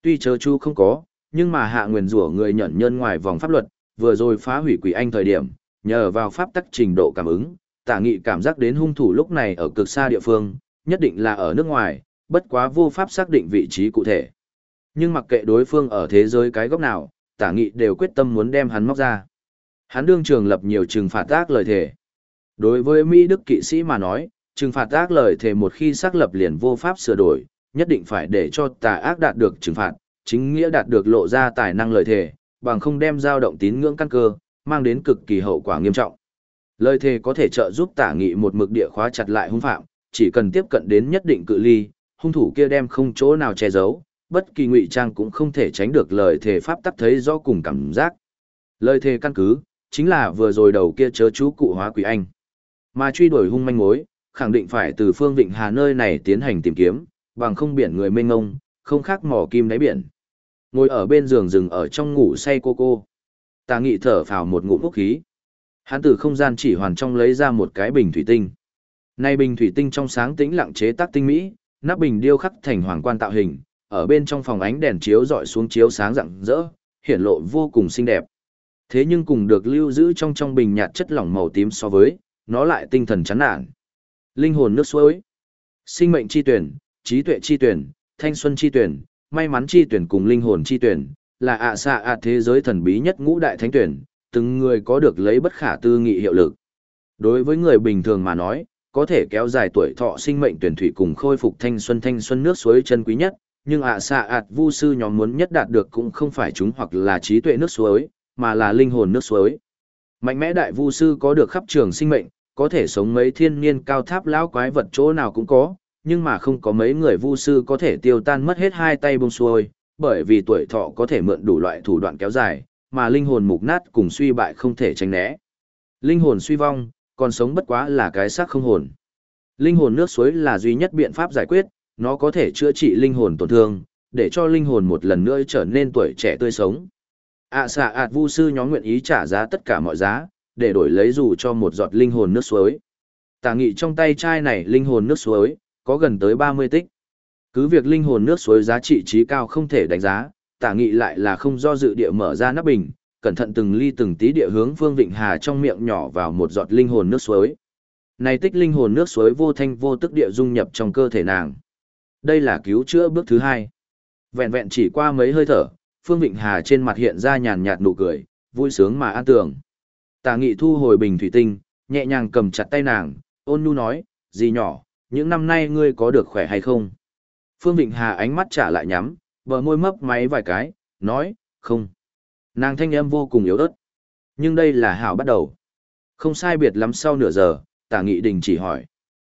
Tuy chớ chu không có, nhưng mà hạ nguyền rủa người nhận nhân ngoài vòng pháp luật, vừa rồi phá hủy quỷ anh thời điểm, nhờ vào pháp tắc trình độ cảm ứng, tả nghị cảm giác đến hung thủ lúc này ở cực xa địa phương, nhất định là ở nước ngoài, bất quá vô pháp xác định vị trí cụ thể. Nhưng mặc kệ đối phương ở thế giới cái góc nào, tả nghị đều quyết tâm muốn đem hắn móc ra. Hắn đương trường lập nhiều trừng phạt tác lời thề. Đối với Mỹ Đức kỵ sĩ mà nói, trừng phạt ác lời thề một khi xác lập liền vô pháp sửa đổi, nhất định phải để cho tà ác đạt được trừng phạt, chính nghĩa đạt được lộ ra tài năng lời thề, bằng không đem dao động tín ngưỡng căn cơ, mang đến cực kỳ hậu quả nghiêm trọng. Lời thề có thể trợ giúp tả nghị một mực địa khóa chặt lại hung phạm, chỉ cần tiếp cận đến nhất định cự ly, hung thủ kia đem không chỗ nào che giấu, bất kỳ ngụy trang cũng không thể tránh được lời thề pháp tắc thấy do cùng cảm giác. Lời thề căn cứ, chính là vừa rồi đầu kia chớ chú cụ hóa quỷ anh. Mà truy đuổi hung manh mối, khẳng định phải từ phương Vịnh Hà nơi này tiến hành tìm kiếm, bằng không biển người mênh ngông, không khác mỏ kim đáy biển. Ngồi ở bên giường rừng ở trong ngủ say cô cô. Tà nghị thở phào một ngụm hút khí. Hắn từ không gian chỉ hoàn trong lấy ra một cái bình thủy tinh. Nay bình thủy tinh trong sáng tĩnh lặng chế tác tinh mỹ, nắp bình điêu khắc thành hoàng quan tạo hình, ở bên trong phòng ánh đèn chiếu dọi xuống chiếu sáng rạng rỡ, hiển lộ vô cùng xinh đẹp. Thế nhưng cùng được lưu giữ trong trong bình nhạt chất lỏng màu tím so với, nó lại tinh thần chán nản. Linh hồn nước suối, sinh mệnh chi tuyển, trí tuệ chi tuyển, thanh xuân chi tuyển, may mắn chi tuyển cùng linh hồn chi tuyển, là ạ xạ ạ thế giới thần bí nhất ngũ đại thánh tuyển, từng người có được lấy bất khả tư nghị hiệu lực. Đối với người bình thường mà nói, có thể kéo dài tuổi thọ sinh mệnh tuyển thủy cùng khôi phục thanh xuân thanh xuân nước suối chân quý nhất, nhưng ạ xạ ạt vu sư nhóm muốn nhất đạt được cũng không phải chúng hoặc là trí tuệ nước suối, mà là linh hồn nước suối. Mạnh mẽ đại vu sư có được khắp trường sinh mệnh, có thể sống mấy thiên niên cao tháp lão quái vật chỗ nào cũng có, nhưng mà không có mấy người vu sư có thể tiêu tan mất hết hai tay bông xuôi, bởi vì tuổi thọ có thể mượn đủ loại thủ đoạn kéo dài, mà linh hồn mục nát cùng suy bại không thể tránh né. Linh hồn suy vong, còn sống bất quá là cái xác không hồn. Linh hồn nước suối là duy nhất biện pháp giải quyết, nó có thể chữa trị linh hồn tổn thương, để cho linh hồn một lần nữa trở nên tuổi trẻ tươi sống ạ xạ ạt vu sư nhóm nguyện ý trả giá tất cả mọi giá, để đổi lấy dù cho một giọt linh hồn nước suối. Tả nghị trong tay chai này linh hồn nước suối, có gần tới 30 tích. Cứ việc linh hồn nước suối giá trị trí cao không thể đánh giá, tả nghị lại là không do dự địa mở ra nắp bình, cẩn thận từng ly từng tí địa hướng Phương Vịnh Hà trong miệng nhỏ vào một giọt linh hồn nước suối. Này tích linh hồn nước suối vô thanh vô tức địa dung nhập trong cơ thể nàng. Đây là cứu chữa bước thứ hai. Vẹn vẹn chỉ qua mấy hơi thở, Phương Vịnh Hà trên mặt hiện ra nhàn nhạt nụ cười, vui sướng mà an tưởng. Tả nghị thu hồi bình thủy tinh, nhẹ nhàng cầm chặt tay nàng, ôn nhu nói, gì nhỏ, những năm nay ngươi có được khỏe hay không? Phương Vịnh Hà ánh mắt trả lại nhắm, bờ môi mấp máy vài cái, nói, không. Nàng thanh âm vô cùng yếu ớt. Nhưng đây là hảo bắt đầu. Không sai biệt lắm sau nửa giờ, tả nghị đình chỉ hỏi.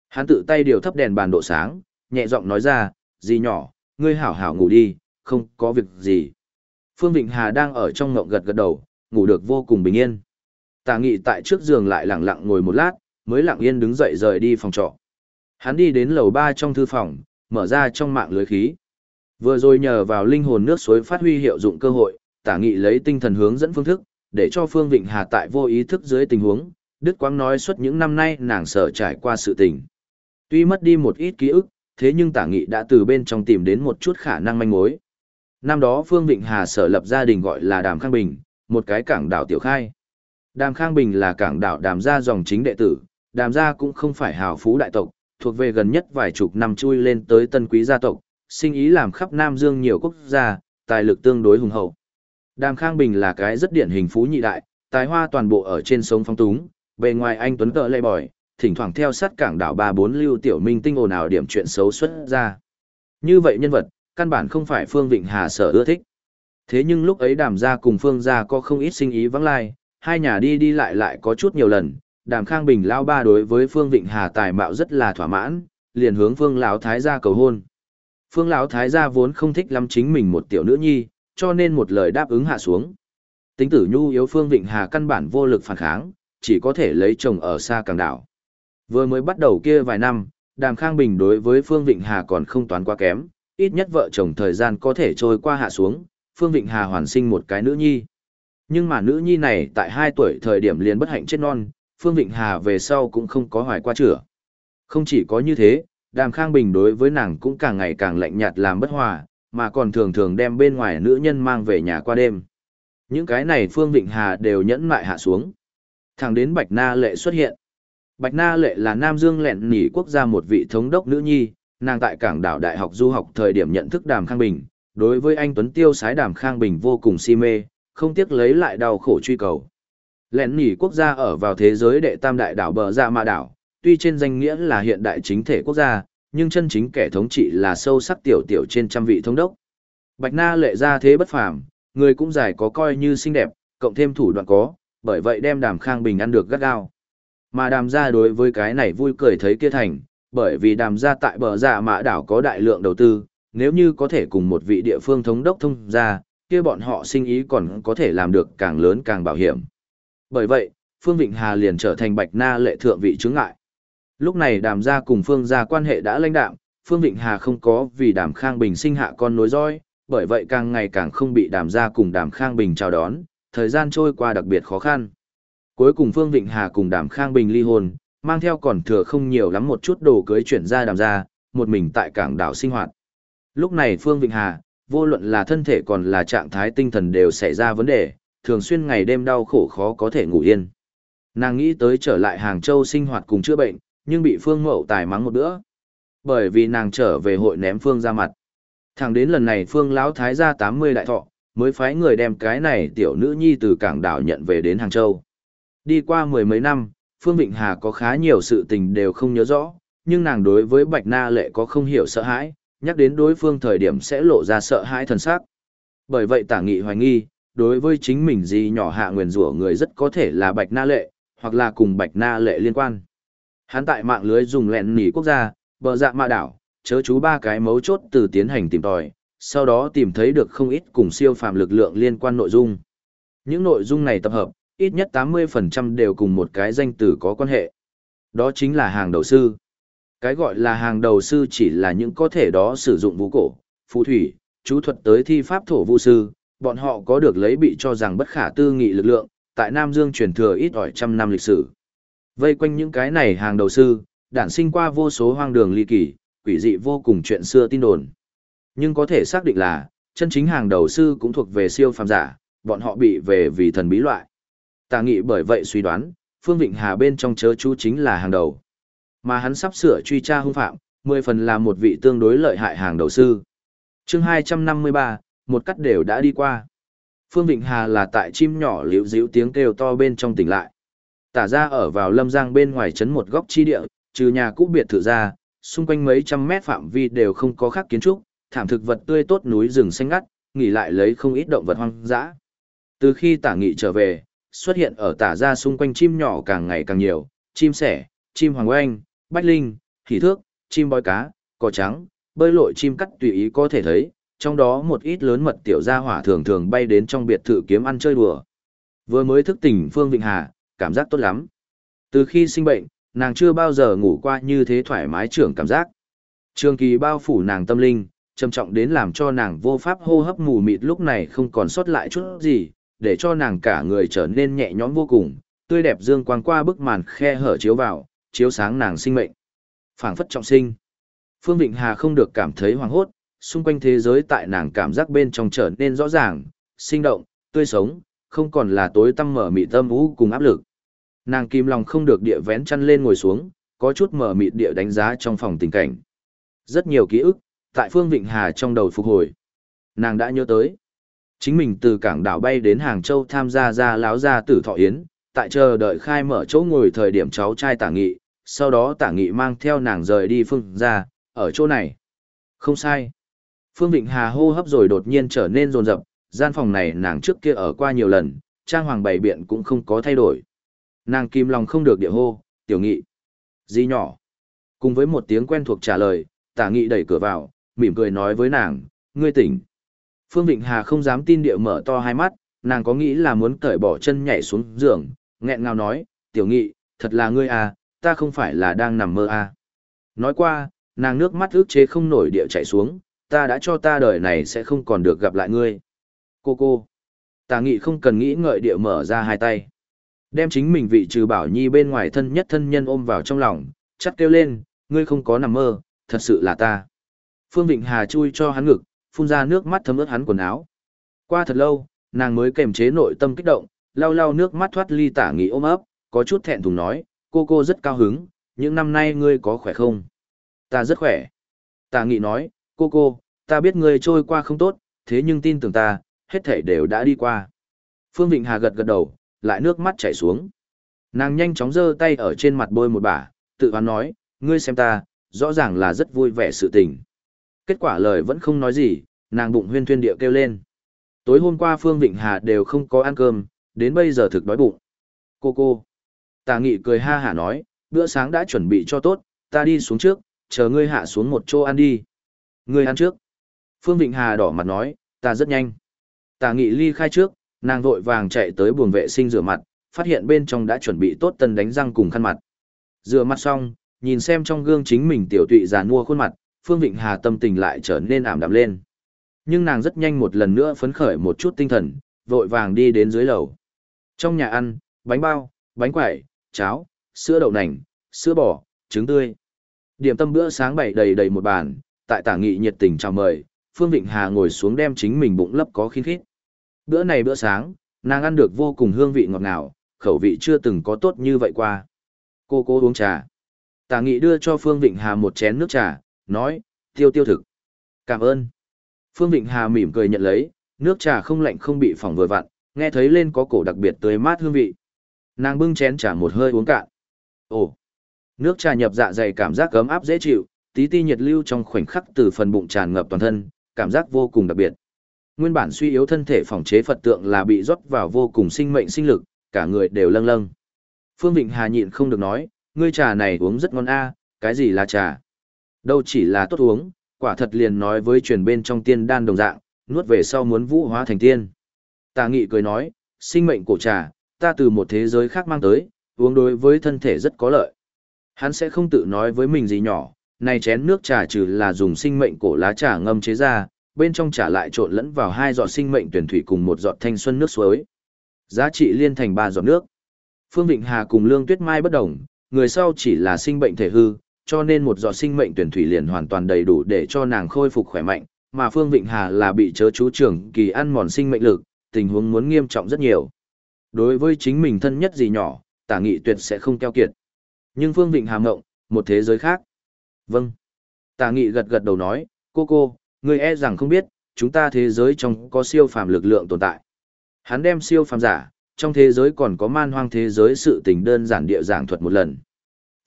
Hắn tự tay điều thấp đèn bàn độ sáng, nhẹ giọng nói ra, gì nhỏ, ngươi hảo hảo ngủ đi, không có việc gì. Phương Vịnh Hà đang ở trong ngộng gật gật đầu, ngủ được vô cùng bình yên. Tả nghị tại trước giường lại lặng lặng ngồi một lát, mới lặng yên đứng dậy rời đi phòng trọ. Hắn đi đến lầu ba trong thư phòng, mở ra trong mạng lưới khí. Vừa rồi nhờ vào linh hồn nước suối phát huy hiệu dụng cơ hội, tả nghị lấy tinh thần hướng dẫn phương thức, để cho Phương Vịnh Hà tại vô ý thức dưới tình huống, Đức Quang nói suốt những năm nay nàng sợ trải qua sự tình. Tuy mất đi một ít ký ức, thế nhưng tả nghị đã từ bên trong tìm đến một chút khả năng manh mối. Năm đó Phương Vịnh Hà sở lập gia đình gọi là Đàm Khang Bình, một cái cảng đảo tiểu khai. Đàm Khang Bình là cảng đảo đàm gia dòng chính đệ tử, đàm gia cũng không phải hào phú đại tộc, thuộc về gần nhất vài chục năm chui lên tới tân quý gia tộc, sinh ý làm khắp Nam Dương nhiều quốc gia, tài lực tương đối hùng hậu. Đàm Khang Bình là cái rất điển hình phú nhị đại, tài hoa toàn bộ ở trên sông phong túng, bề ngoài anh tuấn cỡ lây bòi, thỉnh thoảng theo sát cảng đảo ba bốn lưu tiểu minh tinh ồn ào điểm chuyện xấu xuất ra. Như vậy nhân vật, căn bản không phải Phương Vịnh Hà sở ưa thích. Thế nhưng lúc ấy đàm gia cùng Phương gia có không ít sinh ý vắng lai, hai nhà đi đi lại lại có chút nhiều lần, đàm khang bình lao ba đối với phương vịnh hà tài mạo rất là thỏa mãn liền hướng phương lão thái gia cầu hôn. Phương lão thái gia vốn không thích lắm chính mình một tiểu nữ nhi cho nên một lời đáp ứng hạ xuống. Tính tử nhu yếu phương vịnh hà căn bản vô lực phản kháng chỉ có thể lấy chồng ở xa càng đảo. Vừa mới bắt đầu kia vài năm đàm khang bình đối với phương vịnh hà còn không toán quá kém ít nhất vợ chồng thời gian có thể trôi qua hạ xuống phương vịnh hà hoàn sinh một cái nữ nhi nhưng mà nữ nhi này tại hai tuổi thời điểm liền bất hạnh chết non Phương Vịnh Hà về sau cũng không có hoài qua chữa. Không chỉ có như thế, Đàm Khang Bình đối với nàng cũng càng ngày càng lạnh nhạt làm bất hòa, mà còn thường thường đem bên ngoài nữ nhân mang về nhà qua đêm. Những cái này Phương Vịnh Hà đều nhẫn mại hạ xuống. Thẳng đến Bạch Na Lệ xuất hiện. Bạch Na Lệ là Nam Dương lẹn nỉ quốc gia một vị thống đốc nữ nhi, nàng tại cảng đảo đại học du học thời điểm nhận thức Đàm Khang Bình, đối với anh Tuấn Tiêu sái Đàm Khang Bình vô cùng si mê, không tiếc lấy lại đau khổ truy cầu. Lẹn nỉ quốc gia ở vào thế giới đệ tam đại đảo bờ ra mạ đảo tuy trên danh nghĩa là hiện đại chính thể quốc gia nhưng chân chính kẻ thống trị là sâu sắc tiểu tiểu trên trăm vị thống đốc. Bạch na lệ ra thế bất phàm người cũng dài có coi như xinh đẹp cộng thêm thủ đoạn có bởi vậy đem đàm khang bình ăn được gắt gao. Mà đàm gia đối với cái này vui cười thấy kia thành bởi vì đàm gia tại bờ dạ mã đảo có đại lượng đầu tư nếu như có thể cùng một vị địa phương thống đốc thông ra kia bọn họ sinh ý còn có thể làm được càng lớn càng bảo hiểm bởi vậy, Phương Vịnh Hà liền trở thành Bạch Na lệ thượng vị chứng ngại. Lúc này đàm gia cùng Phương gia quan hệ đã lãnh đạm, Phương Vịnh Hà không có vì đàm Khang Bình sinh hạ con nối roi, bởi vậy càng ngày càng không bị đàm gia cùng đàm Khang Bình chào đón, thời gian trôi qua đặc biệt khó khăn. Cuối cùng Phương Vịnh Hà cùng đàm Khang Bình ly hôn, mang theo còn thừa không nhiều lắm một chút đồ cưới chuyển ra đàm gia, một mình tại cảng đảo sinh hoạt. Lúc này Phương Vịnh Hà, vô luận là thân thể còn là trạng thái tinh thần đều xảy ra vấn đề, thường xuyên ngày đêm đau khổ khó có thể ngủ yên. Nàng nghĩ tới trở lại Hàng Châu sinh hoạt cùng chữa bệnh, nhưng bị Phương Mậu tài mắng một bữa. Bởi vì nàng trở về hội ném Phương ra mặt. Thẳng đến lần này Phương lão thái gia 80 đại thọ, mới phái người đem cái này tiểu nữ nhi từ cảng đảo nhận về đến Hàng Châu. Đi qua mười mấy năm, Phương Vịnh Hà có khá nhiều sự tình đều không nhớ rõ, nhưng nàng đối với Bạch Na Lệ có không hiểu sợ hãi, nhắc đến đối phương thời điểm sẽ lộ ra sợ hãi thần sắc. Bởi vậy tả nghị hoài nghi, đối với chính mình gì nhỏ hạ nguyền rủa người rất có thể là bạch na lệ, hoặc là cùng Bạch Na lệ liên quan. Hắn tại mạng lưới dùng lẹn nỉ quốc gia, bờ dạ mạ đảo, chớ chú ba cái mấu chốt từ tiến hành tìm tòi, sau đó tìm thấy được không ít cùng siêu phàm lực lượng liên quan nội dung. Những nội dung này tập hợp, ít nhất 80% đều cùng một cái danh từ có quan hệ. Đó chính là hàng đầu sư. Cái gọi là hàng đầu sư chỉ là những có thể đó sử dụng vũ cổ, phù thủy, chú thuật tới thi pháp thổ vũ sư, bọn họ có được lấy bị cho rằng bất khả tư nghị lực lượng, tại Nam Dương truyền thừa ít ỏi trăm năm lịch sử. Vây quanh những cái này hàng đầu sư, đản sinh qua vô số hoang đường ly kỳ, quỷ dị vô cùng chuyện xưa tin đồn. Nhưng có thể xác định là, chân chính hàng đầu sư cũng thuộc về siêu phàm giả, bọn họ bị về vì thần bí loại. Tà nghị bởi vậy suy đoán, Phương Vịnh Hà bên trong chớ chú chính là hàng đầu. Mà hắn sắp sửa truy tra hung phạm, mười phần là một vị tương đối lợi hại hàng đầu sư. chương 253, một cắt đều đã đi qua. Phương Vịnh Hà là tại chim nhỏ liễu díu tiếng kêu to bên trong tỉnh lại. Tả ra ở vào lâm giang bên ngoài trấn một góc chi địa, trừ nhà cũ biệt thự ra, xung quanh mấy trăm mét phạm vi đều không có khác kiến trúc, thảm thực vật tươi tốt núi rừng xanh ngắt, nghỉ lại lấy không ít động vật hoang dã. Từ khi tả nghị trở về, xuất hiện ở tả ra xung quanh chim nhỏ càng ngày càng nhiều, chim sẻ, chim hoàng oanh, bách linh, hỉ thước, chim bói cá, cò trắng, bơi lội chim cắt tùy ý có thể thấy, trong đó một ít lớn mật tiểu gia hỏa thường thường bay đến trong biệt thự kiếm ăn chơi đùa. Vừa mới thức tỉnh Phương Vịnh Hà, cảm giác tốt lắm. Từ khi sinh bệnh, nàng chưa bao giờ ngủ qua như thế thoải mái trưởng cảm giác. Trường kỳ bao phủ nàng tâm linh, trầm trọng đến làm cho nàng vô pháp hô hấp mù mịt lúc này không còn sót lại chút gì, để cho nàng cả người trở nên nhẹ nhõm vô cùng, tươi đẹp dương quang qua bức màn khe hở chiếu vào, chiếu sáng nàng sinh mệnh. phảng phất trọng sinh. Phương Vịnh Hà không được cảm thấy hoảng hốt, xung quanh thế giới tại nàng cảm giác bên trong trở nên rõ ràng, sinh động, tươi sống, không còn là tối tăm mở mịt tâm vũ cùng áp lực. Nàng kim lòng không được địa vén chăn lên ngồi xuống, có chút mở mịt địa đánh giá trong phòng tình cảnh. Rất nhiều ký ức, tại Phương Vịnh Hà trong đầu phục hồi. Nàng đã nhớ tới. Chính mình từ cảng đảo bay đến Hàng Châu tham gia ra láo gia tử thọ yến, tại chờ đợi khai mở chỗ ngồi thời điểm cháu trai tả nghị, sau đó tả nghị mang theo nàng rời đi phương ra, ở chỗ này. Không sai. Phương Vịnh Hà hô hấp rồi đột nhiên trở nên rồn rập, gian phòng này nàng trước kia ở qua nhiều lần, trang hoàng bày biện cũng không có thay đổi. Nàng kim lòng không được địa hô, tiểu nghị. Di nhỏ. Cùng với một tiếng quen thuộc trả lời, tả nghị đẩy cửa vào, mỉm cười nói với nàng, ngươi tỉnh. Phương Vịnh Hà không dám tin địa mở to hai mắt, nàng có nghĩ là muốn cởi bỏ chân nhảy xuống giường, nghẹn ngào nói, tiểu nghị, thật là ngươi à, ta không phải là đang nằm mơ à. Nói qua, nàng nước mắt ước chế không nổi địa chảy xuống, ta đã cho ta đời này sẽ không còn được gặp lại ngươi. Cô cô. Tà nghị không cần nghĩ ngợi địa mở ra hai tay. Đem chính mình vị trừ bảo nhi bên ngoài thân nhất thân nhân ôm vào trong lòng, chắt kêu lên, ngươi không có nằm mơ, thật sự là ta. Phương Vịnh Hà chui cho hắn ngực, phun ra nước mắt thấm ướt hắn quần áo. Qua thật lâu, nàng mới kềm chế nội tâm kích động, lau lau nước mắt thoát ly tả nghị ôm ấp, có chút thẹn thùng nói, cô cô rất cao hứng, những năm nay ngươi có khỏe không? Ta rất khỏe. Tả nghị nói, cô cô, ta biết ngươi trôi qua không tốt, thế nhưng tin tưởng ta, hết thảy đều đã đi qua. Phương Vịnh Hà gật gật đầu, lại nước mắt chảy xuống. Nàng nhanh chóng giơ tay ở trên mặt bôi một bả, tự hoán nói, ngươi xem ta, rõ ràng là rất vui vẻ sự tình. Kết quả lời vẫn không nói gì, nàng bụng huyên thuyên địa kêu lên. Tối hôm qua Phương Vịnh Hà đều không có ăn cơm, đến bây giờ thực đói bụng. Cô cô. Tà nghị cười ha hả nói, bữa sáng đã chuẩn bị cho tốt, ta đi xuống trước, chờ ngươi hạ xuống một chỗ ăn đi. Ngươi ăn trước. Phương Vịnh Hà đỏ mặt nói, ta rất nhanh. Tà nghị ly khai trước, nàng vội vàng chạy tới buồng vệ sinh rửa mặt, phát hiện bên trong đã chuẩn bị tốt tân đánh răng cùng khăn mặt. Rửa mặt xong, nhìn xem trong gương chính mình tiểu tụy già nua khuôn mặt, Phương Vịnh Hà tâm tình lại trở nên ảm đạm lên. Nhưng nàng rất nhanh một lần nữa phấn khởi một chút tinh thần, vội vàng đi đến dưới lầu. Trong nhà ăn, bánh bao, bánh quẩy, cháo, sữa đậu nành, sữa bò, trứng tươi. Điểm tâm bữa sáng bày đầy đầy một bàn, tại tả nghị nhiệt tình chào mời, Phương Vịnh Hà ngồi xuống đem chính mình bụng lấp có khín khít. Bữa này bữa sáng, nàng ăn được vô cùng hương vị ngọt ngào, khẩu vị chưa từng có tốt như vậy qua. Cô cô uống trà. Tả nghị đưa cho Phương Vịnh Hà một chén nước trà, nói, tiêu tiêu thực. Cảm ơn. Phương Vịnh Hà mỉm cười nhận lấy, nước trà không lạnh không bị phỏng vừa vặn, nghe thấy lên có cổ đặc biệt tươi mát hương vị. Nàng bưng chén trà một hơi uống cạn. Ồ, nước trà nhập dạ dày cảm giác ấm áp dễ chịu, tí ti nhiệt lưu trong khoảnh khắc từ phần bụng tràn ngập toàn thân, cảm giác vô cùng đặc biệt. Nguyên bản suy yếu thân thể phòng chế Phật tượng là bị rót vào vô cùng sinh mệnh sinh lực, cả người đều lâng lâng. Phương Vịnh Hà nhịn không được nói, ngươi trà này uống rất ngon a, cái gì là trà? Đâu chỉ là tốt uống, quả thật liền nói với truyền bên trong tiên đan đồng dạng, nuốt về sau muốn vũ hóa thành tiên. Tà nghị cười nói, sinh mệnh cổ trà, ta từ một thế giới khác mang tới, uống đối với thân thể rất có lợi. Hắn sẽ không tự nói với mình gì nhỏ, này chén nước trà trừ là dùng sinh mệnh cổ lá trà ngâm chế ra, bên trong trà lại trộn lẫn vào hai giọt sinh mệnh tuyển thủy cùng một giọt thanh xuân nước suối. Giá trị liên thành ba giọt nước. Phương Vịnh Hà cùng Lương Tuyết Mai bất đồng, người sau chỉ là sinh bệnh thể hư, cho nên một giọt sinh mệnh tuyển thủy liền hoàn toàn đầy đủ để cho nàng khôi phục khỏe mạnh, mà Phương Vịnh Hà là bị chớ chú trưởng kỳ ăn mòn sinh mệnh lực, tình huống muốn nghiêm trọng rất nhiều. Đối với chính mình thân nhất gì nhỏ, tả nghị tuyệt sẽ không keo kiệt. Nhưng Phương Vịnh Hà ngậm một thế giới khác. Vâng. Tả nghị gật gật đầu nói, cô cô, người e rằng không biết, chúng ta thế giới trong có siêu phàm lực lượng tồn tại. Hắn đem siêu phàm giả, trong thế giới còn có man hoang thế giới sự tình đơn giản địa giảng thuật một lần.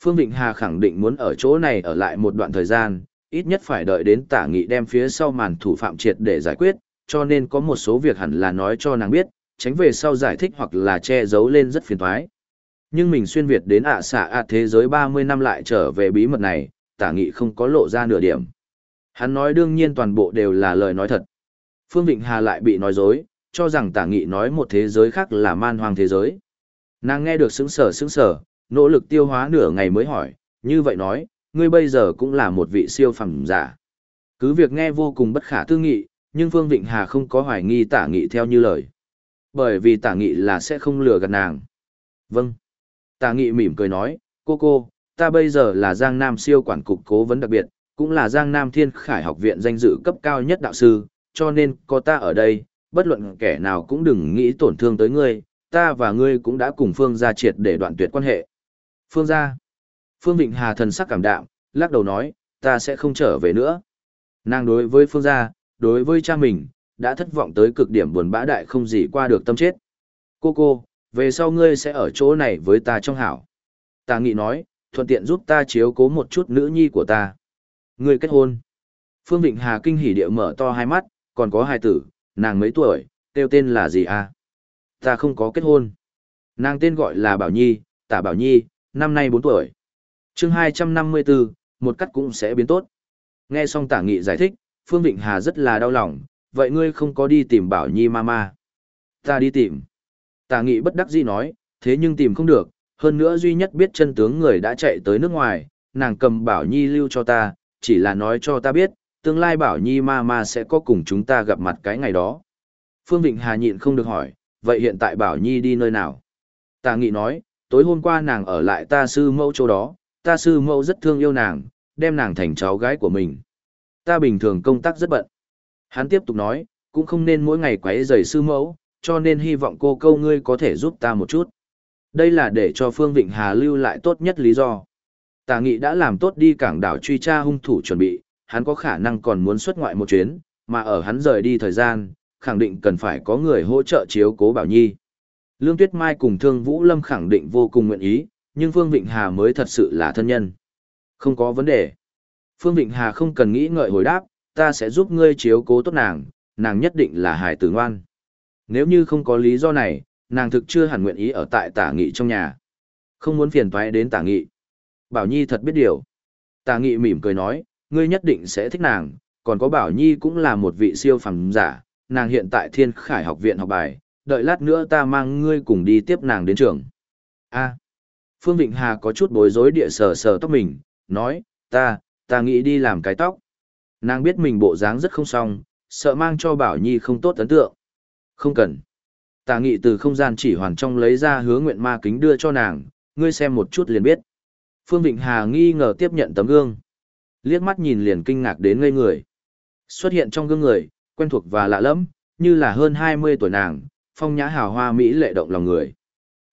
Phương Vịnh Hà khẳng định muốn ở chỗ này ở lại một đoạn thời gian, ít nhất phải đợi đến tả nghị đem phía sau màn thủ phạm triệt để giải quyết, cho nên có một số việc hẳn là nói cho nàng biết, tránh về sau giải thích hoặc là che giấu lên rất phiền toái. Nhưng mình xuyên Việt đến ạ xạ ạ thế giới 30 năm lại trở về bí mật này, tả nghị không có lộ ra nửa điểm. Hắn nói đương nhiên toàn bộ đều là lời nói thật. Phương Vịnh Hà lại bị nói dối, cho rằng tả nghị nói một thế giới khác là man hoang thế giới. Nàng nghe được sững sờ sững sờ nỗ lực tiêu hóa nửa ngày mới hỏi, như vậy nói, ngươi bây giờ cũng là một vị siêu phẩm giả. Cứ việc nghe vô cùng bất khả tư nghị, nhưng Phương Vịnh Hà không có hoài nghi tả nghị theo như lời. Bởi vì tả nghị là sẽ không lừa gạt nàng. Vâng. Tả nghị mỉm cười nói, cô cô, ta bây giờ là Giang Nam siêu quản cục cố vấn đặc biệt, cũng là Giang Nam Thiên Khải học viện danh dự cấp cao nhất đạo sư, cho nên có ta ở đây, bất luận kẻ nào cũng đừng nghĩ tổn thương tới ngươi, ta và ngươi cũng đã cùng Phương gia triệt để đoạn tuyệt quan hệ. Phương gia. Phương Vịnh Hà thần sắc cảm đạm, lắc đầu nói, ta sẽ không trở về nữa. Nàng đối với Phương gia, đối với cha mình, đã thất vọng tới cực điểm buồn bã đại không gì qua được tâm chết. Cô cô, về sau ngươi sẽ ở chỗ này với ta trong hảo. Ta nghị nói, thuận tiện giúp ta chiếu cố một chút nữ nhi của ta. Ngươi kết hôn. Phương Vịnh Hà kinh hỉ địa mở to hai mắt, còn có hai tử, nàng mấy tuổi, kêu tên là gì à? Ta không có kết hôn. Nàng tên gọi là Bảo Nhi, tả Bảo Nhi, năm nay 4 tuổi. chương 254, một cắt cũng sẽ biến tốt. Nghe xong tả nghị giải thích, Phương Vịnh Hà rất là đau lòng, vậy ngươi không có đi tìm Bảo Nhi mama. Ta đi tìm. Tả nghị bất đắc dĩ nói, thế nhưng tìm không được, hơn nữa duy nhất biết chân tướng người đã chạy tới nước ngoài, nàng cầm Bảo Nhi lưu cho ta, chỉ là nói cho ta biết, tương lai Bảo Nhi mama sẽ có cùng chúng ta gặp mặt cái ngày đó. Phương Vịnh Hà nhịn không được hỏi, vậy hiện tại Bảo Nhi đi nơi nào? Tà Nghị nói, tối hôm qua nàng ở lại ta sư mẫu chỗ đó, ta sư mẫu rất thương yêu nàng, đem nàng thành cháu gái của mình. Ta bình thường công tác rất bận. Hắn tiếp tục nói, cũng không nên mỗi ngày quấy rầy sư mẫu, cho nên hy vọng cô câu ngươi có thể giúp ta một chút. Đây là để cho Phương Vịnh Hà lưu lại tốt nhất lý do. Tà Nghị đã làm tốt đi cảng đảo truy tra hung thủ chuẩn bị, hắn có khả năng còn muốn xuất ngoại một chuyến, mà ở hắn rời đi thời gian, khẳng định cần phải có người hỗ trợ chiếu cố Bảo Nhi. Lương Tuyết Mai cùng Thương Vũ Lâm khẳng định vô cùng nguyện ý, nhưng Phương Vịnh Hà mới thật sự là thân nhân. Không có vấn đề. Phương Vịnh Hà không cần nghĩ ngợi hồi đáp, ta sẽ giúp ngươi chiếu cố tốt nàng, nàng nhất định là hài tử ngoan. Nếu như không có lý do này, nàng thực chưa hẳn nguyện ý ở tại tả nghị trong nhà. Không muốn phiền toái đến tả nghị. Bảo Nhi thật biết điều. Tả nghị mỉm cười nói, ngươi nhất định sẽ thích nàng, còn có Bảo Nhi cũng là một vị siêu phẩm giả, nàng hiện tại Thiên Khải học viện học bài, đợi lát nữa ta mang ngươi cùng đi tiếp nàng đến trường. A. Phương Vịnh Hà có chút bối rối địa sờ sờ tóc mình, nói, ta, ta nghĩ đi làm cái tóc. Nàng biết mình bộ dáng rất không xong, sợ mang cho Bảo Nhi không tốt ấn tượng. Không cần. Tà nghị từ không gian chỉ hoàn trong lấy ra hứa nguyện ma kính đưa cho nàng, ngươi xem một chút liền biết. Phương Vịnh Hà nghi ngờ tiếp nhận tấm gương. Liếc mắt nhìn liền kinh ngạc đến ngây người. Xuất hiện trong gương người, quen thuộc và lạ lẫm, như là hơn 20 tuổi nàng, phong nhã hào hoa mỹ lệ động lòng người.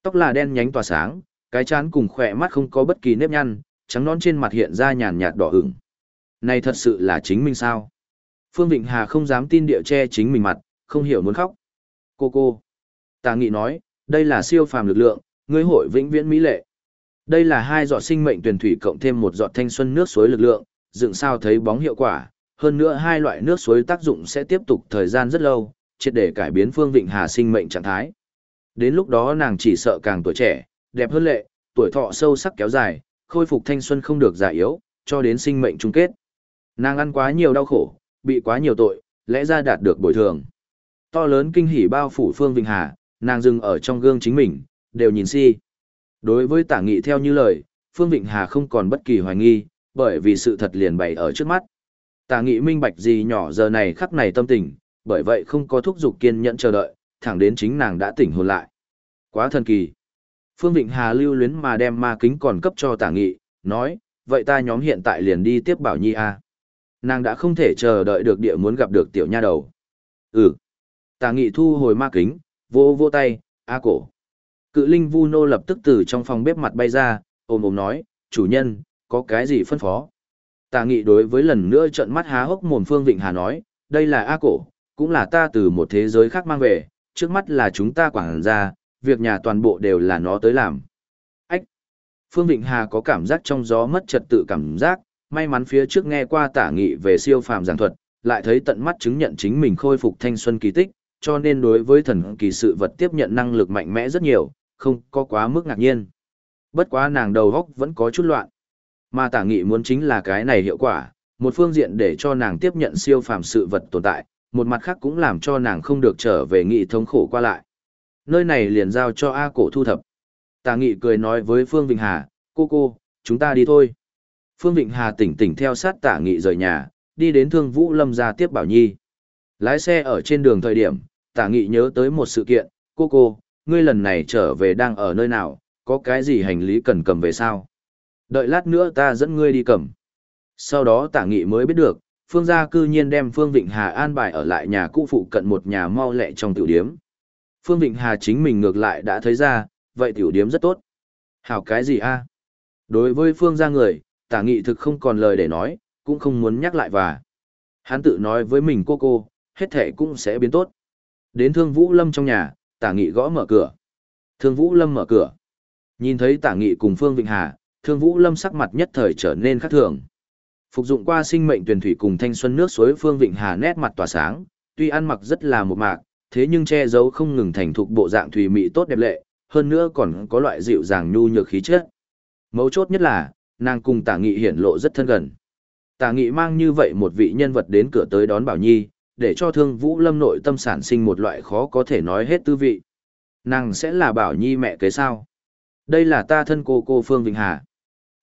Tóc là đen nhánh tỏa sáng, cái chán cùng khỏe mắt không có bất kỳ nếp nhăn, trắng nón trên mặt hiện ra nhàn nhạt đỏ ửng. Này thật sự là chính mình sao? Phương Vịnh Hà không dám tin địa che chính mình mặt, không hiểu muốn khóc. Cô cô. Tà nghị nói, đây là siêu phàm lực lượng, ngươi hội vĩnh viễn mỹ lệ. Đây là hai giọt sinh mệnh tuyển thủy cộng thêm một giọt thanh xuân nước suối lực lượng, dựng sao thấy bóng hiệu quả. Hơn nữa hai loại nước suối tác dụng sẽ tiếp tục thời gian rất lâu, triệt để cải biến Phương Vịnh Hà sinh mệnh trạng thái. Đến lúc đó nàng chỉ sợ càng tuổi trẻ, đẹp hơn lệ, tuổi thọ sâu sắc kéo dài, khôi phục thanh xuân không được già yếu, cho đến sinh mệnh chung kết. Nàng ăn quá nhiều đau khổ, bị quá nhiều tội, lẽ ra đạt được bồi thường. To lớn kinh hỉ bao phủ Phương Vịnh Hà, nàng dừng ở trong gương chính mình, đều nhìn si. Đối với tả nghị theo như lời, Phương Vịnh Hà không còn bất kỳ hoài nghi, bởi vì sự thật liền bày ở trước mắt. Tả nghị minh bạch gì nhỏ giờ này khắc này tâm tình, bởi vậy không có thúc giục kiên nhẫn chờ đợi, thẳng đến chính nàng đã tỉnh hồn lại. Quá thần kỳ. Phương Vịnh Hà lưu luyến mà đem ma kính còn cấp cho tả nghị, nói, vậy ta nhóm hiện tại liền đi tiếp Bảo Nhi a. Nàng đã không thể chờ đợi được địa muốn gặp được tiểu nha đầu. Ừ. Tả nghị thu hồi ma kính, vô vô tay, a cổ. Cự linh vu nô lập tức từ trong phòng bếp mặt bay ra, ôm ôm nói, chủ nhân, có cái gì phân phó? Tà nghị đối với lần nữa trận mắt há hốc mồm Phương Vịnh Hà nói, đây là A cổ, cũng là ta từ một thế giới khác mang về, trước mắt là chúng ta quảng ra, việc nhà toàn bộ đều là nó tới làm. Ách! Phương Vịnh Hà có cảm giác trong gió mất trật tự cảm giác, may mắn phía trước nghe qua tả nghị về siêu phàm giảng thuật, lại thấy tận mắt chứng nhận chính mình khôi phục thanh xuân kỳ tích, cho nên đối với thần kỳ sự vật tiếp nhận năng lực mạnh mẽ rất nhiều, không có quá mức ngạc nhiên. Bất quá nàng đầu góc vẫn có chút loạn. Mà tả nghị muốn chính là cái này hiệu quả, một phương diện để cho nàng tiếp nhận siêu phàm sự vật tồn tại, một mặt khác cũng làm cho nàng không được trở về nghị thống khổ qua lại. Nơi này liền giao cho A cổ thu thập. Tả nghị cười nói với Phương Vịnh Hà, cô cô, chúng ta đi thôi. Phương Vịnh Hà tỉnh tỉnh theo sát tả nghị rời nhà, đi đến thương vũ lâm ra tiếp Bảo Nhi. Lái xe ở trên đường thời điểm, tả nghị nhớ tới một sự kiện, cô cô, ngươi lần này trở về đang ở nơi nào, có cái gì hành lý cần cầm về sao? Đợi lát nữa ta dẫn ngươi đi cầm. Sau đó tả nghị mới biết được, phương gia cư nhiên đem Phương Vịnh Hà an bài ở lại nhà cũ phụ cận một nhà mau lẹ trong tiểu điếm. Phương Vịnh Hà chính mình ngược lại đã thấy ra, vậy tiểu điếm rất tốt. Hảo cái gì a? Đối với phương gia người, tả nghị thực không còn lời để nói, cũng không muốn nhắc lại và. Hắn tự nói với mình cô cô, hết thể cũng sẽ biến tốt. Đến thương Vũ Lâm trong nhà, tả nghị gõ mở cửa. Thương Vũ Lâm mở cửa. Nhìn thấy tả nghị cùng Phương Vịnh Hà, thương Vũ Lâm sắc mặt nhất thời trở nên khác thường. Phục dụng qua sinh mệnh tuyển thủy cùng thanh xuân nước suối Phương Vịnh Hà nét mặt tỏa sáng, tuy ăn mặc rất là một mạc, thế nhưng che giấu không ngừng thành thục bộ dạng thủy mị tốt đẹp lệ, hơn nữa còn có loại dịu dàng nhu nhược khí chất. Mấu chốt nhất là, nàng cùng Tả Nghị hiển lộ rất thân gần. Tả Nghị mang như vậy một vị nhân vật đến cửa tới đón Bảo Nhi, để cho Thương Vũ Lâm nội tâm sản sinh một loại khó có thể nói hết tư vị. Nàng sẽ là Bảo Nhi mẹ kế sao? Đây là ta thân cô cô Phương Vịnh Hà.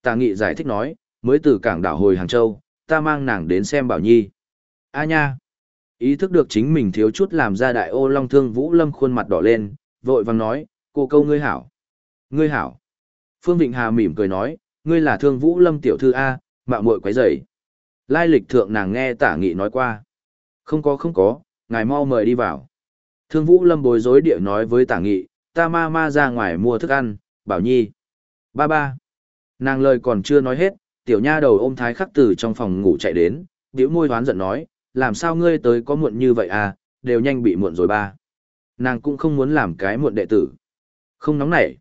Tả Nghị giải thích nói, mới từ cảng đảo hồi Hàng Châu, ta mang nàng đến xem Bảo Nhi. A nha! Ý thức được chính mình thiếu chút làm ra đại ô long thương Vũ Lâm khuôn mặt đỏ lên, vội vàng nói, cô câu ngươi hảo. Ngươi hảo. Phương Vịnh Hà mỉm cười nói, ngươi là thương Vũ Lâm tiểu thư A, mạo muội quấy rầy. Lai lịch thượng nàng nghe tả nghị nói qua. Không có không có, ngài mau mời đi vào. Thương Vũ Lâm bối rối địa nói với tả nghị, ta ma ma ra ngoài mua thức ăn, bảo nhi. Ba ba. Nàng lời còn chưa nói hết, tiểu nha đầu ôm thái khắc từ trong phòng ngủ chạy đến, biểu môi hoán giận nói, làm sao ngươi tới có muộn như vậy à, đều nhanh bị muộn rồi ba. Nàng cũng không muốn làm cái muộn đệ tử. Không nóng nảy.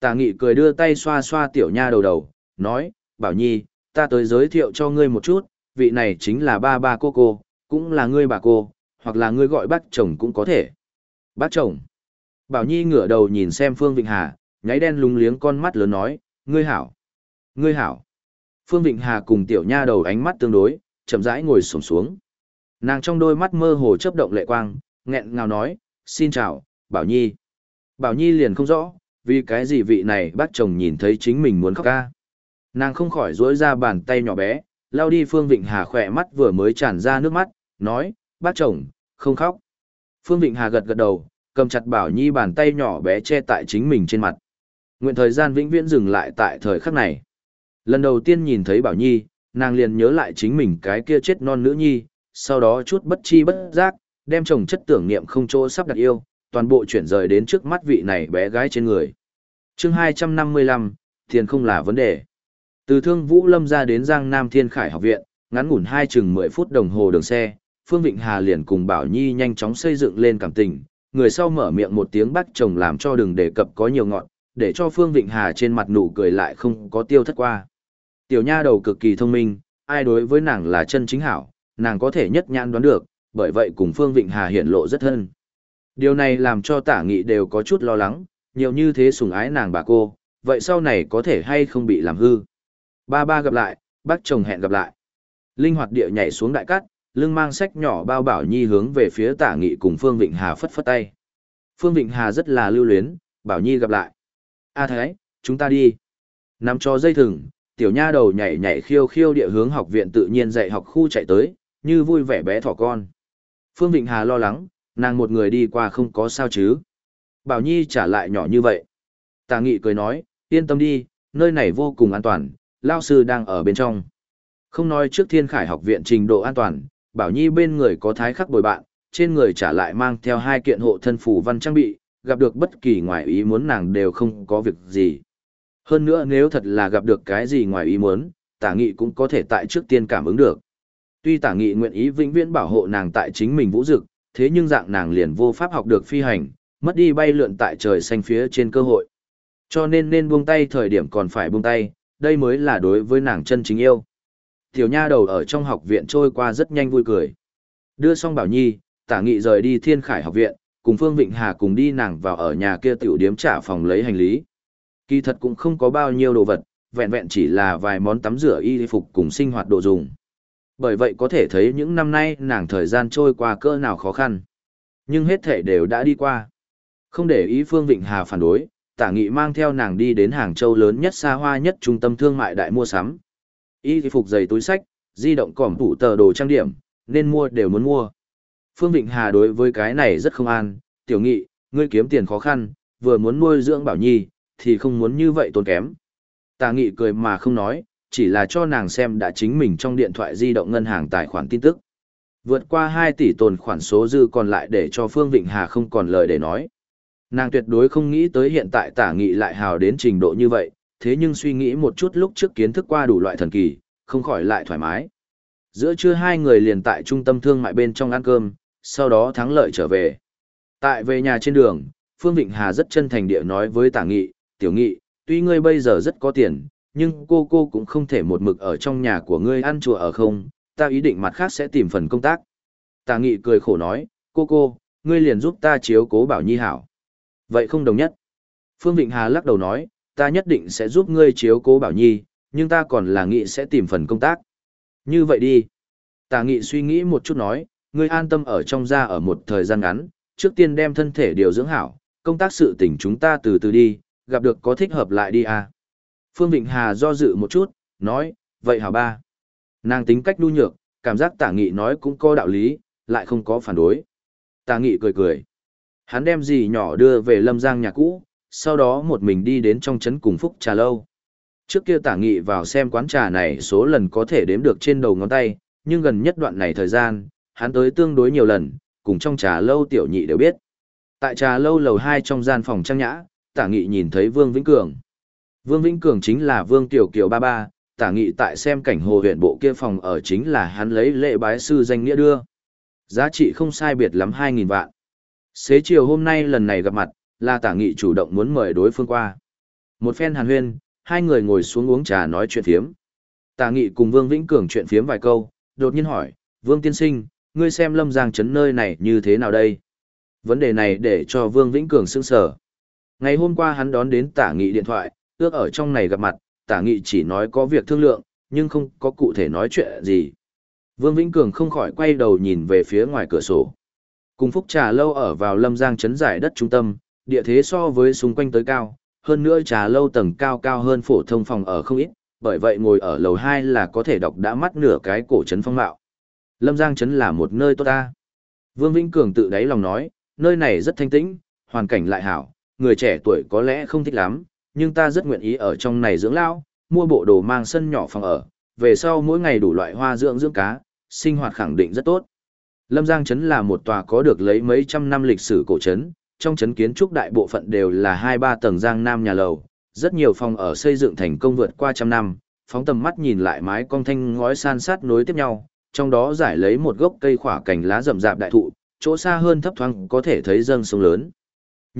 Tà nghị cười đưa tay xoa xoa tiểu nha đầu đầu, nói, bảo nhi, ta tới giới thiệu cho ngươi một chút, vị này chính là ba ba cô cô, cũng là ngươi bà cô, hoặc là ngươi gọi bác chồng cũng có thể. Bác chồng. Bảo nhi ngửa đầu nhìn xem Phương Vịnh Hà, nháy đen lúng liếng con mắt lớn nói, ngươi hảo. Ngươi hảo. Phương Vịnh Hà cùng tiểu nha đầu ánh mắt tương đối, chậm rãi ngồi xổm xuống. Nàng trong đôi mắt mơ hồ chớp động lệ quang, nghẹn ngào nói, xin chào, Bảo Nhi. Bảo Nhi liền không rõ, vì cái gì vị này bác chồng nhìn thấy chính mình muốn khóc ca. Nàng không khỏi duỗi ra bàn tay nhỏ bé, lao đi Phương Vịnh Hà khỏe mắt vừa mới tràn ra nước mắt, nói, bác chồng, không khóc. Phương Vịnh Hà gật gật đầu, cầm chặt Bảo Nhi bàn tay nhỏ bé che tại chính mình trên mặt. Nguyện thời gian vĩnh viễn dừng lại tại thời khắc này. Lần đầu tiên nhìn thấy Bảo Nhi, nàng liền nhớ lại chính mình cái kia chết non nữ nhi, sau đó chút bất chi bất giác, đem chồng chất tưởng niệm không chỗ sắp đặt yêu, toàn bộ chuyển rời đến trước mắt vị này bé gái trên người. chương 255, tiền không là vấn đề. Từ thương Vũ Lâm ra đến Giang Nam Thiên Khải học viện, ngắn ngủn hai chừng 10 phút đồng hồ đường xe, Phương Vịnh Hà liền cùng Bảo Nhi nhanh chóng xây dựng lên cảm tình, người sau mở miệng một tiếng bắt chồng làm cho đừng đề cập có nhiều ngọn, để cho Phương Vịnh Hà trên mặt nụ cười lại không có tiêu thất qua. Tiểu nha đầu cực kỳ thông minh, ai đối với nàng là chân chính hảo, nàng có thể nhất nhãn đoán được, bởi vậy cùng Phương Vịnh Hà hiện lộ rất thân. Điều này làm cho tả nghị đều có chút lo lắng, nhiều như thế sủng ái nàng bà cô, vậy sau này có thể hay không bị làm hư. Ba ba gặp lại, bác chồng hẹn gặp lại. Linh hoạt địa nhảy xuống đại cát, lưng mang sách nhỏ bao bảo nhi hướng về phía tả nghị cùng Phương Vịnh Hà phất phất tay. Phương Vịnh Hà rất là lưu luyến, bảo nhi gặp lại. A Thái, chúng ta đi. Nắm cho dây thừng, tiểu nha đầu nhảy nhảy khiêu khiêu địa hướng học viện tự nhiên dạy học khu chạy tới, như vui vẻ bé thỏ con. Phương Vịnh Hà lo lắng, nàng một người đi qua không có sao chứ. Bảo Nhi trả lại nhỏ như vậy. Tà Nghị cười nói, yên tâm đi, nơi này vô cùng an toàn, Lao sư đang ở bên trong. Không nói trước thiên khải học viện trình độ an toàn, Bảo Nhi bên người có thái khắc bồi bạn, trên người trả lại mang theo hai kiện hộ thân phù văn trang bị, gặp được bất kỳ ngoại ý muốn nàng đều không có việc gì. Hơn nữa nếu thật là gặp được cái gì ngoài ý muốn, tả nghị cũng có thể tại trước tiên cảm ứng được. Tuy tả nghị nguyện ý vĩnh viễn bảo hộ nàng tại chính mình vũ dực, thế nhưng dạng nàng liền vô pháp học được phi hành, mất đi bay lượn tại trời xanh phía trên cơ hội. Cho nên nên buông tay thời điểm còn phải buông tay, đây mới là đối với nàng chân chính yêu. Tiểu nha đầu ở trong học viện trôi qua rất nhanh vui cười. Đưa xong bảo nhi, tả nghị rời đi thiên khải học viện, cùng Phương Vịnh Hà cùng đi nàng vào ở nhà kia tiểu điếm trả phòng lấy hành lý. Kỳ thật cũng không có bao nhiêu đồ vật, vẹn vẹn chỉ là vài món tắm rửa y phục cùng sinh hoạt đồ dùng. Bởi vậy có thể thấy những năm nay nàng thời gian trôi qua cỡ nào khó khăn. Nhưng hết thể đều đã đi qua. Không để ý Phương Vịnh Hà phản đối, tả nghị mang theo nàng đi đến Hàng Châu lớn nhất xa hoa nhất trung tâm thương mại đại mua sắm. Y phục giày túi sách, di động cỏm tủ tờ đồ trang điểm, nên mua đều muốn mua. Phương Vịnh Hà đối với cái này rất không an, tiểu nghị, ngươi kiếm tiền khó khăn, vừa muốn nuôi dưỡng bảo nhi, thì không muốn như vậy tốn kém. Tà nghị cười mà không nói, chỉ là cho nàng xem đã chính mình trong điện thoại di động ngân hàng tài khoản tin tức. Vượt qua 2 tỷ tồn khoản số dư còn lại để cho Phương Vịnh Hà không còn lời để nói. Nàng tuyệt đối không nghĩ tới hiện tại tả nghị lại hào đến trình độ như vậy, thế nhưng suy nghĩ một chút lúc trước kiến thức qua đủ loại thần kỳ, không khỏi lại thoải mái. Giữa trưa hai người liền tại trung tâm thương mại bên trong ăn cơm, sau đó thắng lợi trở về. Tại về nhà trên đường, Phương Vịnh Hà rất chân thành địa nói với tả nghị, tiểu nghị, tuy ngươi bây giờ rất có tiền, nhưng cô cô cũng không thể một mực ở trong nhà của ngươi ăn chùa ở không, ta ý định mặt khác sẽ tìm phần công tác. Tà nghị cười khổ nói, cô cô, ngươi liền giúp ta chiếu cố bảo nhi hảo. Vậy không đồng nhất. Phương Vịnh Hà lắc đầu nói, ta nhất định sẽ giúp ngươi chiếu cố bảo nhi, nhưng ta còn là nghị sẽ tìm phần công tác. Như vậy đi. Tà nghị suy nghĩ một chút nói, ngươi an tâm ở trong gia ở một thời gian ngắn, trước tiên đem thân thể điều dưỡng hảo, công tác sự tình chúng ta từ từ đi, gặp được có thích hợp lại đi à. Phương Vịnh Hà do dự một chút, nói, vậy hả ba. Nàng tính cách nhu nhược, cảm giác tả nghị nói cũng có đạo lý, lại không có phản đối. Tả nghị cười cười. Hắn đem gì nhỏ đưa về lâm giang nhà cũ, sau đó một mình đi đến trong trấn cùng phúc trà lâu. Trước kia tả nghị vào xem quán trà này số lần có thể đếm được trên đầu ngón tay, nhưng gần nhất đoạn này thời gian, hắn tới tương đối nhiều lần, cùng trong trà lâu tiểu nhị đều biết. Tại trà lâu lầu 2 trong gian phòng trang nhã, tả nghị nhìn thấy Vương Vĩnh Cường. Vương Vĩnh Cường chính là Vương Tiểu Kiều ba ba, tả nghị tại xem cảnh hồ huyện bộ kia phòng ở chính là hắn lấy lễ bái sư danh nghĩa đưa. Giá trị không sai biệt lắm 2.000 vạn. Xế chiều hôm nay lần này gặp mặt, là tả nghị chủ động muốn mời đối phương qua. Một phen hàn huyên, hai người ngồi xuống uống trà nói chuyện phiếm. Tả nghị cùng Vương Vĩnh Cường chuyện phiếm vài câu, đột nhiên hỏi, Vương Tiên Sinh, ngươi xem lâm giang trấn nơi này như thế nào đây? Vấn đề này để cho Vương Vĩnh Cường sững sở. Ngày hôm qua hắn đón đến tả nghị điện thoại, ước ở trong này gặp mặt, tả nghị chỉ nói có việc thương lượng, nhưng không có cụ thể nói chuyện gì. Vương Vĩnh Cường không khỏi quay đầu nhìn về phía ngoài cửa sổ. Cùng Phúc Trà Lâu ở vào Lâm Giang trấn giải đất trung tâm, địa thế so với xung quanh tới cao, hơn nữa Trà Lâu tầng cao cao hơn phổ thông phòng ở không ít, bởi vậy ngồi ở lầu 2 là có thể đọc đã mắt nửa cái cổ trấn phong mạo. Lâm Giang trấn là một nơi tốt ta. Vương Vĩnh Cường tự đáy lòng nói, nơi này rất thanh tĩnh, hoàn cảnh lại hảo, người trẻ tuổi có lẽ không thích lắm, nhưng ta rất nguyện ý ở trong này dưỡng lao, mua bộ đồ mang sân nhỏ phòng ở, về sau mỗi ngày đủ loại hoa dưỡng dưỡng cá, sinh hoạt khẳng định rất tốt. Lâm Giang Trấn là một tòa có được lấy mấy trăm năm lịch sử cổ trấn, trong trấn kiến trúc đại bộ phận đều là hai ba tầng giang nam nhà lầu, rất nhiều phòng ở xây dựng thành công vượt qua trăm năm, phóng tầm mắt nhìn lại mái cong thanh ngói san sát nối tiếp nhau, trong đó giải lấy một gốc cây khỏa cành lá rậm rạp đại thụ, chỗ xa hơn thấp thoáng có thể thấy dâng sông lớn.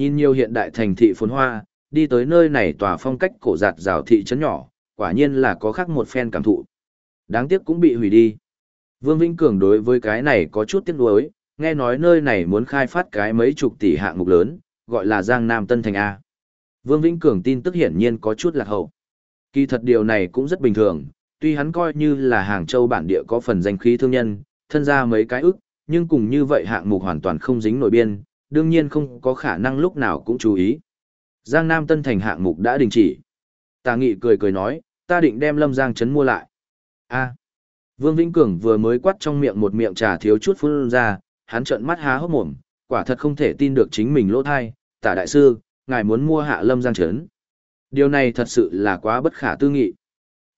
Nhìn nhiều hiện đại thành thị phồn hoa, đi tới nơi này tòa phong cách cổ giạt rào thị trấn nhỏ, quả nhiên là có khác một phen cảm thụ. Đáng tiếc cũng bị hủy đi. Vương Vĩnh Cường đối với cái này có chút tiếc nuối, nghe nói nơi này muốn khai phát cái mấy chục tỷ hạng mục lớn, gọi là Giang Nam Tân Thành A. Vương Vĩnh Cường tin tức hiển nhiên có chút lạc hậu. Kỳ thật điều này cũng rất bình thường, tuy hắn coi như là Hàng Châu bản địa có phần danh khí thương nhân, thân ra mấy cái ức, nhưng cùng như vậy hạng mục hoàn toàn không dính nổi biên, đương nhiên không có khả năng lúc nào cũng chú ý. Giang Nam Tân Thành hạng mục đã đình chỉ. Tà Nghị cười cười nói, ta định đem Lâm Giang Trấn mua lại. a Vương Vĩnh Cường vừa mới quắt trong miệng một miệng trà thiếu chút phun ra, hắn trợn mắt há hốc mồm, quả thật không thể tin được chính mình lỗ thai, tả đại sư, ngài muốn mua hạ Lâm Giang Trấn. Điều này thật sự là quá bất khả tư nghị.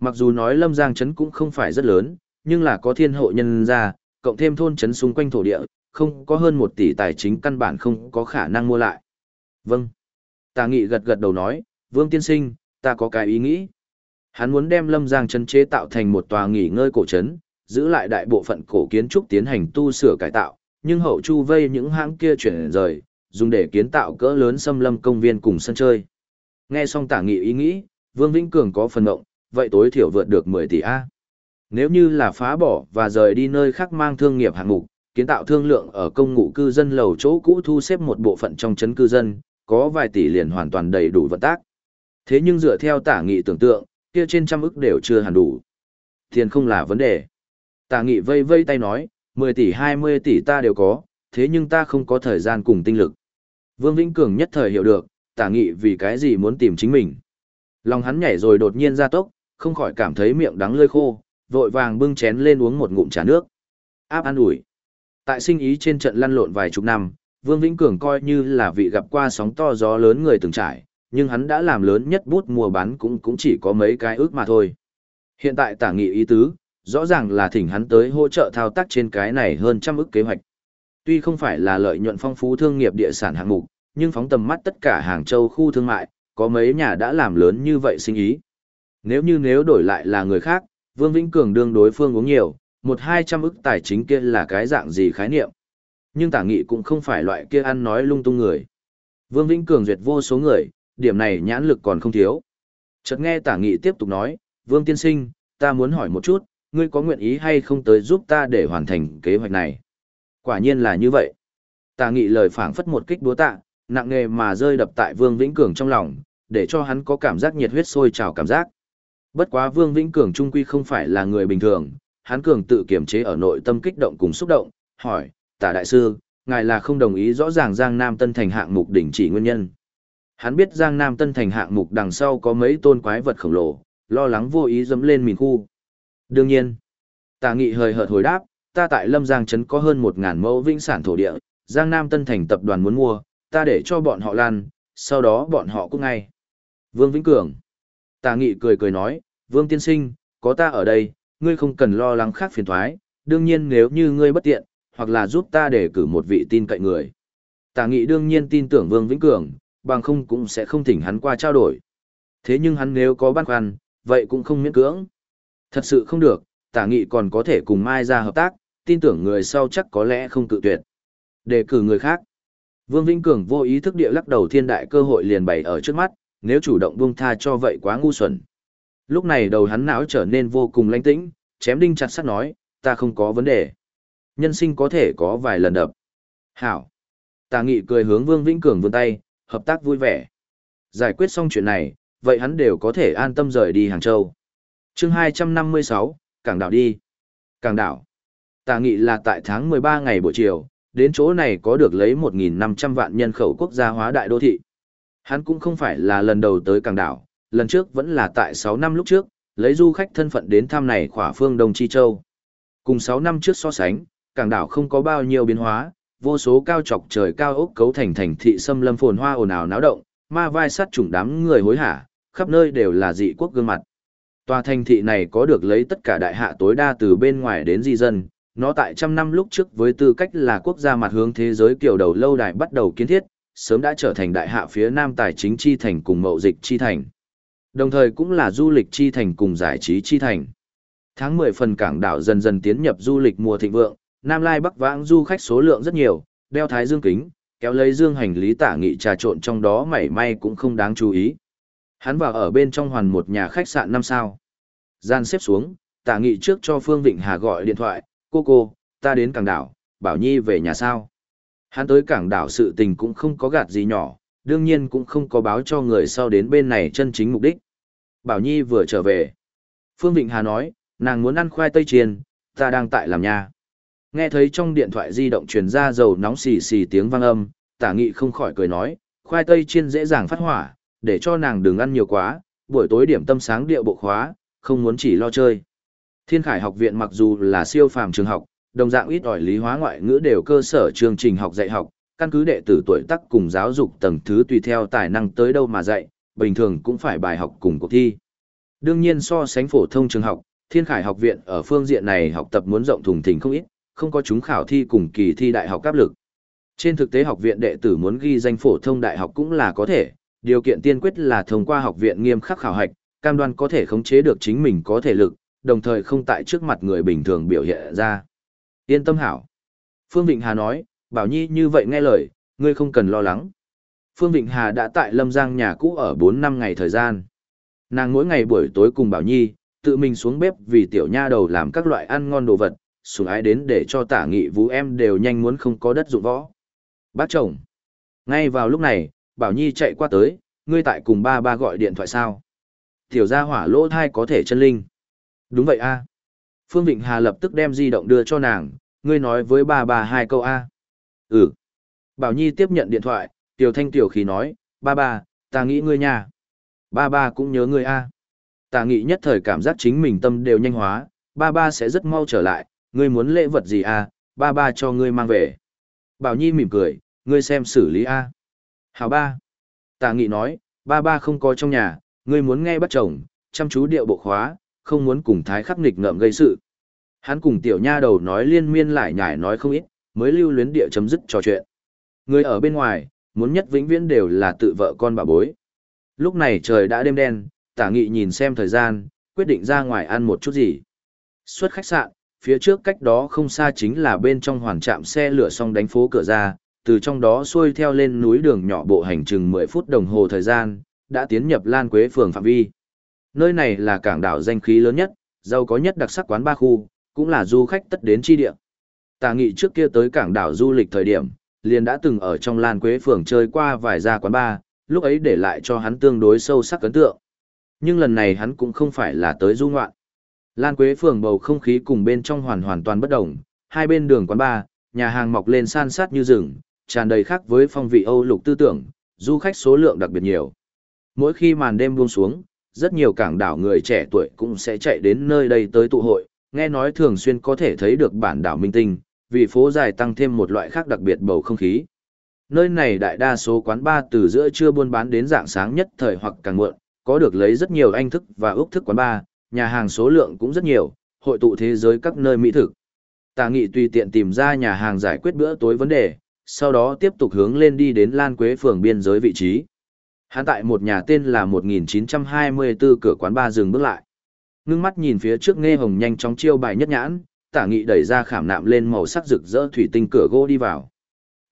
Mặc dù nói Lâm Giang Trấn cũng không phải rất lớn, nhưng là có thiên hộ nhân ra, cộng thêm thôn trấn xung quanh thổ địa, không có hơn một tỷ tài chính căn bản không có khả năng mua lại. Vâng. Tà nghị gật gật đầu nói, Vương Tiên Sinh, ta có cái ý nghĩ. Hắn muốn đem Lâm Giang trấn chế tạo thành một tòa nghỉ ngơi cổ trấn, giữ lại đại bộ phận cổ kiến trúc tiến hành tu sửa cải tạo, nhưng hậu chu vây những hãng kia chuyển rời, dùng để kiến tạo cỡ lớn xâm lâm công viên cùng sân chơi. Nghe xong tả nghị ý nghĩ, Vương Vĩnh Cường có phần ngộng, vậy tối thiểu vượt được 10 tỷ A. Nếu như là phá bỏ và rời đi nơi khác mang thương nghiệp hạng mục, kiến tạo thương lượng ở công ngụ cư dân lầu chỗ cũ thu xếp một bộ phận trong chấn cư dân, có vài tỷ liền hoàn toàn đầy đủ vận tác. Thế nhưng dựa theo tả nghị tưởng tượng, kia trên trăm ức đều chưa hẳn đủ. Tiền không là vấn đề. Tả nghị vây vây tay nói, 10 tỷ 20 tỷ ta đều có, thế nhưng ta không có thời gian cùng tinh lực. Vương Vĩnh Cường nhất thời hiểu được, tả nghị vì cái gì muốn tìm chính mình. Lòng hắn nhảy rồi đột nhiên ra tốc, không khỏi cảm thấy miệng đắng lơi khô, vội vàng bưng chén lên uống một ngụm trà nước. Áp an ủi. Tại sinh ý trên trận lăn lộn vài chục năm, Vương Vĩnh Cường coi như là vị gặp qua sóng to gió lớn người từng trải, nhưng hắn đã làm lớn nhất bút mua bán cũng cũng chỉ có mấy cái ước mà thôi. Hiện tại tả nghị ý tứ, rõ ràng là thỉnh hắn tới hỗ trợ thao tác trên cái này hơn trăm ức kế hoạch. Tuy không phải là lợi nhuận phong phú thương nghiệp địa sản hạng mục, nhưng phóng tầm mắt tất cả hàng châu khu thương mại, có mấy nhà đã làm lớn như vậy sinh ý. Nếu như nếu đổi lại là người khác, Vương Vĩnh Cường đương đối phương uống nhiều, một hai trăm ức tài chính kia là cái dạng gì khái niệm. Nhưng tả nghị cũng không phải loại kia ăn nói lung tung người. Vương Vĩnh Cường duyệt vô số người, điểm này nhãn lực còn không thiếu. Chợt nghe tả nghị tiếp tục nói, Vương Tiên Sinh, ta muốn hỏi một chút, ngươi có nguyện ý hay không tới giúp ta để hoàn thành kế hoạch này? Quả nhiên là như vậy. Tả nghị lời phảng phất một kích búa tạ, nặng nề mà rơi đập tại Vương Vĩnh Cường trong lòng, để cho hắn có cảm giác nhiệt huyết sôi trào cảm giác. Bất quá Vương Vĩnh Cường trung quy không phải là người bình thường, hắn cường tự kiềm chế ở nội tâm kích động cùng xúc động, hỏi, tả đại sư, ngài là không đồng ý rõ ràng Giang Nam Tân Thành hạng mục đỉnh chỉ nguyên nhân. Hắn biết Giang Nam Tân Thành hạng mục đằng sau có mấy tôn quái vật khổng lồ, lo lắng vô ý dẫm lên mình khu. Đương nhiên, tả nghị hời hợt hồi đáp, ta tại Lâm Giang Trấn có hơn 1.000 mẫu vĩnh sản thổ địa, Giang Nam Tân Thành tập đoàn muốn mua, ta để cho bọn họ lan, sau đó bọn họ cũng ngay. Vương Vĩnh Cường. Tà Nghị cười cười nói, Vương Tiên Sinh, có ta ở đây, ngươi không cần lo lắng khác phiền thoái, đương nhiên nếu như ngươi bất tiện, hoặc là giúp ta để cử một vị tin cậy người. Tà Nghị đương nhiên tin tưởng Vương Vĩnh Cường, bằng không cũng sẽ không thỉnh hắn qua trao đổi. Thế nhưng hắn nếu có băn khoăn, vậy cũng không miễn cưỡng. Thật sự không được, Tả Nghị còn có thể cùng Mai ra hợp tác, tin tưởng người sau chắc có lẽ không cự tuyệt. Đề cử người khác. Vương Vĩnh Cường vô ý thức địa lắc đầu thiên đại cơ hội liền bày ở trước mắt, nếu chủ động buông tha cho vậy quá ngu xuẩn. Lúc này đầu hắn não trở nên vô cùng lãnh tĩnh, chém đinh chặt sắt nói, ta không có vấn đề. Nhân sinh có thể có vài lần đập. Hảo. Tà nghị cười hướng Vương Vĩnh Cường vươn tay, hợp tác vui vẻ. Giải quyết xong chuyện này, vậy hắn đều có thể an tâm rời đi Hàng Châu. chương 256, Cảng đảo đi. Cảng đảo. Tà nghị là tại tháng 13 ngày buổi chiều, đến chỗ này có được lấy 1.500 vạn nhân khẩu quốc gia hóa đại đô thị. Hắn cũng không phải là lần đầu tới Cảng đảo, lần trước vẫn là tại 6 năm lúc trước, lấy du khách thân phận đến thăm này khỏa phương Đông Chi Châu. Cùng 6 năm trước so sánh, Cảng đảo không có bao nhiêu biến hóa, vô số cao trọc trời cao ốc cấu thành thành thị xâm lâm phồn hoa ồn ào náo động, ma vai sắt trùng đám người hối hả, khắp nơi đều là dị quốc gương mặt. Tòa thành thị này có được lấy tất cả đại hạ tối đa từ bên ngoài đến di dân, nó tại trăm năm lúc trước với tư cách là quốc gia mặt hướng thế giới kiểu đầu lâu đài bắt đầu kiến thiết, sớm đã trở thành đại hạ phía nam tài chính chi thành cùng mậu dịch chi thành. Đồng thời cũng là du lịch chi thành cùng giải trí chi thành. Tháng 10 phần cảng đảo dần dần tiến nhập du lịch mùa thịnh vượng, Nam Lai Bắc vãng du khách số lượng rất nhiều, đeo thái dương kính, kéo lấy dương hành lý tả nghị trà trộn trong đó mảy may cũng không đáng chú ý. Hắn vào ở bên trong hoàn một nhà khách sạn năm sao. Gian xếp xuống, tả nghị trước cho Phương Vịnh Hà gọi điện thoại, cô cô, ta đến cảng đảo, bảo nhi về nhà sao. Hắn tới cảng đảo sự tình cũng không có gạt gì nhỏ, đương nhiên cũng không có báo cho người sau đến bên này chân chính mục đích. Bảo Nhi vừa trở về. Phương Vịnh Hà nói, nàng muốn ăn khoai tây chiên, ta đang tại làm nhà. Nghe thấy trong điện thoại di động truyền ra dầu nóng xì xì tiếng vang âm, tả nghị không khỏi cười nói, khoai tây chiên dễ dàng phát hỏa, để cho nàng đừng ăn nhiều quá, buổi tối điểm tâm sáng địa bộ khóa, không muốn chỉ lo chơi. Thiên Khải học viện mặc dù là siêu phàm trường học, đồng dạng ít ỏi lý hóa ngoại ngữ đều cơ sở chương trình học dạy học, căn cứ đệ tử tuổi tác cùng giáo dục tầng thứ tùy theo tài năng tới đâu mà dạy, bình thường cũng phải bài học cùng cuộc thi. Đương nhiên so sánh phổ thông trường học, Thiên Khải học viện ở phương diện này học tập muốn rộng thùng thình không ít, không có chúng khảo thi cùng kỳ thi đại học áp lực. Trên thực tế học viện đệ tử muốn ghi danh phổ thông đại học cũng là có thể, điều kiện tiên quyết là thông qua học viện nghiêm khắc khảo hạch, cam đoan có thể khống chế được chính mình có thể lực, đồng thời không tại trước mặt người bình thường biểu hiện ra. Yên tâm hảo. Phương Vịnh Hà nói, Bảo Nhi như vậy nghe lời, ngươi không cần lo lắng. Phương Vịnh Hà đã tại Lâm Giang nhà cũ ở 4 năm ngày thời gian. Nàng mỗi ngày buổi tối cùng Bảo Nhi, tự mình xuống bếp vì tiểu nha đầu làm các loại ăn ngon đồ vật, sủng ái đến để cho tả nghị vũ em đều nhanh muốn không có đất dụng võ. Bác chồng. Ngay vào lúc này, Bảo Nhi chạy qua tới, ngươi tại cùng ba ba gọi điện thoại sao? Tiểu gia hỏa lỗ thai có thể chân linh. Đúng vậy a. Phương Vịnh Hà lập tức đem di động đưa cho nàng, ngươi nói với ba ba hai câu a. Ừ. Bảo Nhi tiếp nhận điện thoại, Tiểu Thanh Tiểu Khí nói, ba ba, ta nghĩ ngươi nha. Ba ba cũng nhớ ngươi a. Tà nghị nhất thời cảm giác chính mình tâm đều nhanh hóa, ba ba sẽ rất mau trở lại, ngươi muốn lễ vật gì a, ba ba cho ngươi mang về. Bảo Nhi mỉm cười, ngươi xem xử lý a. Hảo ba. Tà nghị nói, ba ba không có trong nhà, ngươi muốn nghe bắt chồng, chăm chú điệu bộ khóa, không muốn cùng thái khắc nghịch ngợm gây sự. Hắn cùng tiểu nha đầu nói liên miên lại nhải nói không ít, mới lưu luyến địa chấm dứt trò chuyện. Người ở bên ngoài, muốn nhất vĩnh viễn đều là tự vợ con bà bối. Lúc này trời đã đêm đen, tả nghị nhìn xem thời gian, quyết định ra ngoài ăn một chút gì. Xuất khách sạn, phía trước cách đó không xa chính là bên trong hoàn trạm xe lửa xong đánh phố cửa ra, từ trong đó xuôi theo lên núi đường nhỏ bộ hành chừng 10 phút đồng hồ thời gian, đã tiến nhập Lan Quế phường phạm vi. Nơi này là cảng đảo danh khí lớn nhất, giàu có nhất đặc sắc quán ba khu, cũng là du khách tất đến chi địa. Tà nghị trước kia tới cảng đảo du lịch thời điểm, liền đã từng ở trong Lan Quế phường chơi qua vài gia quán ba, lúc ấy để lại cho hắn tương đối sâu sắc ấn tượng. Nhưng lần này hắn cũng không phải là tới du ngoạn. Lan Quế phường bầu không khí cùng bên trong hoàn hoàn toàn bất động, hai bên đường quán ba, nhà hàng mọc lên san sát như rừng, tràn đầy khác với phong vị Âu lục tư tưởng, du khách số lượng đặc biệt nhiều. Mỗi khi màn đêm buông xuống, rất nhiều cảng đảo người trẻ tuổi cũng sẽ chạy đến nơi đây tới tụ hội, nghe nói thường xuyên có thể thấy được bản đảo minh tinh, vì phố dài tăng thêm một loại khác đặc biệt bầu không khí. Nơi này đại đa số quán bar từ giữa trưa buôn bán đến dạng sáng nhất thời hoặc càng muộn, có được lấy rất nhiều anh thức và ước thức quán bar, nhà hàng số lượng cũng rất nhiều, hội tụ thế giới các nơi mỹ thực. Tà nghị tùy tiện tìm ra nhà hàng giải quyết bữa tối vấn đề, sau đó tiếp tục hướng lên đi đến Lan Quế phường biên giới vị trí. Hắn tại một nhà tên là 1924 cửa quán ba dừng bước lại. Ngưng mắt nhìn phía trước nghe hồng nhanh chóng chiêu bài nhất nhãn, tả nghị đẩy ra khảm nạm lên màu sắc rực rỡ thủy tinh cửa gỗ đi vào.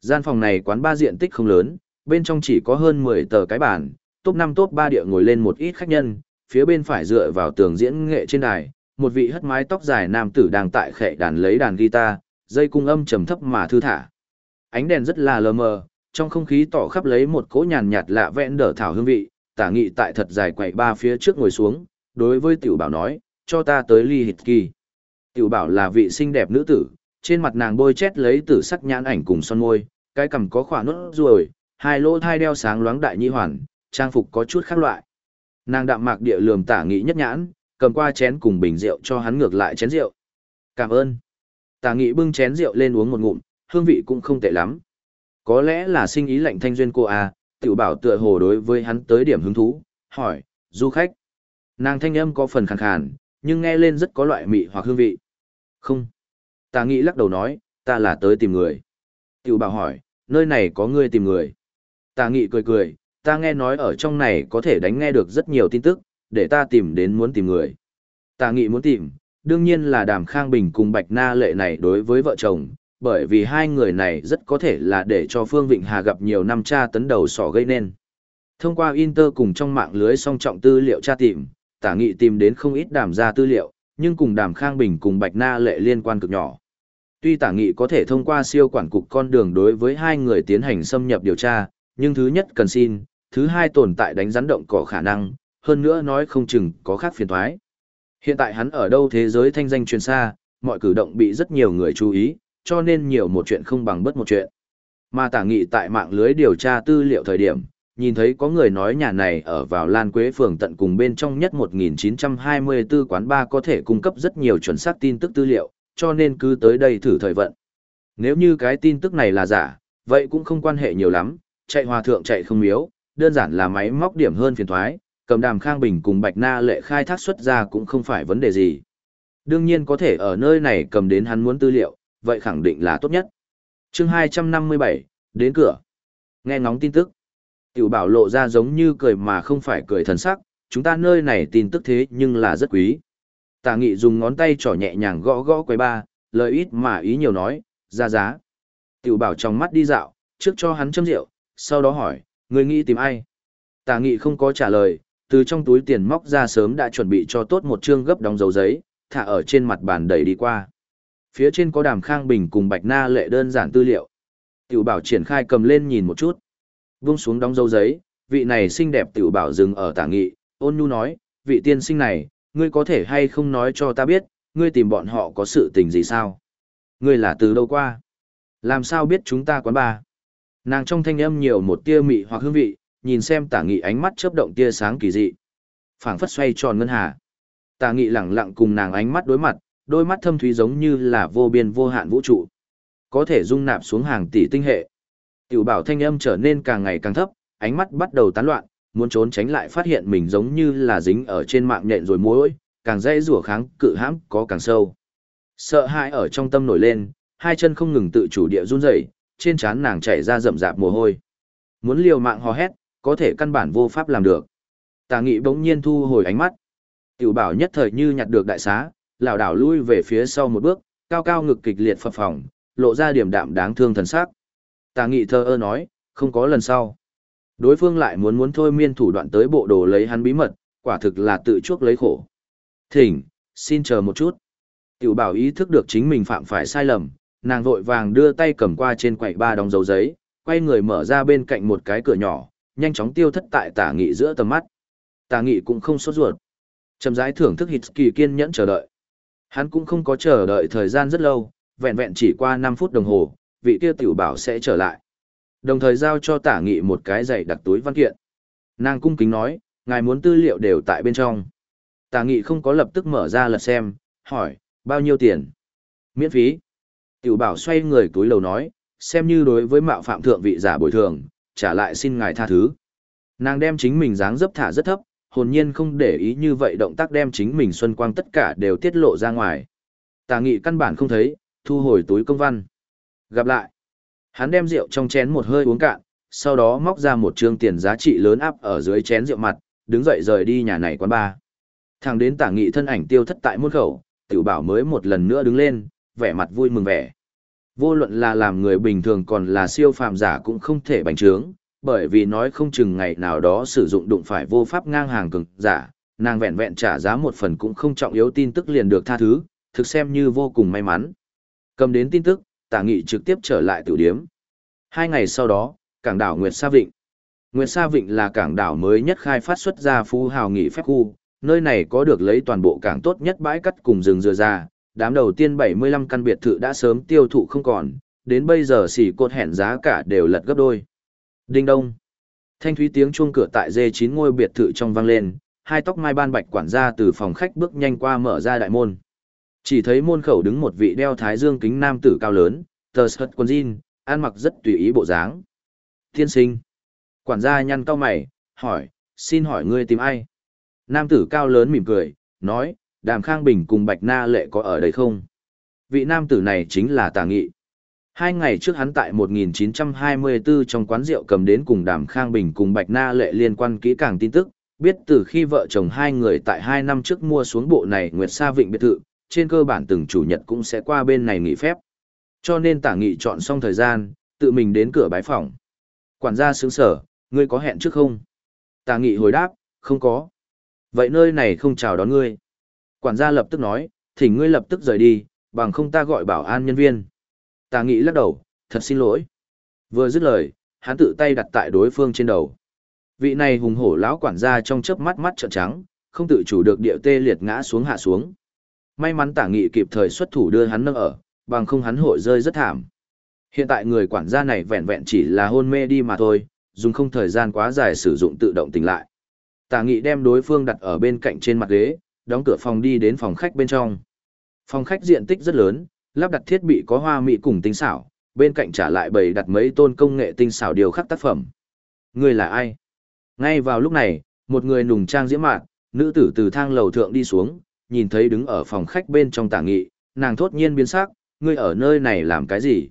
Gian phòng này quán ba diện tích không lớn, bên trong chỉ có hơn 10 tờ cái bàn, top 5 top 3 địa ngồi lên một ít khách nhân, phía bên phải dựa vào tường diễn nghệ trên đài, một vị hất mái tóc dài nam tử đang tại khệ đàn lấy đàn guitar, dây cung âm trầm thấp mà thư thả. Ánh đèn rất là lờ mờ, trong không khí tỏ khắp lấy một cỗ nhàn nhạt lạ vẹn đỡ thảo hương vị, tả nghị tại thật dài quậy ba phía trước ngồi xuống, đối với tiểu bảo nói, cho ta tới ly hịt kỳ. Tiểu bảo là vị xinh đẹp nữ tử, trên mặt nàng bôi chét lấy tử sắc nhãn ảnh cùng son môi, cái cằm có khỏa nốt ruồi, hai lỗ thai đeo sáng loáng đại nhi hoàn, trang phục có chút khác loại. Nàng đạm mạc địa lườm tả nghị nhất nhãn, cầm qua chén cùng bình rượu cho hắn ngược lại chén rượu. Cảm ơn. Tả nghị bưng chén rượu lên uống một ngụm, hương vị cũng không tệ lắm. Có lẽ là sinh ý lạnh thanh duyên cô à, tiểu bảo tựa hồ đối với hắn tới điểm hứng thú, hỏi, du khách. Nàng thanh âm có phần khàn khàn, nhưng nghe lên rất có loại mị hoặc hương vị. Không. Tà nghị lắc đầu nói, ta là tới tìm người. Tiểu bảo hỏi, nơi này có người tìm người. Tà nghị cười cười, ta nghe nói ở trong này có thể đánh nghe được rất nhiều tin tức, để ta tìm đến muốn tìm người. Tà nghị muốn tìm, đương nhiên là đàm khang bình cùng bạch na lệ này đối với vợ chồng, bởi vì hai người này rất có thể là để cho Phương Vịnh Hà gặp nhiều năm tra tấn đầu sỏ gây nên. Thông qua Inter cùng trong mạng lưới song trọng tư liệu tra tìm, tả nghị tìm đến không ít đàm gia tư liệu, nhưng cùng đàm Khang Bình cùng Bạch Na lệ liên quan cực nhỏ. Tuy tả nghị có thể thông qua siêu quản cục con đường đối với hai người tiến hành xâm nhập điều tra, nhưng thứ nhất cần xin, thứ hai tồn tại đánh rắn động cỏ khả năng, hơn nữa nói không chừng có khác phiền thoái. Hiện tại hắn ở đâu thế giới thanh danh truyền xa, mọi cử động bị rất nhiều người chú ý, cho nên nhiều một chuyện không bằng bất một chuyện. Mà tả nghị tại mạng lưới điều tra tư liệu thời điểm, nhìn thấy có người nói nhà này ở vào Lan Quế phường tận cùng bên trong nhất 1924 quán ba có thể cung cấp rất nhiều chuẩn xác tin tức tư liệu, cho nên cứ tới đây thử thời vận. Nếu như cái tin tức này là giả, vậy cũng không quan hệ nhiều lắm, chạy hòa thượng chạy không miếu, đơn giản là máy móc điểm hơn phiền thoái, cầm đàm khang bình cùng bạch na lệ khai thác xuất ra cũng không phải vấn đề gì. Đương nhiên có thể ở nơi này cầm đến hắn muốn tư liệu, vậy khẳng định là tốt nhất. chương 257, đến cửa. Nghe ngóng tin tức. Tiểu bảo lộ ra giống như cười mà không phải cười thần sắc, chúng ta nơi này tin tức thế nhưng là rất quý. Tả nghị dùng ngón tay trỏ nhẹ nhàng gõ gõ quầy ba, lời ít mà ý nhiều nói, ra giá. Tiểu bảo trong mắt đi dạo, trước cho hắn châm rượu, sau đó hỏi, người nghĩ tìm ai? Tả nghị không có trả lời, từ trong túi tiền móc ra sớm đã chuẩn bị cho tốt một chương gấp đóng dấu giấy, thả ở trên mặt bàn đẩy đi qua. Phía trên có đàm khang bình cùng bạch na lệ đơn giản tư liệu. Tiểu bảo triển khai cầm lên nhìn một chút. Vung xuống đóng dấu giấy, vị này xinh đẹp tiểu bảo dừng ở tả nghị, ôn nhu nói, vị tiên sinh này, ngươi có thể hay không nói cho ta biết, ngươi tìm bọn họ có sự tình gì sao? Ngươi là từ đâu qua? Làm sao biết chúng ta quán ba? Nàng trong thanh âm nhiều một tia mị hoặc hương vị, nhìn xem tả nghị ánh mắt chớp động tia sáng kỳ dị. phảng phất xoay tròn ngân hà. Tả nghị lẳng lặng cùng nàng ánh mắt đối mặt, đôi mắt thâm thúy giống như là vô biên vô hạn vũ trụ. Có thể dung nạp xuống hàng tỷ tinh hệ. Tiểu bảo thanh âm trở nên càng ngày càng thấp, ánh mắt bắt đầu tán loạn, muốn trốn tránh lại phát hiện mình giống như là dính ở trên mạng nhện rồi muối, càng dây rủa kháng cự hãm có càng sâu. Sợ hãi ở trong tâm nổi lên, hai chân không ngừng tự chủ địa run rẩy, trên trán nàng chảy ra rậm rạp mồ hôi. Muốn liều mạng hò hét, có thể căn bản vô pháp làm được. Tà nghị bỗng nhiên thu hồi ánh mắt. Tiểu bảo nhất thời như nhặt được đại xá, lảo đảo lui về phía sau một bước, cao cao ngực kịch liệt phập phồng, lộ ra điểm đạm đáng thương thần sắc. Tà nghị thơ ơ nói, không có lần sau. Đối phương lại muốn muốn thôi miên thủ đoạn tới bộ đồ lấy hắn bí mật, quả thực là tự chuốc lấy khổ. Thỉnh, xin chờ một chút. Tiểu bảo ý thức được chính mình phạm phải sai lầm, nàng vội vàng đưa tay cầm qua trên quầy ba đóng dấu giấy, quay người mở ra bên cạnh một cái cửa nhỏ, nhanh chóng tiêu thất tại tả nghị giữa tầm mắt. Tả nghị cũng không sốt ruột. Chậm rãi thưởng thức hít kỳ kiên nhẫn chờ đợi. Hắn cũng không có chờ đợi thời gian rất lâu, vẹn vẹn chỉ qua 5 phút đồng hồ, vị kia tiểu bảo sẽ trở lại. Đồng thời giao cho tả nghị một cái giày đặt túi văn kiện. Nàng cung kính nói, ngài muốn tư liệu đều tại bên trong. Tả nghị không có lập tức mở ra lật xem, hỏi, bao nhiêu tiền? Miễn phí. Tiểu bảo xoay người túi lầu nói, xem như đối với mạo phạm thượng vị giả bồi thường, trả lại xin ngài tha thứ. Nàng đem chính mình dáng dấp thả rất thấp, hồn nhiên không để ý như vậy động tác đem chính mình xuân quang tất cả đều tiết lộ ra ngoài. Tà nghị căn bản không thấy, thu hồi túi công văn. Gặp lại. Hắn đem rượu trong chén một hơi uống cạn, sau đó móc ra một trương tiền giá trị lớn áp ở dưới chén rượu mặt, đứng dậy rời đi nhà này quán bar. Thằng đến tả nghị thân ảnh tiêu thất tại môn khẩu, tiểu bảo mới một lần nữa đứng lên, vẻ mặt vui mừng vẻ. Vô luận là làm người bình thường còn là siêu phàm giả cũng không thể bành trướng, bởi vì nói không chừng ngày nào đó sử dụng đụng phải vô pháp ngang hàng cường giả, nàng vẹn vẹn trả giá một phần cũng không trọng yếu tin tức liền được tha thứ, thực xem như vô cùng may mắn. Cầm đến tin tức, tả nghị trực tiếp trở lại tiểu điếm. Hai ngày sau đó, cảng đảo Nguyệt Sa Vịnh. Nguyệt Sa Vịnh là cảng đảo mới nhất khai phát xuất ra phú hào nghỉ phép khu, nơi này có được lấy toàn bộ cảng tốt nhất bãi cắt cùng rừng dừa ra, đám đầu tiên 75 căn biệt thự đã sớm tiêu thụ không còn, đến bây giờ xỉ cột hẹn giá cả đều lật gấp đôi. Đinh đông. Thanh thúy tiếng chuông cửa tại dê 9 ngôi biệt thự trong vang lên, hai tóc mai ban bạch quản gia từ phòng khách bước nhanh qua mở ra đại môn. Chỉ thấy môn khẩu đứng một vị đeo thái dương kính nam tử cao lớn, tờ sợt quần jean, ăn mặc rất tùy ý bộ dáng. Thiên sinh. Quản gia nhăn cao mày, hỏi, xin hỏi ngươi tìm ai? Nam tử cao lớn mỉm cười, nói, Đàm Khang Bình cùng Bạch Na Lệ có ở đây không? Vị nam tử này chính là Tà Nghị. Hai ngày trước hắn tại 1924 trong quán rượu cầm đến cùng Đàm Khang Bình cùng Bạch Na Lệ liên quan kỹ càng tin tức, biết từ khi vợ chồng hai người tại hai năm trước mua xuống bộ này Nguyệt Sa Vịnh biệt thự, trên cơ bản từng chủ nhật cũng sẽ qua bên này nghỉ phép. Cho nên Tả Nghị chọn xong thời gian, tự mình đến cửa bái phòng. Quản gia sướng sở, ngươi có hẹn trước không? Tả Nghị hồi đáp, không có. Vậy nơi này không chào đón ngươi. Quản gia lập tức nói, thỉnh ngươi lập tức rời đi, bằng không ta gọi bảo an nhân viên. Tả nghị lắc đầu, thật xin lỗi. Vừa dứt lời, hắn tự tay đặt tại đối phương trên đầu. Vị này hùng hổ lão quản gia trong chớp mắt mắt trợn trắng, không tự chủ được địa tê liệt ngã xuống hạ xuống. May mắn tả nghị kịp thời xuất thủ đưa hắn nâng ở, bằng không hắn hội rơi rất thảm. Hiện tại người quản gia này vẹn vẹn chỉ là hôn mê đi mà thôi, dùng không thời gian quá dài sử dụng tự động tỉnh lại. Tả nghị đem đối phương đặt ở bên cạnh trên mặt ghế, đóng cửa phòng đi đến phòng khách bên trong. Phòng khách diện tích rất lớn, lắp đặt thiết bị có hoa mỹ cùng tinh xảo, bên cạnh trả lại bày đặt mấy tôn công nghệ tinh xảo điều khắc tác phẩm. Người là ai? Ngay vào lúc này, một người nùng trang diễm mạn, nữ tử từ thang lầu thượng đi xuống, nhìn thấy đứng ở phòng khách bên trong tả nghị, nàng thốt nhiên biến sắc, ngươi ở nơi này làm cái gì?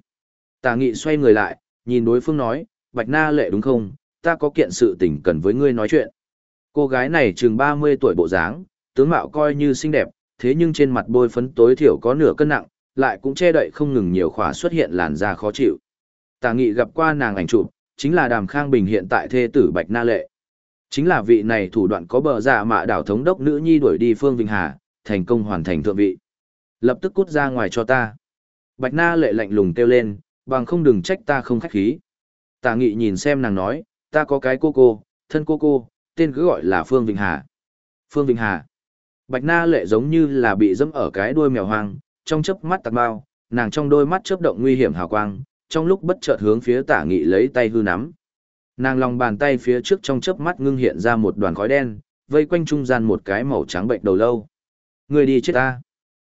Tả nghị xoay người lại, nhìn đối phương nói, Bạch Na lệ đúng không, ta có kiện sự tình cần với ngươi nói chuyện. Cô gái này chừng 30 tuổi bộ dáng, tướng mạo coi như xinh đẹp, thế nhưng trên mặt bôi phấn tối thiểu có nửa cân nặng, lại cũng che đậy không ngừng nhiều khỏa xuất hiện làn da khó chịu. Tả nghị gặp qua nàng ảnh chụp, chính là Đàm Khang Bình hiện tại thê tử Bạch Na Lệ. Chính là vị này thủ đoạn có bờ giả mạ đảo thống đốc nữ nhi đuổi đi Phương Vinh Hà, thành công hoàn thành thượng vị. Lập tức cút ra ngoài cho ta. Bạch Na Lệ lạnh lùng kêu lên, bằng không đừng trách ta không khách khí. Tả nghị nhìn xem nàng nói, ta có cái cô cô, thân cô cô, tên cứ gọi là Phương Vinh Hà. Phương Vinh Hà. Bạch Na lệ giống như là bị dẫm ở cái đuôi mèo hoang, trong chớp mắt tạc bao, nàng trong đôi mắt chớp động nguy hiểm hào quang, trong lúc bất chợt hướng phía tả nghị lấy tay hư nắm. Nàng lòng bàn tay phía trước trong chớp mắt ngưng hiện ra một đoàn khói đen, vây quanh trung gian một cái màu trắng bệnh đầu lâu. Người đi chết ta.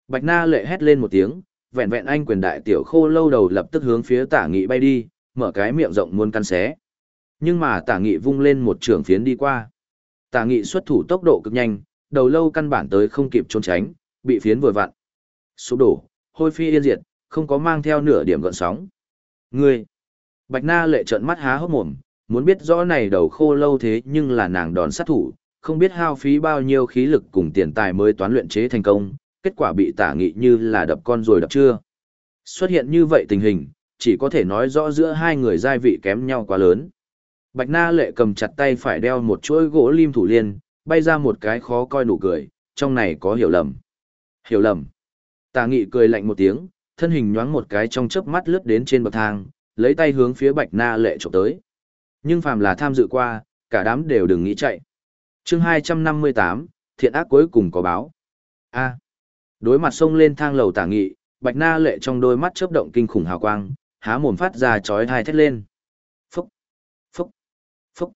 Bạch Na lệ hét lên một tiếng, vẹn vẹn anh quyền đại tiểu khô lâu đầu lập tức hướng phía tả nghị bay đi, mở cái miệng rộng muốn căn xé. Nhưng mà tả nghị vung lên một trường phiến đi qua. Tả nghị xuất thủ tốc độ cực nhanh, đầu lâu căn bản tới không kịp trốn tránh, bị phiến vừa vặn. Sụp đổ, hôi phi yên diệt, không có mang theo nửa điểm gợn sóng. Ngươi! Bạch Na lệ trợn mắt há hốc mồm, muốn biết rõ này đầu khô lâu thế nhưng là nàng đòn sát thủ, không biết hao phí bao nhiêu khí lực cùng tiền tài mới toán luyện chế thành công, kết quả bị tả nghị như là đập con rồi đập chưa. Xuất hiện như vậy tình hình, chỉ có thể nói rõ giữa hai người giai vị kém nhau quá lớn. Bạch Na lệ cầm chặt tay phải đeo một chuỗi gỗ lim thủ liên, bay ra một cái khó coi nụ cười, trong này có hiểu lầm. Hiểu lầm. Tà nghị cười lạnh một tiếng, thân hình nhoáng một cái trong chớp mắt lướt đến trên bậc thang, lấy tay hướng phía Bạch Na lệ chụp tới. Nhưng phàm là tham dự qua, cả đám đều đừng nghĩ chạy chương 258, thiện ác cuối cùng có báo. A. Đối mặt sông lên thang lầu tả nghị, Bạch Na lệ trong đôi mắt chớp động kinh khủng hào quang, há mồm phát ra chói thai thét lên. Phúc, phúc, phúc.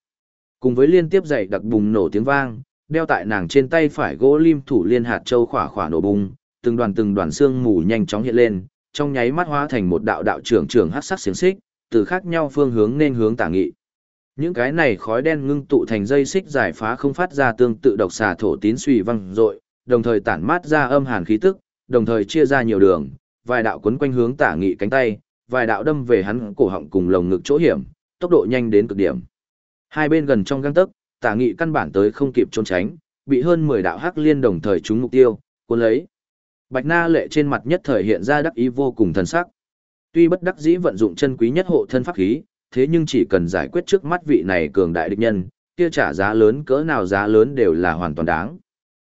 Cùng với liên tiếp dậy đặc bùng nổ tiếng vang, đeo tại nàng trên tay phải gỗ lim thủ liên hạt châu khỏa khỏa nổ bùng, từng đoàn từng đoàn xương mù nhanh chóng hiện lên, trong nháy mắt hóa thành một đạo đạo trưởng trưởng hắc sắc xiềng xích, từ khác nhau phương hướng nên hướng tả nghị. Những cái này khói đen ngưng tụ thành dây xích giải phá không phát ra tương tự độc xà thổ tín suy văng rội, đồng thời tản mát ra âm hàn khí tức, đồng thời chia ra nhiều đường, vài đạo quấn quanh hướng tả nghị cánh tay, vài đạo đâm về hắn cổ họng cùng lồng ngực chỗ hiểm, tốc độ nhanh đến cực điểm. Hai bên gần trong găng tấc, tả nghị căn bản tới không kịp trốn tránh, bị hơn 10 đạo hắc liên đồng thời trúng mục tiêu, cuốn lấy. Bạch Na lệ trên mặt nhất thời hiện ra đắc ý vô cùng thần sắc. Tuy bất đắc dĩ vận dụng chân quý nhất hộ thân pháp khí, thế nhưng chỉ cần giải quyết trước mắt vị này cường đại địch nhân, kia trả giá lớn cỡ nào giá lớn đều là hoàn toàn đáng.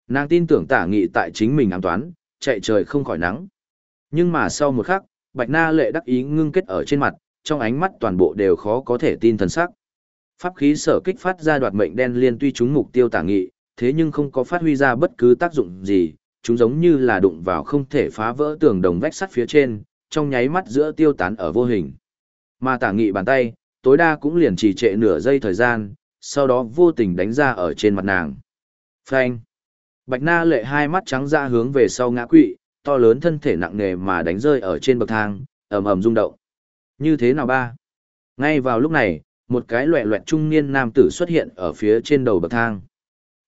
Nàng tin tưởng tả nghị tại chính mình ám toán, chạy trời không khỏi nắng. Nhưng mà sau một khắc, Bạch Na lệ đắc ý ngưng kết ở trên mặt, trong ánh mắt toàn bộ đều khó có thể tin thần sắc. Pháp khí sở kích phát ra đoạt mệnh đen liên tuy chúng mục tiêu tả nghị, thế nhưng không có phát huy ra bất cứ tác dụng gì, chúng giống như là đụng vào không thể phá vỡ tường đồng vách sắt phía trên, trong nháy mắt giữa tiêu tán ở vô hình. Mà tả nghị bàn tay, tối đa cũng liền trì trệ nửa giây thời gian, sau đó vô tình đánh ra ở trên mặt nàng. Phanh! Bạch na lệ hai mắt trắng ra hướng về sau ngã quỵ, to lớn thân thể nặng nề mà đánh rơi ở trên bậc thang, ầm ầm rung động. Như thế nào ba? Ngay vào lúc này, một cái loẹ loẹt trung niên nam tử xuất hiện ở phía trên đầu bậc thang.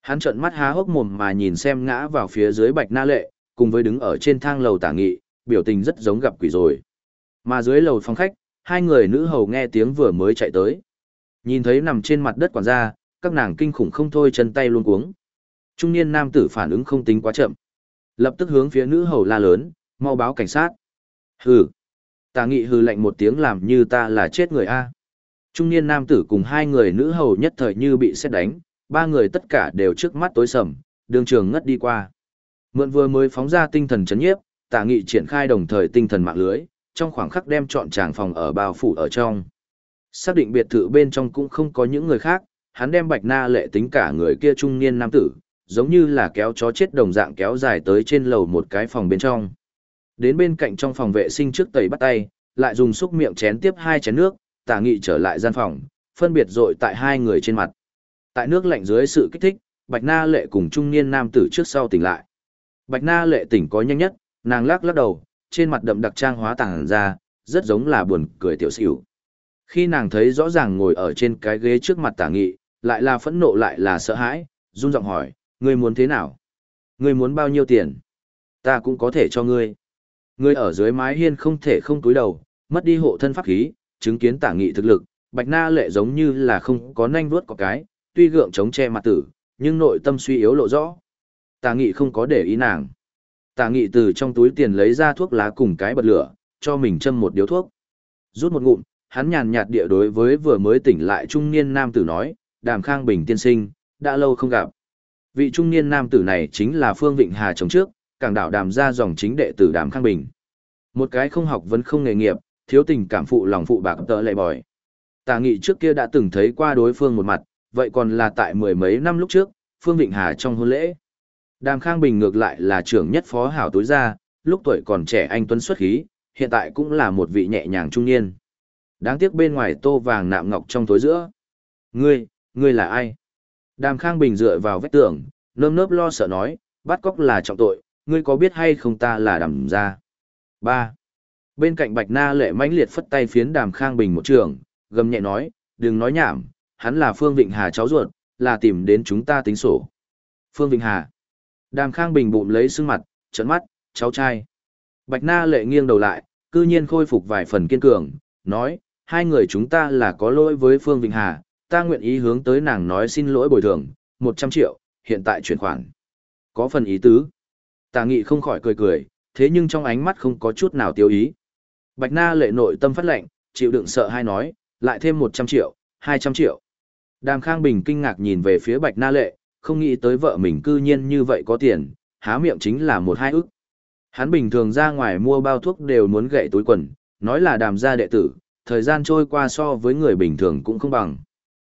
Hắn trợn mắt há hốc mồm mà nhìn xem ngã vào phía dưới Bạch Na Lệ, cùng với đứng ở trên thang lầu tả nghị, biểu tình rất giống gặp quỷ rồi. Mà dưới lầu phòng khách, hai người nữ hầu nghe tiếng vừa mới chạy tới. Nhìn thấy nằm trên mặt đất quản gia, các nàng kinh khủng không thôi chân tay luôn cuống. Trung niên nam tử phản ứng không tính quá chậm. Lập tức hướng phía nữ hầu la lớn, mau báo cảnh sát. Hừ. Tà nghị hừ lạnh một tiếng làm như ta là chết người A. Trung niên nam tử cùng hai người nữ hầu nhất thời như bị xét đánh, ba người tất cả đều trước mắt tối sầm, đường trường ngất đi qua. Mượn vừa mới phóng ra tinh thần chấn nhiếp, tà nghị triển khai đồng thời tinh thần mạng lưới, trong khoảng khắc đem chọn tràng phòng ở bao phủ ở trong. Xác định biệt thự bên trong cũng không có những người khác, hắn đem Bạch Na lệ tính cả người kia trung niên nam tử, giống như là kéo chó chết đồng dạng kéo dài tới trên lầu một cái phòng bên trong. Đến bên cạnh trong phòng vệ sinh trước tẩy bắt tay, lại dùng xúc miệng chén tiếp hai chén nước, tả nghị trở lại gian phòng, phân biệt dội tại hai người trên mặt. Tại nước lạnh dưới sự kích thích, Bạch Na lệ cùng trung niên nam tử trước sau tỉnh lại. Bạch Na lệ tỉnh có nhanh nhất, nàng lắc lắc đầu, trên mặt đậm đặc trang hóa tàng ra, rất giống là buồn cười tiểu xỉu. Khi nàng thấy rõ ràng ngồi ở trên cái ghế trước mặt tả nghị, lại là phẫn nộ lại là sợ hãi, run giọng hỏi, ngươi muốn thế nào? Ngươi muốn bao nhiêu tiền? Ta cũng có thể cho ngươi. Ngươi ở dưới mái hiên không thể không túi đầu, mất đi hộ thân pháp khí, chứng kiến tả nghị thực lực, bạch na lệ giống như là không có nanh vuốt có cái, tuy gượng chống che mặt tử, nhưng nội tâm suy yếu lộ rõ. Tả nghị không có để ý nàng. Tạ nghị từ trong túi tiền lấy ra thuốc lá cùng cái bật lửa, cho mình châm một điếu thuốc. Rút một ngụm, hắn nhàn nhạt địa đối với vừa mới tỉnh lại trung niên nam tử nói, đàm khang bình tiên sinh, đã lâu không gặp. Vị trung niên nam tử này chính là Phương Vịnh Hà chống trước, cảng đảo đàm ra dòng chính đệ tử đàm khang bình. Một cái không học vẫn không nghề nghiệp, thiếu tình cảm phụ lòng phụ bạc tợ lệ bòi. Tà nghị trước kia đã từng thấy qua đối phương một mặt, vậy còn là tại mười mấy năm lúc trước, Phương Vịnh Hà trong hôn lễ. Đàm Khang Bình ngược lại là trưởng nhất phó hảo tối gia, lúc tuổi còn trẻ anh Tuấn xuất khí, hiện tại cũng là một vị nhẹ nhàng trung niên. Đáng tiếc bên ngoài tô vàng nạm ngọc trong tối giữa. Ngươi, ngươi là ai? Đàm Khang Bình dựa vào vách tường, nơm nớp lo sợ nói, bắt cóc là trọng tội, ngươi có biết hay không ta là đàm gia? Ba. Bên cạnh Bạch Na lệ mãnh liệt phất tay phiến Đàm Khang Bình một trường, gầm nhẹ nói, đừng nói nhảm, hắn là Phương Vịnh Hà cháu ruột, là tìm đến chúng ta tính sổ. Phương Vịnh Hà. Đàm Khang Bình bụng lấy sưng mặt, trợn mắt, cháu trai. Bạch Na lệ nghiêng đầu lại, cư nhiên khôi phục vài phần kiên cường, nói, hai người chúng ta là có lỗi với Phương Vịnh Hà, ta nguyện ý hướng tới nàng nói xin lỗi bồi thường, 100 triệu, hiện tại chuyển khoản. Có phần ý tứ. Tà nghị không khỏi cười cười, thế nhưng trong ánh mắt không có chút nào tiêu ý. Bạch Na lệ nội tâm phát lệnh, chịu đựng sợ hai nói, lại thêm 100 triệu, 200 triệu. Đàm Khang Bình kinh ngạc nhìn về phía Bạch Na lệ, không nghĩ tới vợ mình cư nhiên như vậy có tiền, há miệng chính là một hai ức. Hắn bình thường ra ngoài mua bao thuốc đều muốn gậy túi quần, nói là đàm gia đệ tử, thời gian trôi qua so với người bình thường cũng không bằng.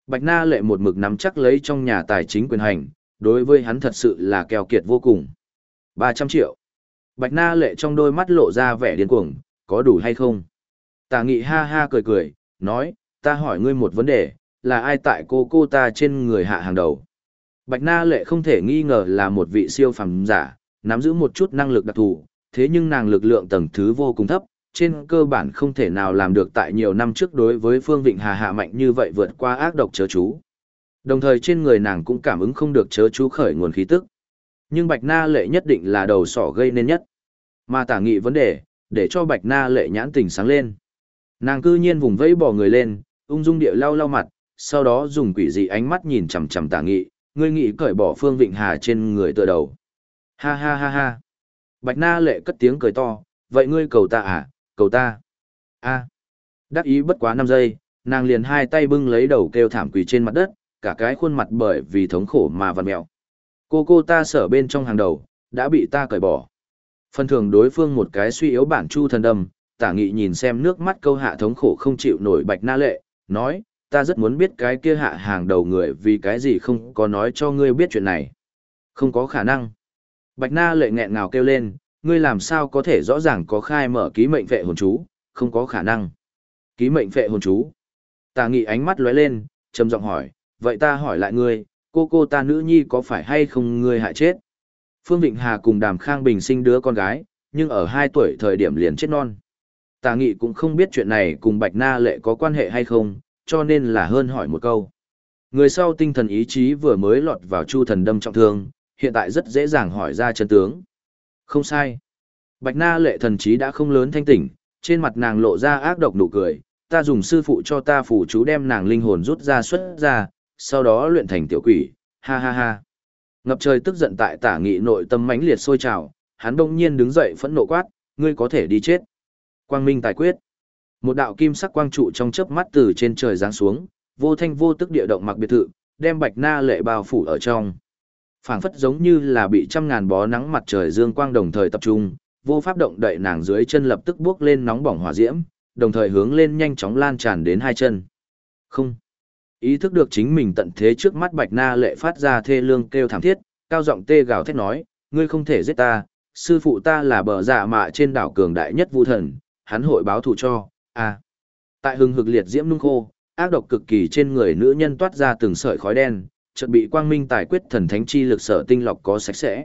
Bạch Na lệ một mực nắm chắc lấy trong nhà tài chính quyền hành, đối với hắn thật sự là keo kiệt vô cùng. 300 triệu. Bạch Na lệ trong đôi mắt lộ ra vẻ điên cuồng, có đủ hay không? Tà nghị ha ha cười cười, nói, ta hỏi ngươi một vấn đề, là ai tại cô cô ta trên người hạ hàng đầu? Bạch Na lệ không thể nghi ngờ là một vị siêu phàm giả, nắm giữ một chút năng lực đặc thù, thế nhưng nàng lực lượng tầng thứ vô cùng thấp, trên cơ bản không thể nào làm được tại nhiều năm trước đối với Phương Vịnh Hà hạ mạnh như vậy vượt qua ác độc chớ chú. Đồng thời trên người nàng cũng cảm ứng không được chớ chú khởi nguồn khí tức. Nhưng Bạch Na lệ nhất định là đầu sỏ gây nên nhất. Mà tả nghị vấn đề, để cho Bạch Na lệ nhãn tình sáng lên. Nàng cư nhiên vùng vẫy bỏ người lên, ung dung địa lau lau mặt, sau đó dùng quỷ dị ánh mắt nhìn chằm chằm tả nghị, ngươi nghĩ cởi bỏ Phương Vịnh Hà trên người tựa đầu. Ha ha ha ha. Bạch Na lệ cất tiếng cười to, vậy ngươi cầu ta à, cầu ta. a đắc ý bất quá năm giây, nàng liền hai tay bưng lấy đầu kêu thảm quỳ trên mặt đất, cả cái khuôn mặt bởi vì thống khổ mà vằn mẹo. Cô cô ta sở bên trong hàng đầu, đã bị ta cởi bỏ. Phần thường đối phương một cái suy yếu bản chu thần đâm, tả nghị nhìn xem nước mắt câu hạ thống khổ không chịu nổi bạch na lệ, nói, ta rất muốn biết cái kia hạ hàng đầu người vì cái gì không có nói cho ngươi biết chuyện này. Không có khả năng. Bạch na lệ nghẹn ngào kêu lên, ngươi làm sao có thể rõ ràng có khai mở ký mệnh vệ hồn chú, không có khả năng. Ký mệnh vệ hồn chú. Tà nghị ánh mắt lóe lên, trầm giọng hỏi, vậy ta hỏi lại ngươi, cô cô ta nữ nhi có phải hay không ngươi hại chết? Phương Vịnh Hà cùng Đàm Khang Bình sinh đứa con gái, nhưng ở 2 tuổi thời điểm liền chết non. Tà nghị cũng không biết chuyện này cùng Bạch Na Lệ có quan hệ hay không, cho nên là hơn hỏi một câu. Người sau tinh thần ý chí vừa mới lọt vào chu thần đâm trọng thương, hiện tại rất dễ dàng hỏi ra chân tướng. Không sai. Bạch Na lệ thần trí đã không lớn thanh tỉnh, trên mặt nàng lộ ra ác độc nụ cười, ta dùng sư phụ cho ta phủ chú đem nàng linh hồn rút ra xuất ra, sau đó luyện thành tiểu quỷ, ha ha ha. Ngập trời tức giận tại tả nghị nội tâm mãnh liệt sôi trào, hắn đông nhiên đứng dậy phẫn nộ quát, ngươi có thể đi chết. Quang minh tài quyết. Một đạo kim sắc quang trụ trong chớp mắt từ trên trời giáng xuống, vô thanh vô tức địa động mặc biệt thự, đem Bạch Na lệ bao phủ ở trong phảng phất giống như là bị trăm ngàn bó nắng mặt trời dương quang đồng thời tập trung, vô pháp động đậy nàng dưới chân lập tức bước lên nóng bỏng hỏa diễm, đồng thời hướng lên nhanh chóng lan tràn đến hai chân. Không. Ý thức được chính mình tận thế trước mắt Bạch Na lệ phát ra thê lương kêu thảm thiết, cao giọng tê gào thét nói, ngươi không thể giết ta, sư phụ ta là bờ dạ mạ trên đảo cường đại nhất vũ thần, hắn hội báo thù cho, à. Tại hừng hực liệt diễm nung khô, ác độc cực kỳ trên người nữ nhân toát ra từng sợi khói đen, chợt bị quang minh tài quyết thần thánh chi lực sở tinh lọc có sạch sẽ.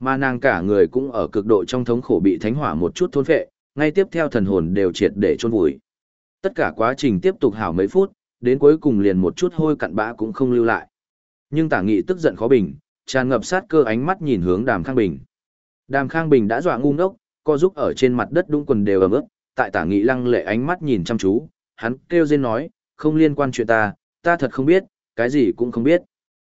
Mà nàng cả người cũng ở cực độ trong thống khổ bị thánh hỏa một chút thôn phệ, ngay tiếp theo thần hồn đều triệt để chôn vùi. Tất cả quá trình tiếp tục hảo mấy phút, đến cuối cùng liền một chút hôi cặn bã cũng không lưu lại. Nhưng Tả Nghị tức giận khó bình, tràn ngập sát cơ ánh mắt nhìn hướng Đàm Khang Bình. Đàm Khang Bình đã dọa ngu ngốc, co giúp ở trên mặt đất đung quần đều ẩm ướt, tại Tả Nghị lăng lệ ánh mắt nhìn chăm chú, hắn kêu rên nói, không liên quan chuyện ta, ta thật không biết, cái gì cũng không biết.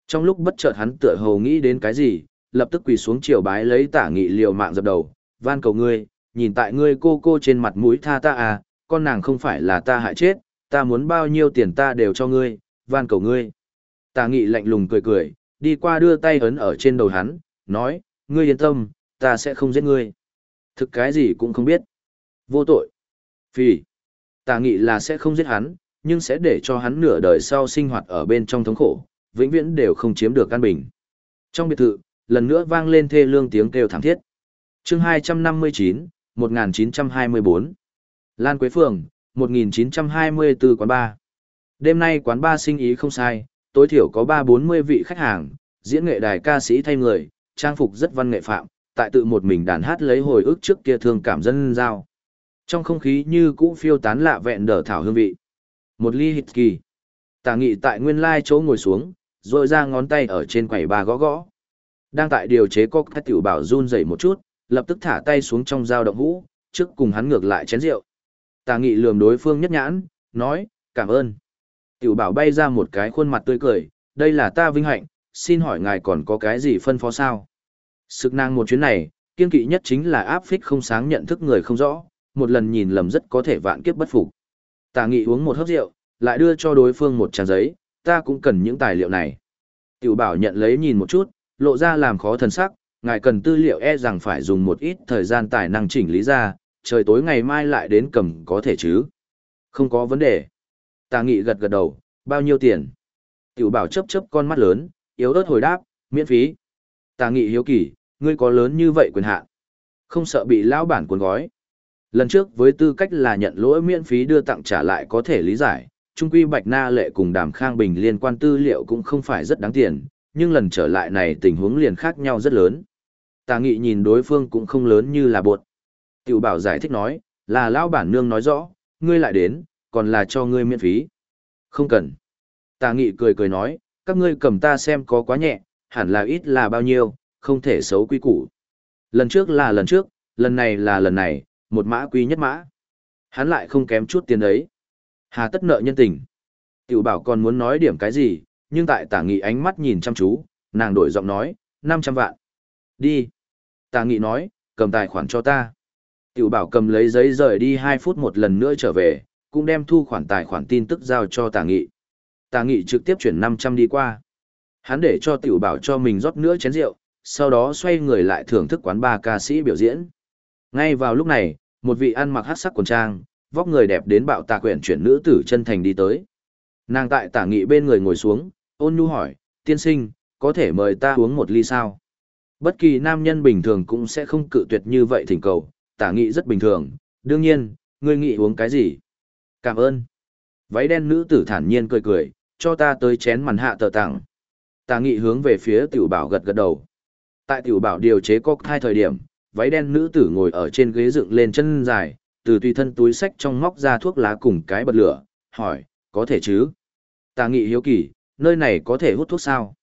Trong lúc bất chợt hắn tựa hồ nghĩ đến cái gì, lập tức quỳ xuống triều bái lấy Tả Nghị liều mạng dập đầu, van cầu ngươi, nhìn tại ngươi cô cô trên mặt mũi tha ta à, con nàng không phải là ta hại chết, ta muốn bao nhiêu tiền ta đều cho ngươi, van cầu ngươi. Tả nghị lạnh lùng cười cười, đi qua đưa tay ấn ở trên đầu hắn, nói, ngươi yên tâm, ta sẽ không giết ngươi. Thực cái gì cũng không biết. Vô tội. Phì. Tà nghị là sẽ không giết hắn, nhưng sẽ để cho hắn nửa đời sau sinh hoạt ở bên trong thống khổ, vĩnh viễn đều không chiếm được căn bình. Trong biệt thự, lần nữa vang lên thê lương tiếng kêu thảm thiết. chương 259, 1924. Lan Quế Phường, 1924 quán ba. Đêm nay quán ba sinh ý không sai, tối thiểu có 3-40 vị khách hàng, diễn nghệ đài ca sĩ thay người, trang phục rất văn nghệ phạm, tại tự một mình đàn hát lấy hồi ức trước kia thương cảm dân giao. Trong không khí như cũ phiêu tán lạ vẹn đờ thảo hương vị. Một ly hít kỳ. Tả nghị tại nguyên lai chỗ ngồi xuống, rồi ra ngón tay ở trên quầy ba gõ gõ. Đang tại điều chế có các tiểu bảo run rẩy một chút, lập tức thả tay xuống trong dao động vũ, trước cùng hắn ngược lại chén rượu. Tà nghị lườm đối phương nhất nhãn, nói, cảm ơn. Tiểu bảo bay ra một cái khuôn mặt tươi cười, đây là ta vinh hạnh, xin hỏi ngài còn có cái gì phân phó sao? Sực năng một chuyến này, kiên kỵ nhất chính là áp phích không sáng nhận thức người không rõ, một lần nhìn lầm rất có thể vạn kiếp bất phục. Tà nghị uống một hớp rượu, lại đưa cho đối phương một trang giấy, ta cũng cần những tài liệu này. Tiểu bảo nhận lấy nhìn một chút, lộ ra làm khó thần sắc, ngài cần tư liệu e rằng phải dùng một ít thời gian tài năng chỉnh lý ra, trời tối ngày mai lại đến cầm có thể chứ. Không có vấn đề. Tà nghị gật gật đầu, bao nhiêu tiền? Tiểu bảo chấp chấp con mắt lớn, yếu ớt hồi đáp, miễn phí. Tà nghị hiếu kỳ, ngươi có lớn như vậy quyền hạn Không sợ bị lão bản cuốn gói. Lần trước với tư cách là nhận lỗi miễn phí đưa tặng trả lại có thể lý giải, Trung quy Bạch Na lệ cùng Đàm Khang Bình liên quan tư liệu cũng không phải rất đáng tiền, nhưng lần trở lại này tình huống liền khác nhau rất lớn. Tà nghị nhìn đối phương cũng không lớn như là bột. Tiểu bảo giải thích nói, là lão bản nương nói rõ, ngươi lại đến, còn là cho ngươi miễn phí. Không cần. Tà nghị cười cười nói, các ngươi cầm ta xem có quá nhẹ, hẳn là ít là bao nhiêu, không thể xấu quy củ. Lần trước là lần trước, lần này là lần này, một mã quý nhất mã. Hắn lại không kém chút tiền ấy Hà tất nợ nhân tình. Tiểu bảo còn muốn nói điểm cái gì, nhưng tại tả nghị ánh mắt nhìn chăm chú, nàng đổi giọng nói, 500 vạn. Đi. Tả nghị nói, cầm tài khoản cho ta. Tiểu bảo cầm lấy giấy rời đi 2 phút một lần nữa trở về, cũng đem thu khoản tài khoản tin tức giao cho tả nghị. Tả nghị trực tiếp chuyển 500 đi qua. Hắn để cho tiểu bảo cho mình rót nữa chén rượu, sau đó xoay người lại thưởng thức quán ba ca sĩ biểu diễn. Ngay vào lúc này, một vị ăn mặc hát sắc quần trang, vóc người đẹp đến bạo tà quyển chuyển nữ tử chân thành đi tới. Nàng tại tả nghị bên người ngồi xuống, ôn nhu hỏi, tiên sinh, có thể mời ta uống một ly sao? Bất kỳ nam nhân bình thường cũng sẽ không cự tuyệt như vậy thỉnh cầu, tả nghị rất bình thường, đương nhiên, ngươi nghị uống cái gì? Cảm ơn. Váy đen nữ tử thản nhiên cười cười, cho ta tới chén màn hạ tờ tặng. Tả nghị hướng về phía tiểu bảo gật gật đầu. Tại tiểu bảo điều chế cốc hai thời điểm, váy đen nữ tử ngồi ở trên ghế dựng lên chân dài, từ tùy thân túi sách trong móc ra thuốc lá cùng cái bật lửa, hỏi, có thể chứ? Tà nghị hiếu kỳ, nơi này có thể hút thuốc sao?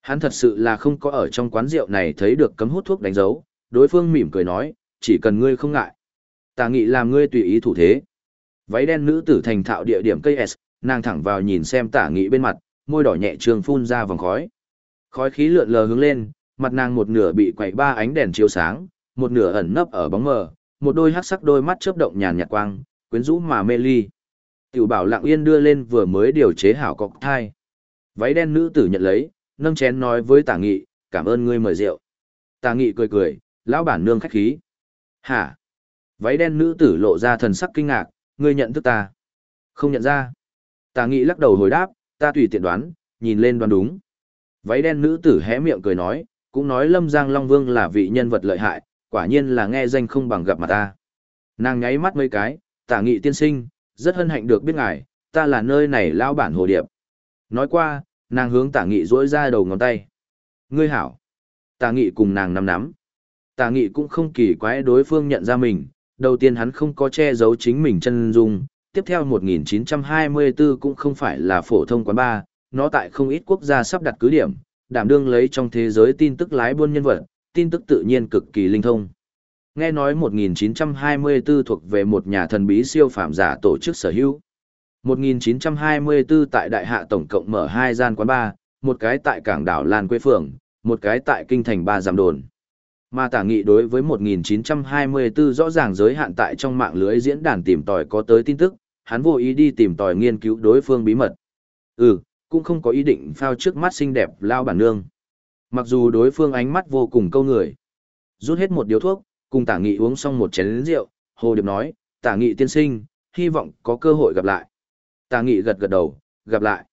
Hắn thật sự là không có ở trong quán rượu này thấy được cấm hút thuốc đánh dấu, đối phương mỉm cười nói, chỉ cần ngươi không ngại. Tà nghị làm ngươi tùy ý thủ thế. Váy đen nữ tử thành thạo địa điểm cây S, nàng thẳng vào nhìn xem tả nghị bên mặt, môi đỏ nhẹ trường phun ra vòng khói. Khói khí lượn lờ hướng lên, mặt nàng một nửa bị quậy ba ánh đèn chiếu sáng, một nửa ẩn nấp ở bóng mờ, một đôi hắc sắc đôi mắt chớp động nhàn nhạt quang, quyến rũ mà mê ly. Tiểu bảo lặng yên đưa lên vừa mới điều chế hảo cọc thai. Váy đen nữ tử nhận lấy, nâng chén nói với tả nghị, cảm ơn ngươi mời rượu. Tả nghị cười cười, lão bản nương khách khí. Hả? Váy đen nữ tử lộ ra thần sắc kinh ngạc, ngươi nhận thức ta. Không nhận ra. Tả nghị lắc đầu hồi đáp, ta tùy tiện đoán, nhìn lên đoán đúng. Váy đen nữ tử hé miệng cười nói, cũng nói Lâm Giang Long Vương là vị nhân vật lợi hại, quả nhiên là nghe danh không bằng gặp mặt ta. Nàng nháy mắt mấy cái, tả nghị tiên sinh, rất hân hạnh được biết ngài, ta là nơi này lao bản hồ điệp. Nói qua, nàng hướng tả nghị rỗi ra đầu ngón tay. Ngươi hảo. Tả nghị cùng nàng nắm nắm. Tả nghị cũng không kỳ quái đối phương nhận ra mình, đầu tiên hắn không có che giấu chính mình chân dung, tiếp theo 1924 cũng không phải là phổ thông quán bar, nó tại không ít quốc gia sắp đặt cứ điểm, đảm đương lấy trong thế giới tin tức lái buôn nhân vật, tin tức tự nhiên cực kỳ linh thông. Nghe nói 1924 thuộc về một nhà thần bí siêu phạm giả tổ chức sở hữu. 1924 tại Đại Hạ tổng cộng mở hai gian quán bar, một cái tại cảng đảo Lan Quế Phường, một cái tại kinh thành Ba Giam Đồn. Mà tả nghị đối với 1924 rõ ràng giới hạn tại trong mạng lưới diễn đàn tìm tòi có tới tin tức, hắn vô ý đi tìm tòi nghiên cứu đối phương bí mật. Ừ, cũng không có ý định phao trước mắt xinh đẹp lao bản nương. Mặc dù đối phương ánh mắt vô cùng câu người. Rút hết một điếu thuốc, cùng tả nghị uống xong một chén rượu, Hồ Điệp nói, tả nghị tiên sinh, hy vọng có cơ hội gặp lại. Tả nghị gật gật đầu, gặp lại.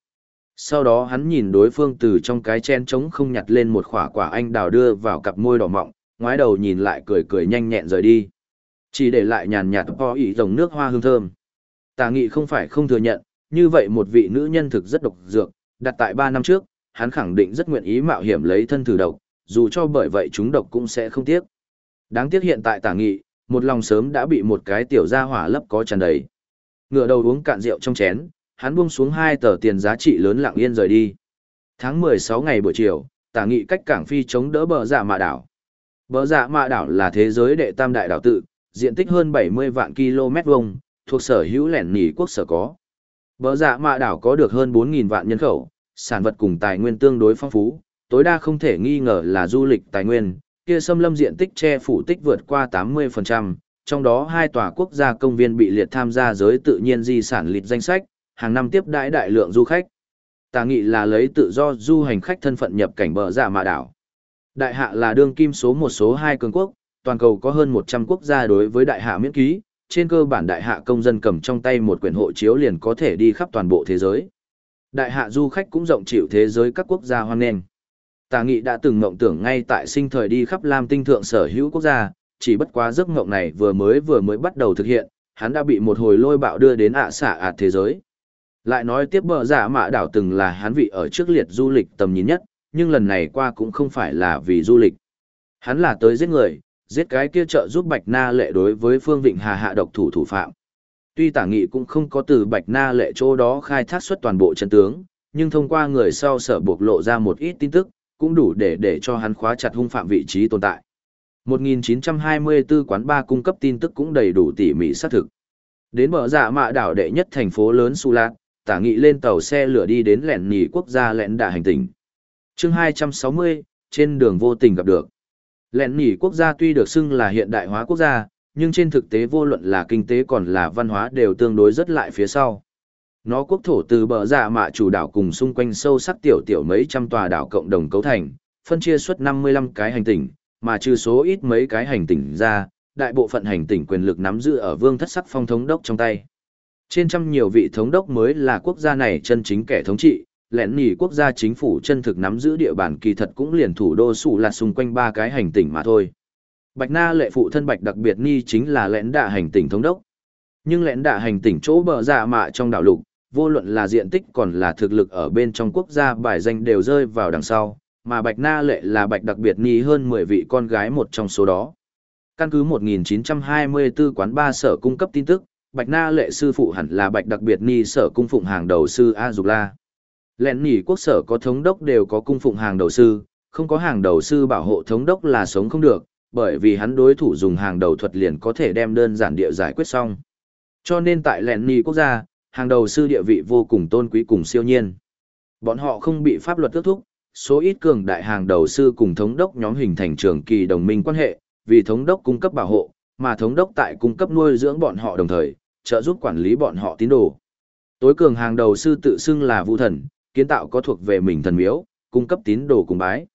Sau đó hắn nhìn đối phương từ trong cái chen trống không nhặt lên một khỏa quả anh đào đưa vào cặp môi đỏ mọng, ngoái đầu nhìn lại cười cười nhanh nhẹn rời đi. Chỉ để lại nhàn nhạt po ỉ dòng nước hoa hương thơm. Tả nghị không phải không thừa nhận, như vậy một vị nữ nhân thực rất độc dược, đặt tại 3 năm trước, hắn khẳng định rất nguyện ý mạo hiểm lấy thân thử độc, dù cho bởi vậy chúng độc cũng sẽ không tiếc. Đáng tiếc hiện tại tả nghị, một lòng sớm đã bị một cái tiểu gia hỏa lấp có tràn đầy. Ngựa đầu uống cạn rượu trong chén, hắn buông xuống hai tờ tiền giá trị lớn lặng yên rời đi. Tháng 16 ngày buổi chiều, tả nghị cách cảng phi chống đỡ bờ dạ mạ đảo. Bờ dạ mạ đảo là thế giới đệ tam đại đảo tự, diện tích hơn 70 vạn km vuông, thuộc sở hữu lẻn nỉ quốc sở có. Bờ dạ mạ đảo có được hơn 4.000 vạn nhân khẩu, sản vật cùng tài nguyên tương đối phong phú, tối đa không thể nghi ngờ là du lịch tài nguyên, kia xâm lâm diện tích che phủ tích vượt qua 80%, trong đó hai tòa quốc gia công viên bị liệt tham gia giới tự nhiên di sản lịch danh sách, hàng năm tiếp đãi đại lượng du khách. Tà nghị là lấy tự do du hành khách thân phận nhập cảnh bờ giả mạ đảo. Đại hạ là đương kim số một số hai cường quốc, toàn cầu có hơn 100 quốc gia đối với đại hạ miễn ký, trên cơ bản đại hạ công dân cầm trong tay một quyển hộ chiếu liền có thể đi khắp toàn bộ thế giới. Đại hạ du khách cũng rộng chịu thế giới các quốc gia hoan nghênh. Tà Nghị đã từng mộng tưởng ngay tại sinh thời đi khắp Lam tinh thượng sở hữu quốc gia, chỉ bất quá giấc mộng này vừa mới vừa mới bắt đầu thực hiện, hắn đã bị một hồi lôi bạo đưa đến ạ xạ ạt thế giới. Lại nói tiếp bờ giả mạ đảo từng là hắn vị ở trước liệt du lịch tầm nhìn nhất, nhưng lần này qua cũng không phải là vì du lịch. Hắn là tới giết người, giết cái kia trợ giúp Bạch Na lệ đối với Phương Vịnh Hà hạ độc thủ thủ phạm. Tuy tả nghị cũng không có từ Bạch Na lệ chỗ đó khai thác xuất toàn bộ chân tướng, nhưng thông qua người sau sở buộc lộ ra một ít tin tức, cũng đủ để để cho hắn khóa chặt hung phạm vị trí tồn tại. 1924 quán ba cung cấp tin tức cũng đầy đủ tỉ mỉ xác thực. Đến bờ dạ mạ đảo đệ nhất thành phố lớn Su Lạc, tả nghị lên tàu xe lửa đi đến lẹn nhì quốc gia lẹn đà hành tỉnh. chương 260, trên đường vô tình gặp được. Lẹn nhì quốc gia tuy được xưng là hiện đại hóa quốc gia, nhưng trên thực tế vô luận là kinh tế còn là văn hóa đều tương đối rất lại phía sau. Nó quốc thổ từ bờ giả mạ chủ đảo cùng xung quanh sâu sắc tiểu tiểu mấy trăm tòa đảo cộng đồng cấu thành, phân chia suốt 55 cái hành tinh, mà trừ số ít mấy cái hành tinh ra, đại bộ phận hành tinh quyền lực nắm giữ ở vương thất sắc phong thống đốc trong tay. Trên trăm nhiều vị thống đốc mới là quốc gia này chân chính kẻ thống trị, lẽn nỉ quốc gia chính phủ chân thực nắm giữ địa bàn kỳ thật cũng liền thủ đô sủ là xung quanh ba cái hành tinh mà thôi. Bạch Na lệ phụ thân Bạch đặc biệt ni chính là lẽn đạ hành tỉnh thống đốc. Nhưng lẽn đạ hành tỉnh chỗ bờ dạ mạ trong đảo lục, vô luận là diện tích còn là thực lực ở bên trong quốc gia bài danh đều rơi vào đằng sau, mà Bạch Na Lệ là Bạch đặc biệt ni hơn 10 vị con gái một trong số đó. Căn cứ 1924 quán ba sở cung cấp tin tức, Bạch Na Lệ sư phụ hẳn là Bạch đặc biệt ni sở cung phụng hàng đầu sư A Dục La. Lẹn nỉ quốc sở có thống đốc đều có cung phụng hàng đầu sư, không có hàng đầu sư bảo hộ thống đốc là sống không được, bởi vì hắn đối thủ dùng hàng đầu thuật liền có thể đem đơn giản địa giải quyết xong. Cho nên tại lẹn nỉ quốc gia, hàng đầu sư địa vị vô cùng tôn quý cùng siêu nhiên. Bọn họ không bị pháp luật ước thúc, số ít cường đại hàng đầu sư cùng thống đốc nhóm hình thành trường kỳ đồng minh quan hệ, vì thống đốc cung cấp bảo hộ, mà thống đốc tại cung cấp nuôi dưỡng bọn họ đồng thời, trợ giúp quản lý bọn họ tín đồ. Tối cường hàng đầu sư tự xưng là vũ thần, kiến tạo có thuộc về mình thần miếu, cung cấp tín đồ cùng bái.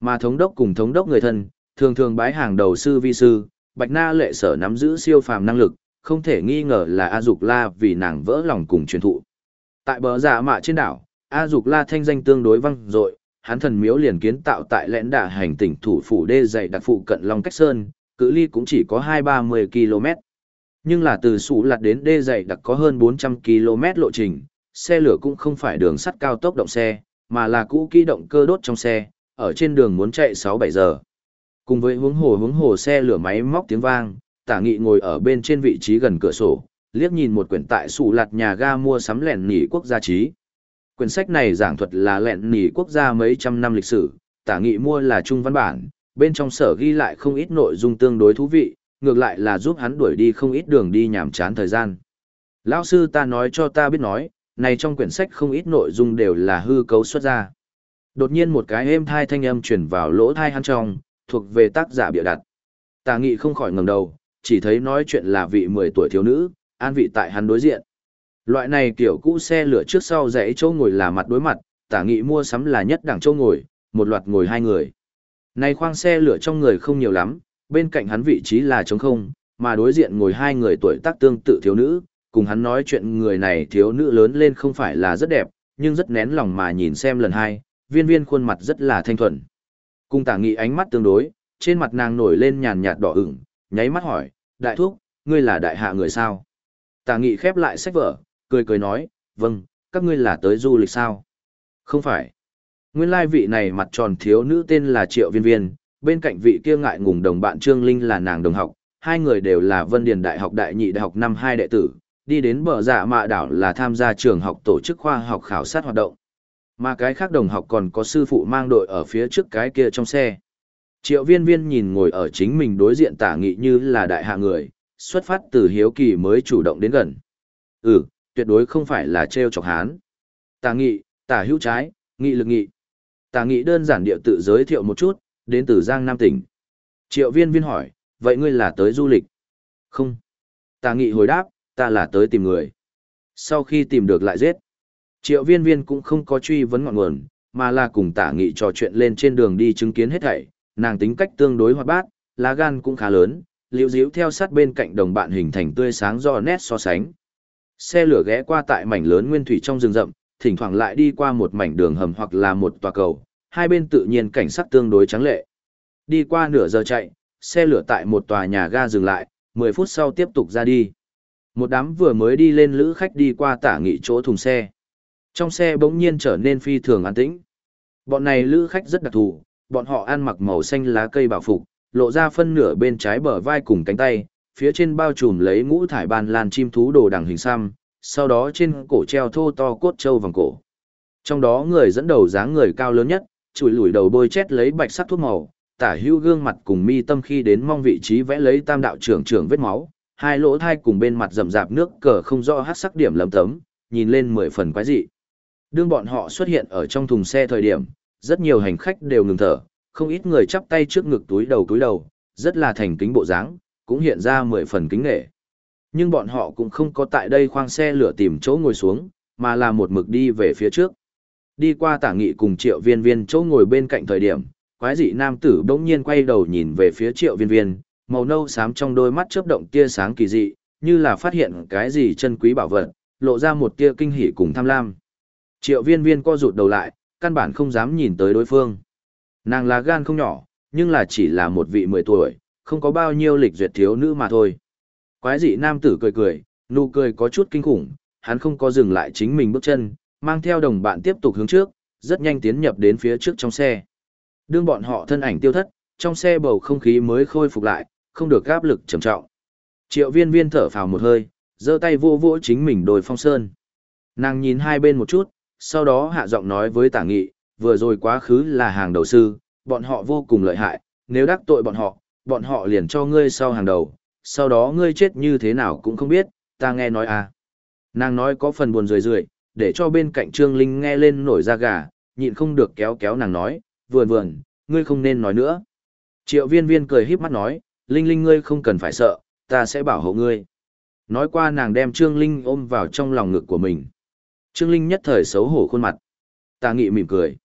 Mà thống đốc cùng thống đốc người thân, thường thường bái hàng đầu sư vi sư, Bạch Na lệ sở nắm giữ siêu phàm năng lực, không thể nghi ngờ là A Dục La vì nàng vỡ lòng cùng truyền thụ. Tại bờ giả mạ trên đảo, A Dục La thanh danh tương đối vang dội, hắn thần miếu liền kiến tạo tại lẽn đà hành tỉnh thủ phủ đê dày đặc phụ cận Long Cách Sơn, cự ly cũng chỉ có 2-30 km. Nhưng là từ sủ lạt đến đê dày đặc có hơn 400 km lộ trình, xe lửa cũng không phải đường sắt cao tốc động xe, mà là cũ kỹ động cơ đốt trong xe, ở trên đường muốn chạy 6-7 giờ. Cùng với hướng hồ hướng hồ xe lửa máy móc tiếng vang, tả nghị ngồi ở bên trên vị trí gần cửa sổ, liếc nhìn một quyển tại sủ lạt nhà ga mua sắm lẻn nỉ quốc gia trí. Quyển sách này giảng thuật là lẻn nỉ quốc gia mấy trăm năm lịch sử, tả nghị mua là trung văn bản, bên trong sở ghi lại không ít nội dung tương đối thú vị, ngược lại là giúp hắn đuổi đi không ít đường đi nhảm chán thời gian. Lão sư ta nói cho ta biết nói, này trong quyển sách không ít nội dung đều là hư cấu xuất ra. Đột nhiên một cái êm thai thanh âm truyền vào lỗ thai hắn trong, thuộc về tác giả bịa đặt. Tà nghị không khỏi ngẩng đầu, chỉ thấy nói chuyện là vị 10 tuổi thiếu nữ, an vị tại hắn đối diện. Loại này kiểu cũ xe lửa trước sau dãy chỗ ngồi là mặt đối mặt, tả nghị mua sắm là nhất đẳng chỗ ngồi, một loạt ngồi hai người. Này khoang xe lửa trong người không nhiều lắm, bên cạnh hắn vị trí là trống không, mà đối diện ngồi hai người tuổi tác tương tự thiếu nữ, cùng hắn nói chuyện người này thiếu nữ lớn lên không phải là rất đẹp, nhưng rất nén lòng mà nhìn xem lần hai, viên viên khuôn mặt rất là thanh thuần. Cùng tả nghị ánh mắt tương đối, trên mặt nàng nổi lên nhàn nhạt đỏ ửng, nháy mắt hỏi, đại thúc, ngươi là đại hạ người sao? Tả nghị khép lại sách vở, cười cười nói, vâng, các ngươi là tới du lịch sao? Không phải. Nguyên lai vị này mặt tròn thiếu nữ tên là Triệu Viên Viên, bên cạnh vị kia ngại ngùng đồng bạn Trương Linh là nàng đồng học, hai người đều là Vân Điền Đại học Đại nhị Đại học năm hai đệ tử, đi đến bờ dạ mạ đảo là tham gia trường học tổ chức khoa học khảo sát hoạt động. Mà cái khác đồng học còn có sư phụ mang đội ở phía trước cái kia trong xe. Triệu viên viên nhìn ngồi ở chính mình đối diện tả nghị như là đại hạ người, xuất phát từ hiếu kỳ mới chủ động đến gần. Ừ, tuyệt đối không phải là treo chọc hán. Tả nghị, tả hữu trái, nghị lực nghị. Tả nghị đơn giản địa tự giới thiệu một chút, đến từ Giang Nam tỉnh. Triệu viên viên hỏi, vậy ngươi là tới du lịch? Không. Tả nghị hồi đáp, ta là tới tìm người. Sau khi tìm được lại giết. Triệu viên viên cũng không có truy vấn ngọn nguồn, mà là cùng tả nghị trò chuyện lên trên đường đi chứng kiến hết thảy, nàng tính cách tương đối hoạt bát, lá gan cũng khá lớn, liễu díu theo sát bên cạnh đồng bạn hình thành tươi sáng do nét so sánh. Xe lửa ghé qua tại mảnh lớn nguyên thủy trong rừng rậm, thỉnh thoảng lại đi qua một mảnh đường hầm hoặc là một tòa cầu, hai bên tự nhiên cảnh sắc tương đối trắng lệ. Đi qua nửa giờ chạy, xe lửa tại một tòa nhà ga dừng lại, 10 phút sau tiếp tục ra đi. Một đám vừa mới đi lên lữ khách đi qua tả nghị chỗ thùng xe. Trong xe bỗng nhiên trở nên phi thường an tĩnh. Bọn này lữ khách rất đặc thù, bọn họ ăn mặc màu xanh lá cây bảo phục, lộ ra phân nửa bên trái bờ vai cùng cánh tay, phía trên bao trùm lấy ngũ thải ban lan chim thú đồ đằng hình xăm, sau đó trên cổ treo thô to cốt trâu vòng cổ. Trong đó người dẫn đầu dáng người cao lớn nhất, chùi lùi đầu bôi chét lấy bạch sắc thuốc màu, tả hữu gương mặt cùng mi tâm khi đến mong vị trí vẽ lấy tam đạo trưởng trưởng vết máu, hai lỗ thai cùng bên mặt rậm rạp nước cờ không rõ hát sắc điểm lấm tấm, nhìn lên mười phần quái dị. Đương bọn họ xuất hiện ở trong thùng xe thời điểm, rất nhiều hành khách đều ngừng thở, không ít người chắp tay trước ngực túi đầu túi đầu, rất là thành kính bộ dáng, cũng hiện ra mười phần kính nghệ. Nhưng bọn họ cũng không có tại đây khoang xe lửa tìm chỗ ngồi xuống, mà là một mực đi về phía trước. Đi qua tả nghị cùng triệu viên viên chỗ ngồi bên cạnh thời điểm, quái dị nam tử bỗng nhiên quay đầu nhìn về phía triệu viên viên, màu nâu xám trong đôi mắt chớp động tia sáng kỳ dị, như là phát hiện cái gì chân quý bảo vật, lộ ra một tia kinh hỉ cùng tham lam. Triệu viên viên co rụt đầu lại, căn bản không dám nhìn tới đối phương. Nàng là gan không nhỏ, nhưng là chỉ là một vị 10 tuổi, không có bao nhiêu lịch duyệt thiếu nữ mà thôi. Quái dị nam tử cười cười, nụ cười có chút kinh khủng, hắn không có dừng lại chính mình bước chân, mang theo đồng bạn tiếp tục hướng trước, rất nhanh tiến nhập đến phía trước trong xe. Đương bọn họ thân ảnh tiêu thất, trong xe bầu không khí mới khôi phục lại, không được áp lực trầm trọng. Triệu viên viên thở phào một hơi, giơ tay vô vỗ chính mình đồi phong sơn. Nàng nhìn hai bên một chút, sau đó hạ giọng nói với tả nghị, vừa rồi quá khứ là hàng đầu sư, bọn họ vô cùng lợi hại, nếu đắc tội bọn họ, bọn họ liền cho ngươi sau hàng đầu, sau đó ngươi chết như thế nào cũng không biết, ta nghe nói à. Nàng nói có phần buồn rười rượi, để cho bên cạnh Trương Linh nghe lên nổi da gà, nhịn không được kéo kéo nàng nói, vườn vườn, ngươi không nên nói nữa. Triệu viên viên cười híp mắt nói, Linh Linh ngươi không cần phải sợ, ta sẽ bảo hộ ngươi. Nói qua nàng đem Trương Linh ôm vào trong lòng ngực của mình. Trương Linh nhất thời xấu hổ khuôn mặt. Tà nghị mỉm cười.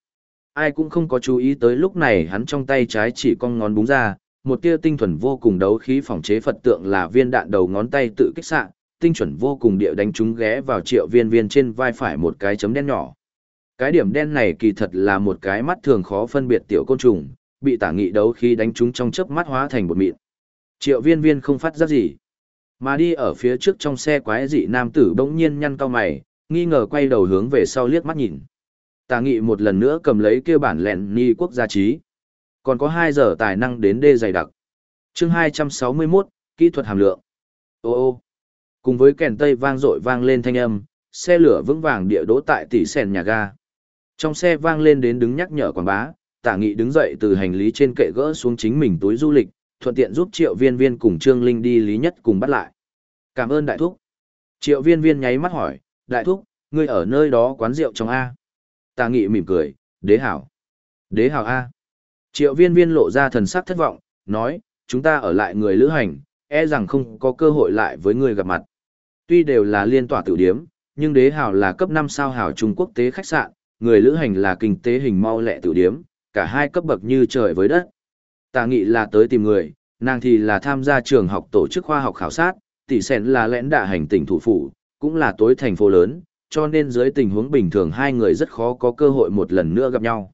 Ai cũng không có chú ý tới lúc này hắn trong tay trái chỉ con ngón búng ra, một tia tinh thuần vô cùng đấu khí phòng chế Phật tượng là viên đạn đầu ngón tay tự kích xạ, tinh chuẩn vô cùng địa đánh chúng ghé vào triệu viên viên trên vai phải một cái chấm đen nhỏ. Cái điểm đen này kỳ thật là một cái mắt thường khó phân biệt tiểu côn trùng, bị tả nghị đấu khi đánh chúng trong chớp mắt hóa thành một mịn. Triệu viên viên không phát giác gì. Mà đi ở phía trước trong xe quái dị nam tử bỗng nhiên nhăn cao mày, nghi ngờ quay đầu hướng về sau liếc mắt nhìn. Tả nghị một lần nữa cầm lấy kêu bản lẹn ni quốc gia trí. Còn có 2 giờ tài năng đến đê dày đặc. chương 261, kỹ thuật hàm lượng. Ô ô. Cùng với kèn tây vang dội vang lên thanh âm, xe lửa vững vàng địa đỗ tại tỷ sèn nhà ga. Trong xe vang lên đến đứng nhắc nhở quảng bá, tả nghị đứng dậy từ hành lý trên kệ gỡ xuống chính mình túi du lịch, thuận tiện giúp triệu viên viên cùng Trương Linh đi lý nhất cùng bắt lại. Cảm ơn đại thúc. Triệu viên viên nháy mắt hỏi, đại thúc, ngươi ở nơi đó quán rượu trong A. Tà nghị mỉm cười, đế hảo. Đế hảo A. Triệu viên viên lộ ra thần sắc thất vọng, nói, chúng ta ở lại người lữ hành, e rằng không có cơ hội lại với người gặp mặt. Tuy đều là liên tỏa tử điếm, nhưng đế hảo là cấp năm sao hảo Trung Quốc tế khách sạn, người lữ hành là kinh tế hình mau lẹ tử điếm, cả hai cấp bậc như trời với đất. Tà nghị là tới tìm người, nàng thì là tham gia trường học tổ chức khoa học khảo sát, tỷ sẻn là lẽn đạ hành tỉnh thủ phủ, cũng là tối thành phố lớn, cho nên dưới tình huống bình thường hai người rất khó có cơ hội một lần nữa gặp nhau.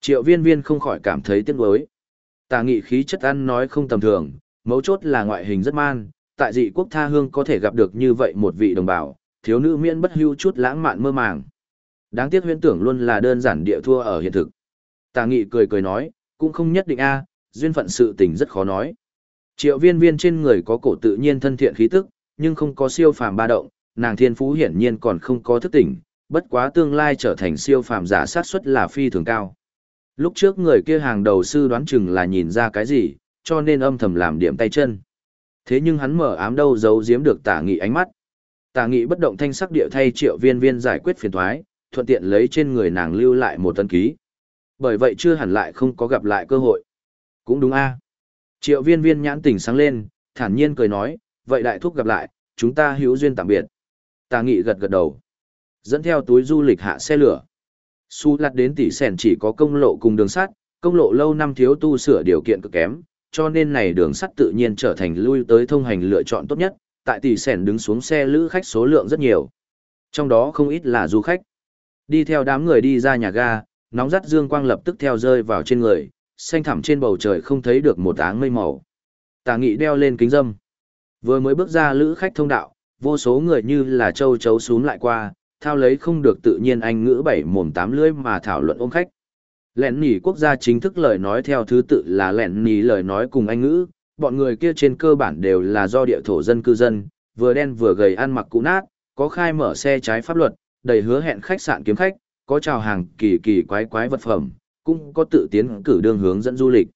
Triệu viên viên không khỏi cảm thấy tiếc nuối. Tà nghị khí chất ăn nói không tầm thường, mấu chốt là ngoại hình rất man, tại dị quốc tha hương có thể gặp được như vậy một vị đồng bào, thiếu nữ miễn bất hưu chút lãng mạn mơ màng. Đáng tiếc huyễn tưởng luôn là đơn giản địa thua ở hiện thực. Tà nghị cười cười nói, cũng không nhất định a, duyên phận sự tình rất khó nói. Triệu viên viên trên người có cổ tự nhiên thân thiện khí tức, nhưng không có siêu phàm ba động, nàng thiên phú hiển nhiên còn không có thức tỉnh, bất quá tương lai trở thành siêu phàm giả sát suất là phi thường cao. Lúc trước người kia hàng đầu sư đoán chừng là nhìn ra cái gì, cho nên âm thầm làm điểm tay chân. Thế nhưng hắn mở ám đâu giấu giếm được tả nghị ánh mắt. Tả nghị bất động thanh sắc địa thay triệu viên viên giải quyết phiền thoái, thuận tiện lấy trên người nàng lưu lại một tân ký. Bởi vậy chưa hẳn lại không có gặp lại cơ hội. Cũng đúng a à. Triệu viên viên nhãn tỉnh sáng lên, thản nhiên cười nói, vậy đại thúc gặp lại, chúng ta hữu duyên tạm biệt. Tà nghị gật gật đầu. Dẫn theo túi du lịch hạ xe lửa. Su lặt đến tỷ sèn chỉ có công lộ cùng đường sắt, công lộ lâu năm thiếu tu sửa điều kiện cực kém, cho nên này đường sắt tự nhiên trở thành lui tới thông hành lựa chọn tốt nhất, tại tỷ sèn đứng xuống xe lữ khách số lượng rất nhiều. Trong đó không ít là du khách. Đi theo đám người đi ra nhà ga, nóng rắt dương quang lập tức theo rơi vào trên người, xanh thẳm trên bầu trời không thấy được một áng mây màu. Tà nghị đeo lên kính dâm. Vừa mới bước ra lữ khách thông đạo, vô số người như là châu chấu xuống lại qua, thao lấy không được tự nhiên anh ngữ bảy mồm tám lưỡi mà thảo luận ôm khách. Lẹn nỉ quốc gia chính thức lời nói theo thứ tự là lẹn nỉ lời nói cùng anh ngữ, bọn người kia trên cơ bản đều là do địa thổ dân cư dân, vừa đen vừa gầy ăn mặc cũ nát, có khai mở xe trái pháp luật, đầy hứa hẹn khách sạn kiếm khách, có chào hàng kỳ kỳ quái quái vật phẩm, cũng có tự tiến cử đường hướng dẫn du lịch.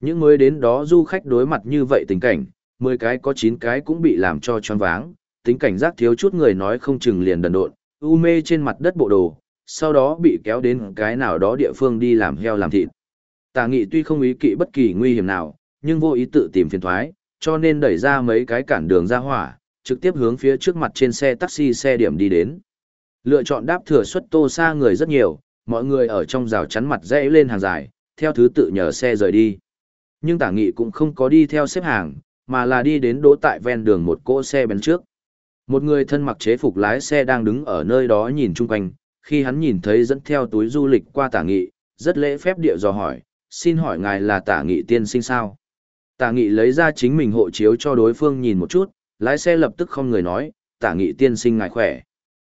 Những mới đến đó du khách đối mặt như vậy tình cảnh, 10 cái có 9 cái cũng bị làm cho choáng váng, tính cảnh giác thiếu chút người nói không chừng liền đần độn, u mê trên mặt đất bộ đồ, sau đó bị kéo đến cái nào đó địa phương đi làm heo làm thịt. Tà nghị tuy không ý kỵ bất kỳ nguy hiểm nào, nhưng vô ý tự tìm phiền thoái, cho nên đẩy ra mấy cái cản đường ra hỏa, trực tiếp hướng phía trước mặt trên xe taxi xe điểm đi đến. Lựa chọn đáp thừa suất tô xa người rất nhiều, mọi người ở trong rào chắn mặt rẽ lên hàng dài, theo thứ tự nhờ xe rời đi. Nhưng tả nghị cũng không có đi theo xếp hàng, mà là đi đến đỗ tại ven đường một cỗ xe bên trước. Một người thân mặc chế phục lái xe đang đứng ở nơi đó nhìn chung quanh, khi hắn nhìn thấy dẫn theo túi du lịch qua tả nghị, rất lễ phép địa dò hỏi, xin hỏi ngài là tả nghị tiên sinh sao? Tả nghị lấy ra chính mình hộ chiếu cho đối phương nhìn một chút, lái xe lập tức không người nói, tả nghị tiên sinh ngài khỏe.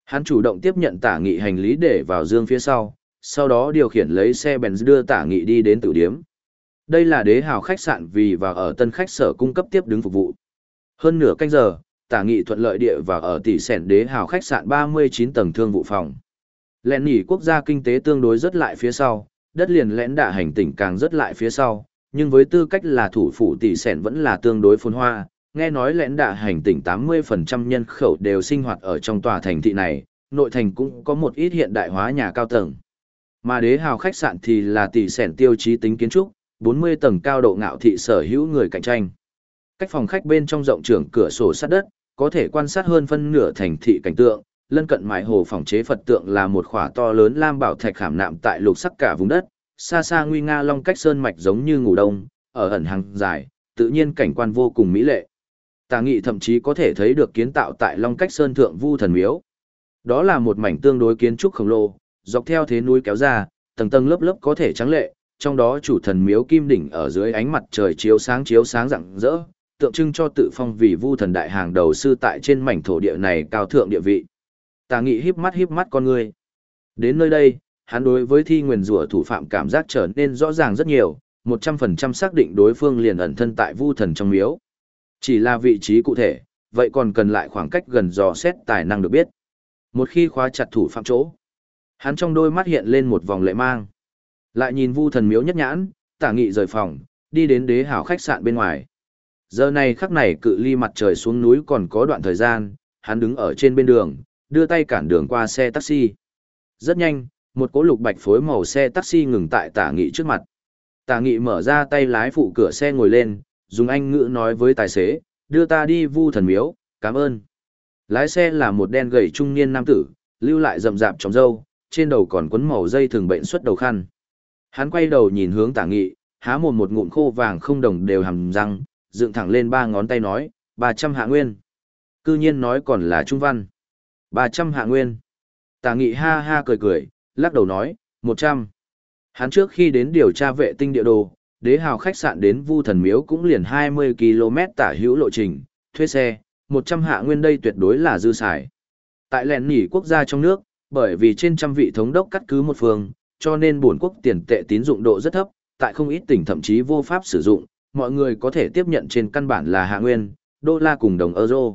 Hắn chủ động tiếp nhận tả nghị hành lý để vào dương phía sau, sau đó điều khiển lấy xe bèn đưa tả nghị đi đến tử điếm. Đây là đế hào khách sạn vì và ở tân khách sở cung cấp tiếp đứng phục vụ. Hơn nửa canh giờ, tả nghị thuận lợi địa và ở tỷ sẻn đế hào khách sạn 39 tầng thương vụ phòng. Lẹn nỉ quốc gia kinh tế tương đối rất lại phía sau, đất liền lẽn đạ hành tỉnh càng rất lại phía sau, nhưng với tư cách là thủ phủ tỷ sẻn vẫn là tương đối phồn hoa. Nghe nói lẽn đạ hành tỉnh 80% nhân khẩu đều sinh hoạt ở trong tòa thành thị này, nội thành cũng có một ít hiện đại hóa nhà cao tầng. Mà đế hào khách sạn thì là tỷ sẻn tiêu chí tính kiến trúc, 40 tầng cao độ ngạo thị sở hữu người cạnh tranh. Cách phòng khách bên trong rộng trưởng cửa sổ sát đất, có thể quan sát hơn phân nửa thành thị cảnh tượng, lân cận mái hồ phòng chế Phật tượng là một khỏa to lớn lam bảo thạch khảm nạm tại lục sắc cả vùng đất, xa xa nguy nga long cách sơn mạch giống như ngủ đông, ở ẩn hàng dài, tự nhiên cảnh quan vô cùng mỹ lệ. Tà nghị thậm chí có thể thấy được kiến tạo tại Long Cách Sơn Thượng Vu Thần Miếu. Đó là một mảnh tương đối kiến trúc khổng lồ, dọc theo thế núi kéo ra, tầng tầng lớp lớp có thể trắng lệ, trong đó chủ thần miếu kim đỉnh ở dưới ánh mặt trời chiếu sáng chiếu sáng rạng rỡ, tượng trưng cho tự phong vì vu thần đại hàng đầu sư tại trên mảnh thổ địa này cao thượng địa vị. Tà nghị híp mắt híp mắt con người. Đến nơi đây, hắn đối với thi nguyền rủa thủ phạm cảm giác trở nên rõ ràng rất nhiều, 100% xác định đối phương liền ẩn thân tại vu thần trong miếu. Chỉ là vị trí cụ thể, vậy còn cần lại khoảng cách gần dò xét tài năng được biết. Một khi khóa chặt thủ phạm chỗ, hắn trong đôi mắt hiện lên một vòng lệ mang. Lại nhìn vu thần miếu nhất nhãn, tả nghị rời phòng, đi đến đế hảo khách sạn bên ngoài. Giờ này khắc này cự ly mặt trời xuống núi còn có đoạn thời gian, hắn đứng ở trên bên đường, đưa tay cản đường qua xe taxi. Rất nhanh, một cỗ lục bạch phối màu xe taxi ngừng tại tả nghị trước mặt. Tả nghị mở ra tay lái phụ cửa xe ngồi lên, dùng anh ngữ nói với tài xế, đưa ta đi vu thần miếu, cảm ơn. Lái xe là một đen gầy trung niên nam tử, lưu lại rậm rạp trong râu, trên đầu còn quấn màu dây thường bệnh xuất đầu khăn. Hắn quay đầu nhìn hướng tả nghị, há mồm một ngụm khô vàng không đồng đều hầm răng, dựng thẳng lên ba ngón tay nói, ba trăm hạ nguyên. Cư nhiên nói còn là trung văn. ba trăm hạ nguyên. Tà nghị ha ha cười cười, lắc đầu nói, một trăm. Hắn trước khi đến điều tra vệ tinh địa đồ, đế hào khách sạn đến Vu Thần Miếu cũng liền 20 km tả hữu lộ trình, thuê xe, 100 hạ nguyên đây tuyệt đối là dư xài. Tại lèn nỉ quốc gia trong nước, bởi vì trên trăm vị thống đốc cắt cứ một phương, cho nên buồn quốc tiền tệ tín dụng độ rất thấp, tại không ít tỉnh thậm chí vô pháp sử dụng, mọi người có thể tiếp nhận trên căn bản là hạ nguyên, đô la cùng đồng euro.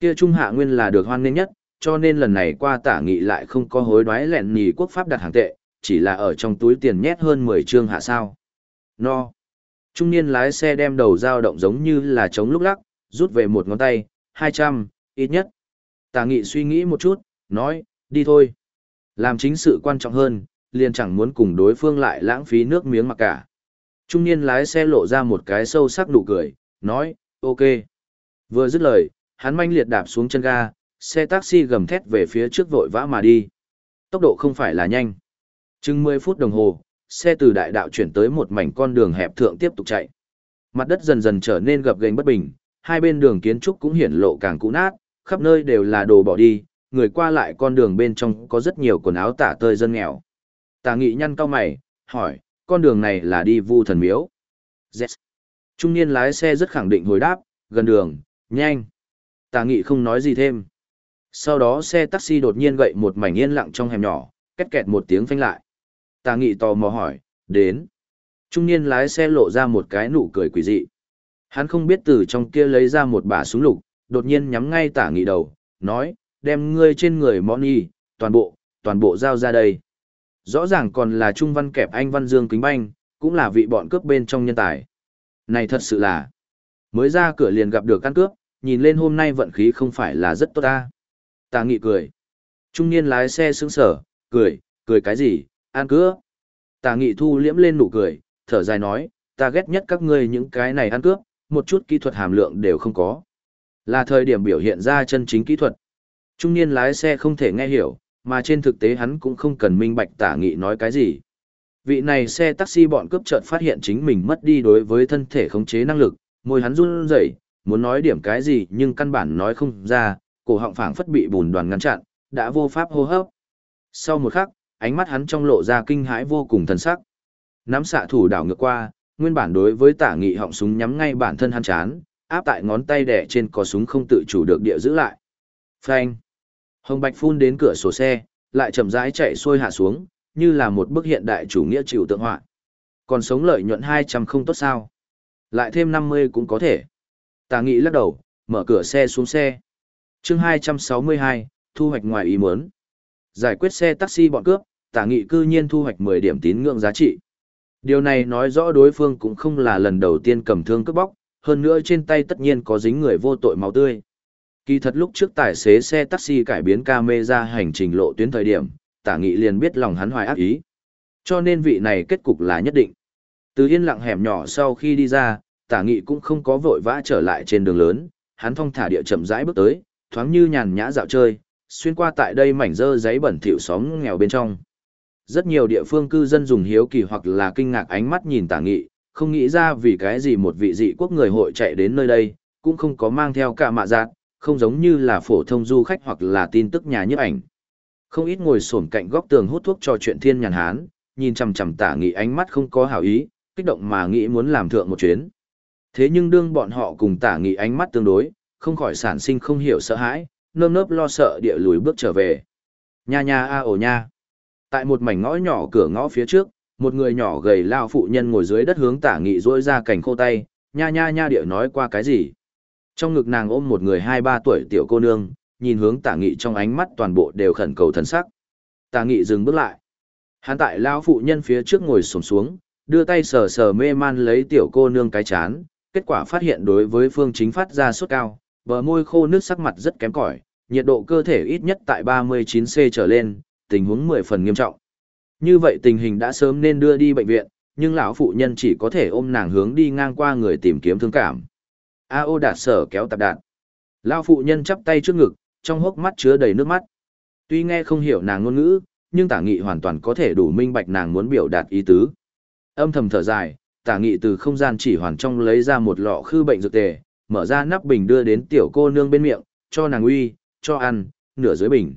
Kia trung hạ nguyên là được hoan nghênh nhất, cho nên lần này qua tả nghị lại không có hối đoái lẹn nhì quốc pháp đặt hàng tệ, chỉ là ở trong túi tiền nhét hơn 10 trương hạ sao. No. Trung niên lái xe đem đầu dao động giống như là chống lúc lắc, rút về một ngón tay, 200, ít nhất. Tả nghị suy nghĩ một chút, nói, đi thôi. Làm chính sự quan trọng hơn, liền chẳng muốn cùng đối phương lại lãng phí nước miếng mà cả. Trung niên lái xe lộ ra một cái sâu sắc nụ cười, nói, ok. Vừa dứt lời, hắn manh liệt đạp xuống chân ga, xe taxi gầm thét về phía trước vội vã mà đi. Tốc độ không phải là nhanh. Chừng 10 phút đồng hồ, xe từ đại đạo chuyển tới một mảnh con đường hẹp thượng tiếp tục chạy. Mặt đất dần dần trở nên gập ghềnh bất bình, hai bên đường kiến trúc cũng hiển lộ càng cũ nát, khắp nơi đều là đồ bỏ đi, người qua lại con đường bên trong có rất nhiều quần áo tả tơi dân nghèo. Tà nghị nhăn cao mày, hỏi, con đường này là đi vu thần miếu. Yes. Trung niên lái xe rất khẳng định hồi đáp, gần đường, nhanh. Tà nghị không nói gì thêm. Sau đó xe taxi đột nhiên gậy một mảnh yên lặng trong hẻm nhỏ, két kẹt một tiếng phanh lại. Tà nghị tò mò hỏi, đến. Trung niên lái xe lộ ra một cái nụ cười quỷ dị. Hắn không biết từ trong kia lấy ra một bả súng lục, đột nhiên nhắm ngay tả nghị đầu, nói, đem ngươi trên người món y, toàn bộ, toàn bộ giao ra đây. Rõ ràng còn là trung văn kẹp anh văn dương kính banh, cũng là vị bọn cướp bên trong nhân tài. Này thật sự là, mới ra cửa liền gặp được căn cướp, nhìn lên hôm nay vận khí không phải là rất tốt ta. Tà nghị cười. Trung niên lái xe sững sở, cười, cười cái gì, an cướp. Tà nghị thu liễm lên nụ cười, thở dài nói, ta ghét nhất các ngươi những cái này ăn cướp, một chút kỹ thuật hàm lượng đều không có. Là thời điểm biểu hiện ra chân chính kỹ thuật. Trung niên lái xe không thể nghe hiểu, mà trên thực tế hắn cũng không cần minh bạch tả nghị nói cái gì. Vị này xe taxi bọn cướp chợt phát hiện chính mình mất đi đối với thân thể khống chế năng lực, môi hắn run rẩy, muốn nói điểm cái gì nhưng căn bản nói không ra, cổ họng phảng phất bị bùn đoàn ngăn chặn, đã vô pháp hô hấp. Sau một khắc, ánh mắt hắn trong lộ ra kinh hãi vô cùng thần sắc. Nắm xạ thủ đảo ngược qua, nguyên bản đối với tả nghị họng súng nhắm ngay bản thân hắn chán, áp tại ngón tay đẻ trên có súng không tự chủ được địa giữ lại. Phanh. Hồng Bạch phun đến cửa sổ xe, lại chậm rãi chạy xuôi hạ xuống, như là một bức hiện đại chủ nghĩa chịu tượng họa. Còn sống lợi nhuận 200 không tốt sao? Lại thêm 50 cũng có thể. Tà Nghị lắc đầu, mở cửa xe xuống xe. Chương 262, thu hoạch ngoài ý muốn. Giải quyết xe taxi bọn cướp, Tà Nghị cư nhiên thu hoạch 10 điểm tín ngưỡng giá trị. Điều này nói rõ đối phương cũng không là lần đầu tiên cầm thương cướp bóc, hơn nữa trên tay tất nhiên có dính người vô tội máu tươi. Kỳ thật lúc trước tài xế xe taxi cải biến camera hành trình lộ tuyến thời điểm, tả nghị liền biết lòng hắn hoài ác ý. Cho nên vị này kết cục là nhất định. Từ yên lặng hẻm nhỏ sau khi đi ra, tả nghị cũng không có vội vã trở lại trên đường lớn, hắn thong thả địa chậm rãi bước tới, thoáng như nhàn nhã dạo chơi, xuyên qua tại đây mảnh dơ giấy bẩn thỉu xóm nghèo bên trong. Rất nhiều địa phương cư dân dùng hiếu kỳ hoặc là kinh ngạc ánh mắt nhìn tả nghị, không nghĩ ra vì cái gì một vị dị quốc người hội chạy đến nơi đây, cũng không có mang theo cả mạ giác, không giống như là phổ thông du khách hoặc là tin tức nhà nhiếp ảnh. Không ít ngồi xổm cạnh góc tường hút thuốc trò chuyện thiên nhàn hán, nhìn chằm chằm tả nghị ánh mắt không có hảo ý, kích động mà nghĩ muốn làm thượng một chuyến. Thế nhưng đương bọn họ cùng tả nghị ánh mắt tương đối, không khỏi sản sinh không hiểu sợ hãi, nơm nớp lo sợ địa lùi bước trở về. Nha nha a ổ nha. Tại một mảnh ngõ nhỏ cửa ngõ phía trước, một người nhỏ gầy lao phụ nhân ngồi dưới đất hướng tả nghị rỗi ra cảnh khô tay, nha nha nha địa nói qua cái gì. Trong ngực nàng ôm một người hai ba tuổi tiểu cô nương, nhìn hướng tả nghị trong ánh mắt toàn bộ đều khẩn cầu thần sắc. Tả nghị dừng bước lại. Hắn tại lao phụ nhân phía trước ngồi sổm xuống, đưa tay sờ sờ mê man lấy tiểu cô nương cái chán, kết quả phát hiện đối với phương chính phát ra sốt cao, bờ môi khô nước sắc mặt rất kém cỏi, nhiệt độ cơ thể ít nhất tại 39C trở lên, tình huống 10 phần nghiêm trọng. Như vậy tình hình đã sớm nên đưa đi bệnh viện, nhưng lão phụ nhân chỉ có thể ôm nàng hướng đi ngang qua người tìm kiếm thương cảm. A ô đạt sở kéo tạp đạn. Lão phụ nhân chắp tay trước ngực, trong hốc mắt chứa đầy nước mắt. Tuy nghe không hiểu nàng ngôn ngữ, nhưng tả nghị hoàn toàn có thể đủ minh bạch nàng muốn biểu đạt ý tứ. Âm thầm thở dài, tả nghị từ không gian chỉ hoàn trong lấy ra một lọ khư bệnh dược tề, mở ra nắp bình đưa đến tiểu cô nương bên miệng, cho nàng uy, cho ăn, nửa dưới bình.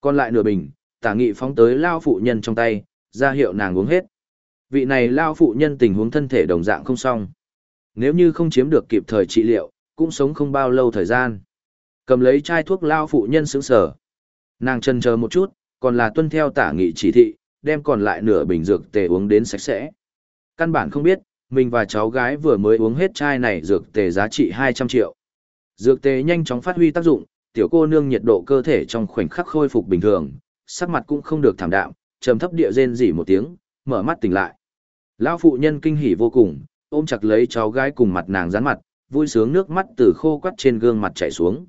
Còn lại nửa bình, tả nghị phóng tới lao phụ nhân trong tay, ra hiệu nàng uống hết. Vị này lao phụ nhân tình huống thân thể đồng dạng không xong. Nếu như không chiếm được kịp thời trị liệu, cũng sống không bao lâu thời gian. Cầm lấy chai thuốc lao phụ nhân sững sở. Nàng chần chờ một chút, còn là tuân theo tả nghị chỉ thị, đem còn lại nửa bình dược tề uống đến sạch sẽ. Căn bản không biết, mình và cháu gái vừa mới uống hết chai này dược tề giá trị 200 triệu. Dược tề nhanh chóng phát huy tác dụng, tiểu cô nương nhiệt độ cơ thể trong khoảnh khắc khôi phục bình thường, sắc mặt cũng không được thảm đạm, trầm thấp địa rên rỉ một tiếng, mở mắt tỉnh lại. Lão phụ nhân kinh hỉ vô cùng, ôm chặt lấy cháu gái cùng mặt nàng dán mặt, vui sướng nước mắt từ khô quắt trên gương mặt chảy xuống.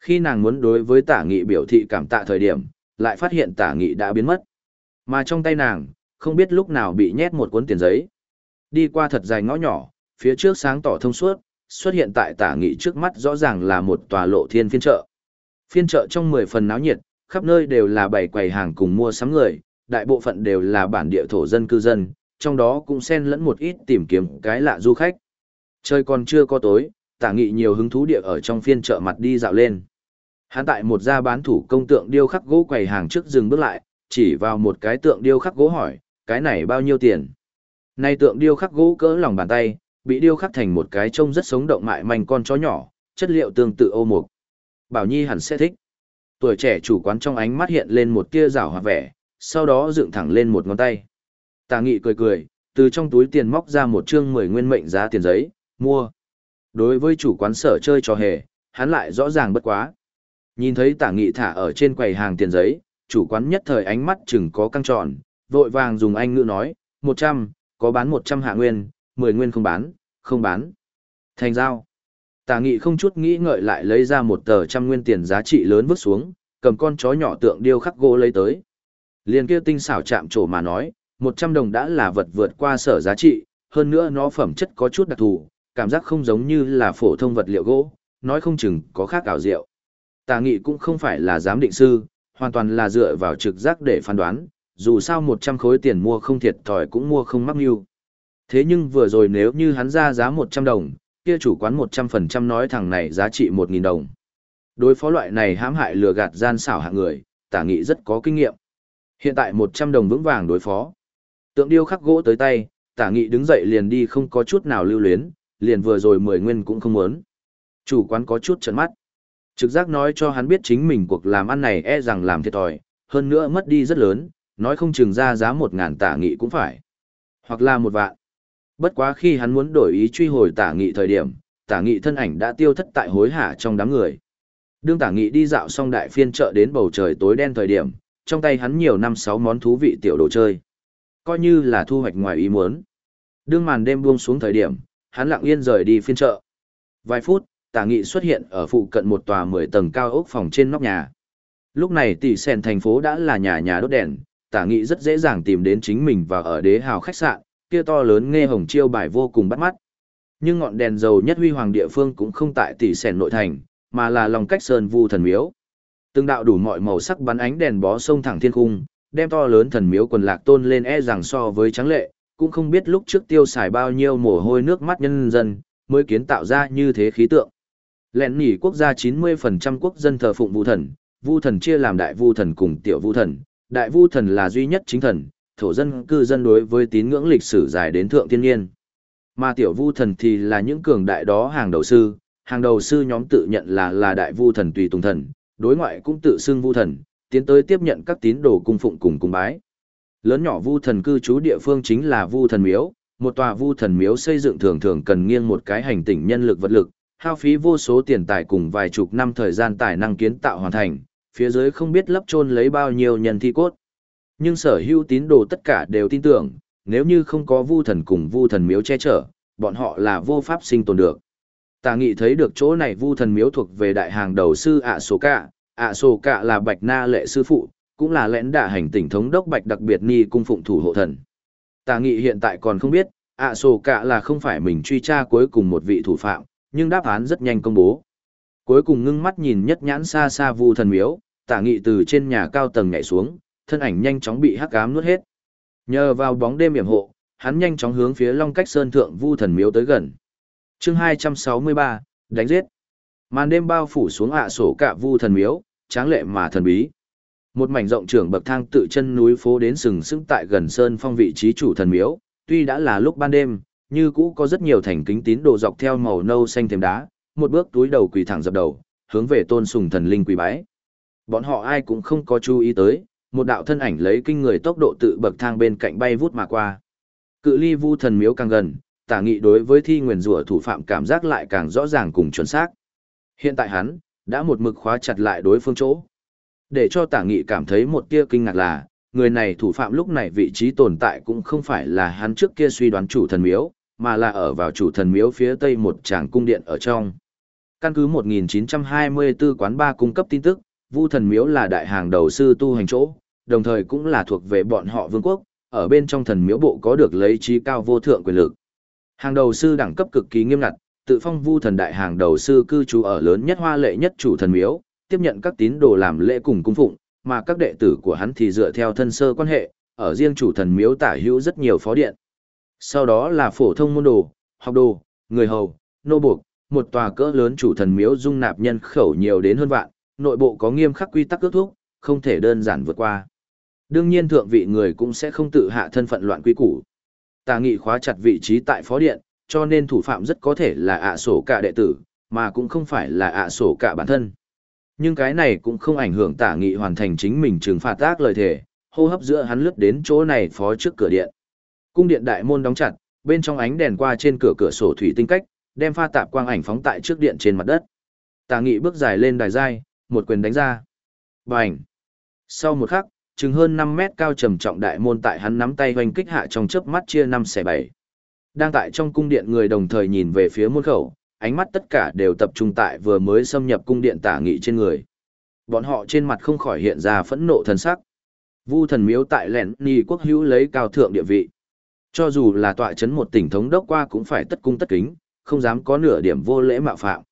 Khi nàng muốn đối với tả nghị biểu thị cảm tạ thời điểm, lại phát hiện tả nghị đã biến mất. Mà trong tay nàng, không biết lúc nào bị nhét một cuốn tiền giấy. Đi qua thật dài ngõ nhỏ, phía trước sáng tỏ thông suốt, xuất hiện tại tả nghị trước mắt rõ ràng là một tòa lộ thiên phiên chợ. Phiên chợ trong 10 phần náo nhiệt, khắp nơi đều là bày quầy hàng cùng mua sắm người, đại bộ phận đều là bản địa thổ dân cư dân, trong đó cũng xen lẫn một ít tìm kiếm cái lạ du khách. Trời còn chưa có tối, tả nghị nhiều hứng thú địa ở trong phiên chợ mặt đi dạo lên. Hắn tại một gia bán thủ công tượng điêu khắc gỗ quầy hàng trước dừng bước lại, chỉ vào một cái tượng điêu khắc gỗ hỏi, cái này bao nhiêu tiền? Nay tượng điêu khắc gỗ cỡ lòng bàn tay, bị điêu khắc thành một cái trông rất sống động mại manh con chó nhỏ, chất liệu tương tự ô mục. Bảo Nhi hẳn sẽ thích. Tuổi trẻ chủ quán trong ánh mắt hiện lên một tia rảo hoạt vẻ, sau đó dựng thẳng lên một ngón tay. Tà nghị cười cười, từ trong túi tiền móc ra một chương mười nguyên mệnh giá tiền giấy, mua. Đối với chủ quán sở chơi trò hề, hắn lại rõ ràng bất quá. Nhìn thấy tả nghị thả ở trên quầy hàng tiền giấy, chủ quán nhất thời ánh mắt chừng có căng tròn, vội vàng dùng anh ngữ nói, một trăm, có bán một trăm hạ nguyên, mười nguyên không bán, không bán. Thành giao. Tả nghị không chút nghĩ ngợi lại lấy ra một tờ trăm nguyên tiền giá trị lớn vứt xuống, cầm con chó nhỏ tượng điêu khắc gỗ lấy tới. Liền kia tinh xảo chạm trổ mà nói, một trăm đồng đã là vật vượt qua sở giá trị, hơn nữa nó phẩm chất có chút đặc thù, cảm giác không giống như là phổ thông vật liệu gỗ, nói không chừng có khác ảo diệu. Tà nghị cũng không phải là giám định sư, hoàn toàn là dựa vào trực giác để phán đoán, dù sao 100 khối tiền mua không thiệt thòi cũng mua không mắc mưu. Thế nhưng vừa rồi nếu như hắn ra giá 100 đồng, kia chủ quán 100% nói thằng này giá trị 1.000 đồng. Đối phó loại này hãm hại lừa gạt gian xảo hạng người, tả nghị rất có kinh nghiệm. Hiện tại 100 đồng vững vàng đối phó. Tượng điêu khắc gỗ tới tay, tả nghị đứng dậy liền đi không có chút nào lưu luyến, liền vừa rồi 10 nguyên cũng không muốn. Chủ quán có chút trận mắt. Trực giác nói cho hắn biết chính mình cuộc làm ăn này e rằng làm thiệt thòi, hơn nữa mất đi rất lớn, nói không chừng ra giá một ngàn tả nghị cũng phải. Hoặc là một vạn. Bất quá khi hắn muốn đổi ý truy hồi tả nghị thời điểm, tả nghị thân ảnh đã tiêu thất tại hối hả trong đám người. Đương tả nghị đi dạo xong đại phiên chợ đến bầu trời tối đen thời điểm, trong tay hắn nhiều năm sáu món thú vị tiểu đồ chơi. Coi như là thu hoạch ngoài ý muốn. Đương màn đêm buông xuống thời điểm, hắn lặng yên rời đi phiên chợ. Vài phút, tả nghị xuất hiện ở phụ cận một tòa 10 tầng cao ốc phòng trên nóc nhà. Lúc này tỷ sèn thành phố đã là nhà nhà đốt đèn, tả nghị rất dễ dàng tìm đến chính mình và ở đế hào khách sạn, kia to lớn nghe hồng chiêu bài vô cùng bắt mắt. Nhưng ngọn đèn dầu nhất huy hoàng địa phương cũng không tại tỷ sèn nội thành, mà là lòng cách sơn vu thần miếu. Từng đạo đủ mọi màu sắc bắn ánh đèn bó sông thẳng thiên cung, đem to lớn thần miếu quần lạc tôn lên e rằng so với trắng lệ, cũng không biết lúc trước tiêu xài bao nhiêu mồ hôi nước mắt nhân dân, mới kiến tạo ra như thế khí tượng. Lẹn nỉ quốc gia 90% quốc dân thờ phụng vu thần, vu thần chia làm đại vu thần cùng tiểu vu thần, đại vu thần là duy nhất chính thần, thổ dân cư dân đối với tín ngưỡng lịch sử dài đến thượng thiên nhiên. Mà tiểu vu thần thì là những cường đại đó hàng đầu sư, hàng đầu sư nhóm tự nhận là là đại vu thần tùy tùng thần, đối ngoại cũng tự xưng vu thần, tiến tới tiếp nhận các tín đồ cung phụng cùng cung bái. Lớn nhỏ vu thần cư trú địa phương chính là vu thần miếu, một tòa vu thần miếu xây dựng thường thường cần nghiêng một cái hành tinh nhân lực vật lực, hao phí vô số tiền tài cùng vài chục năm thời gian tài năng kiến tạo hoàn thành, phía dưới không biết lấp chôn lấy bao nhiêu nhân thi cốt. Nhưng sở hữu tín đồ tất cả đều tin tưởng, nếu như không có vu thần cùng vu thần miếu che chở, bọn họ là vô pháp sinh tồn được. Tà nghị thấy được chỗ này vu thần miếu thuộc về đại hàng đầu sư ạ số cả, ạ sổ cả là bạch na lệ sư phụ, cũng là lẽn đả hành tỉnh thống đốc bạch đặc biệt ni cung phụng thủ hộ thần. Tà nghị hiện tại còn không biết, ạ sổ cả là không phải mình truy tra cuối cùng một vị thủ phạm, nhưng đáp án rất nhanh công bố. Cuối cùng ngưng mắt nhìn nhất nhãn xa xa vu thần miếu, tả nghị từ trên nhà cao tầng nhảy xuống, thân ảnh nhanh chóng bị hắc ám nuốt hết. Nhờ vào bóng đêm yểm hộ, hắn nhanh chóng hướng phía Long Cách Sơn thượng Vu Thần Miếu tới gần. Chương 263, đánh giết. Màn đêm bao phủ xuống ạ sổ cả Vu Thần Miếu, tráng lệ mà thần bí. Một mảnh rộng trưởng bậc thang tự chân núi phố đến sừng sững tại gần sơn phong vị trí chủ thần miếu, tuy đã là lúc ban đêm, như cũ có rất nhiều thành kính tín đồ dọc theo màu nâu xanh thềm đá, một bước túi đầu quỳ thẳng dập đầu, hướng về tôn sùng thần linh quỳ bái. Bọn họ ai cũng không có chú ý tới, một đạo thân ảnh lấy kinh người tốc độ tự bậc thang bên cạnh bay vút mà qua. Cự ly vu thần miếu càng gần, tả nghị đối với thi nguyền rủa thủ phạm cảm giác lại càng rõ ràng cùng chuẩn xác. Hiện tại hắn, đã một mực khóa chặt lại đối phương chỗ. Để cho tả nghị cảm thấy một tia kinh ngạc là, người này thủ phạm lúc này vị trí tồn tại cũng không phải là hắn trước kia suy đoán chủ thần miếu, mà là ở vào chủ thần miếu phía tây một tràng cung điện ở trong. Căn cứ 1924 quán ba cung cấp tin tức, Vu thần miếu là đại hàng đầu sư tu hành chỗ, đồng thời cũng là thuộc về bọn họ vương quốc, ở bên trong thần miếu bộ có được lấy trí cao vô thượng quyền lực. Hàng đầu sư đẳng cấp cực kỳ nghiêm ngặt, tự phong Vu thần đại hàng đầu sư cư trú ở lớn nhất hoa lệ nhất chủ thần miếu, tiếp nhận các tín đồ làm lễ cùng cung phụng, mà các đệ tử của hắn thì dựa theo thân sơ quan hệ, ở riêng chủ thần miếu tả hữu rất nhiều phó điện. Sau đó là phổ thông môn đồ, học đồ, người hầu, nô buộc, một tòa cỡ lớn chủ thần miếu dung nạp nhân khẩu nhiều đến hơn vạn, nội bộ có nghiêm khắc quy tắc ước thúc, không thể đơn giản vượt qua. Đương nhiên thượng vị người cũng sẽ không tự hạ thân phận loạn quy củ. Tà nghị khóa chặt vị trí tại phó điện, cho nên thủ phạm rất có thể là ạ sổ cả đệ tử, mà cũng không phải là ạ sổ cả bản thân. Nhưng cái này cũng không ảnh hưởng tả nghị hoàn thành chính mình trừng phạt tác lời thể, hô hấp giữa hắn lướt đến chỗ này phó trước cửa điện. Cung điện đại môn đóng chặt, bên trong ánh đèn qua trên cửa cửa sổ thủy tinh cách, đem pha tạp quang ảnh phóng tại trước điện trên mặt đất. Tả nghị bước dài lên đài giai, một quyền đánh ra. Bành! Sau một khắc, chừng hơn 5 mét cao trầm trọng đại môn tại hắn nắm tay hoành kích hạ trong chớp mắt chia 5 xẻ 7. Đang tại trong cung điện người đồng thời nhìn về phía môn khẩu, ánh mắt tất cả đều tập trung tại vừa mới xâm nhập cung điện tả nghị trên người. Bọn họ trên mặt không khỏi hiện ra phẫn nộ thần sắc. Vu thần miếu tại lẻn ni quốc hữu lấy cao thượng địa vị. Cho dù là tọa chấn một tỉnh thống đốc qua cũng phải tất cung tất kính, không dám có nửa điểm vô lễ mạo phạm.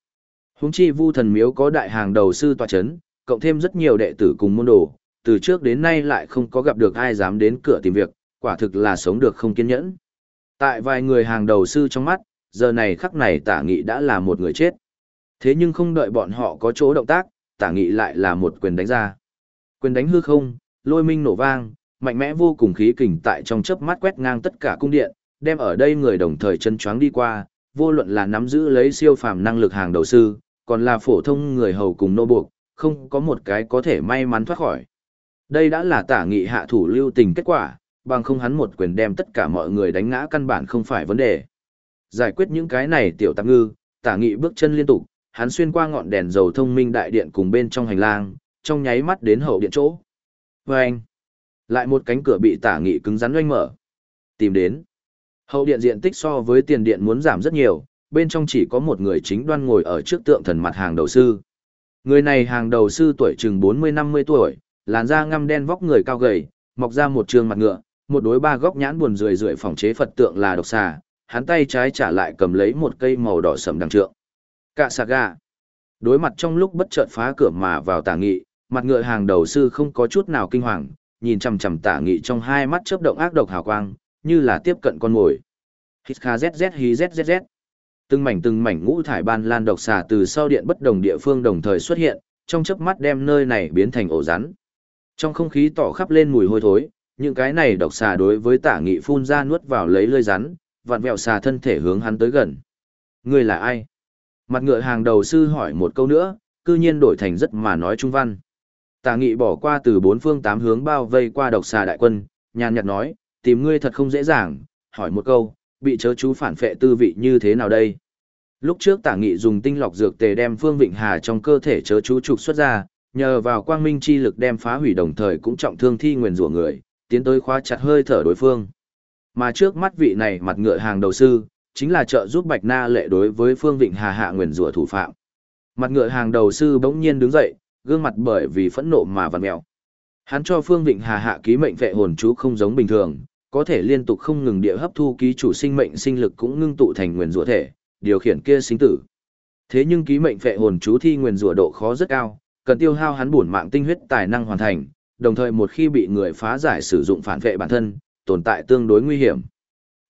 Húng chi vu thần miếu có đại hàng đầu sư tọa chấn, cộng thêm rất nhiều đệ tử cùng môn đồ, từ trước đến nay lại không có gặp được ai dám đến cửa tìm việc, quả thực là sống được không kiên nhẫn. Tại vài người hàng đầu sư trong mắt, giờ này khắc này tả nghị đã là một người chết. Thế nhưng không đợi bọn họ có chỗ động tác, tả nghị lại là một quyền đánh ra. Quyền đánh hư không, lôi minh nổ vang, mạnh mẽ vô cùng khí kình tại trong chớp mắt quét ngang tất cả cung điện, đem ở đây người đồng thời chân choáng đi qua, vô luận là nắm giữ lấy siêu phàm năng lực hàng đầu sư, còn là phổ thông người hầu cùng nô buộc, không có một cái có thể may mắn thoát khỏi. Đây đã là tả nghị hạ thủ lưu tình kết quả, bằng không hắn một quyền đem tất cả mọi người đánh ngã căn bản không phải vấn đề. Giải quyết những cái này tiểu tạp ngư, tả nghị bước chân liên tục, hắn xuyên qua ngọn đèn dầu thông minh đại điện cùng bên trong hành lang, trong nháy mắt đến hậu điện chỗ. Và anh, lại một cánh cửa bị tả nghị cứng rắn oanh mở. Tìm đến. Hậu điện diện tích so với tiền điện muốn giảm rất nhiều, bên trong chỉ có một người chính đoan ngồi ở trước tượng thần mặt hàng đầu sư. Người này hàng đầu sư tuổi chừng 40-50 tuổi, làn da ngăm đen vóc người cao gầy, mọc ra một trường mặt ngựa, một đối ba góc nhãn buồn rười rượi phòng chế Phật tượng là độc xà, hắn tay trái trả lại cầm lấy một cây màu đỏ sẫm đằng trượng. Cạ sạc gà. Đối mặt trong lúc bất chợt phá cửa mà vào tả nghị, mặt ngựa hàng đầu sư không có chút nào kinh hoàng, nhìn chằm chằm tả nghị trong hai mắt chớp động ác độc hào quang, như là tiếp cận con mồi. Hít kha zz hí zz Từng mảnh từng mảnh ngũ thải ban lan độc xà từ sau điện bất đồng địa phương đồng thời xuất hiện, trong chớp mắt đem nơi này biến thành ổ rắn. Trong không khí tỏ khắp lên mùi hôi thối, những cái này độc xà đối với tả nghị phun ra nuốt vào lấy lơi rắn, vặn vẹo xà thân thể hướng hắn tới gần. Ngươi là ai? Mặt ngựa hàng đầu sư hỏi một câu nữa, cư nhiên đổi thành rất mà nói trung văn. Tả nghị bỏ qua từ bốn phương tám hướng bao vây qua độc xà đại quân, nhàn nhạt nói, tìm ngươi thật không dễ dàng, hỏi một câu, bị chớ chú phản phệ tư vị như thế nào đây? Lúc trước tả nghị dùng tinh lọc dược tề đem Phương Vịnh Hà trong cơ thể chớ chú trục xuất ra, nhờ vào quang minh chi lực đem phá hủy đồng thời cũng trọng thương thi nguyền rủa người, tiến tới khóa chặt hơi thở đối phương. Mà trước mắt vị này mặt ngựa hàng đầu sư, chính là trợ giúp Bạch Na lệ đối với Phương Vịnh Hà hạ nguyền rủa thủ phạm. Mặt ngựa hàng đầu sư bỗng nhiên đứng dậy, gương mặt bởi vì phẫn nộ mà vặn mèo. Hắn cho Phương Vịnh Hà hạ ký mệnh vệ hồn chú không giống bình thường, có thể liên tục không ngừng địa hấp thu ký chủ sinh mệnh sinh lực cũng ngưng tụ thành nguyền rủa thể, điều khiển kia sinh tử. Thế nhưng ký mệnh vệ hồn chú thi nguyền rủa độ khó rất cao, cần tiêu hao hắn bổn mạng tinh huyết tài năng hoàn thành, đồng thời một khi bị người phá giải sử dụng phản vệ bản thân, tồn tại tương đối nguy hiểm.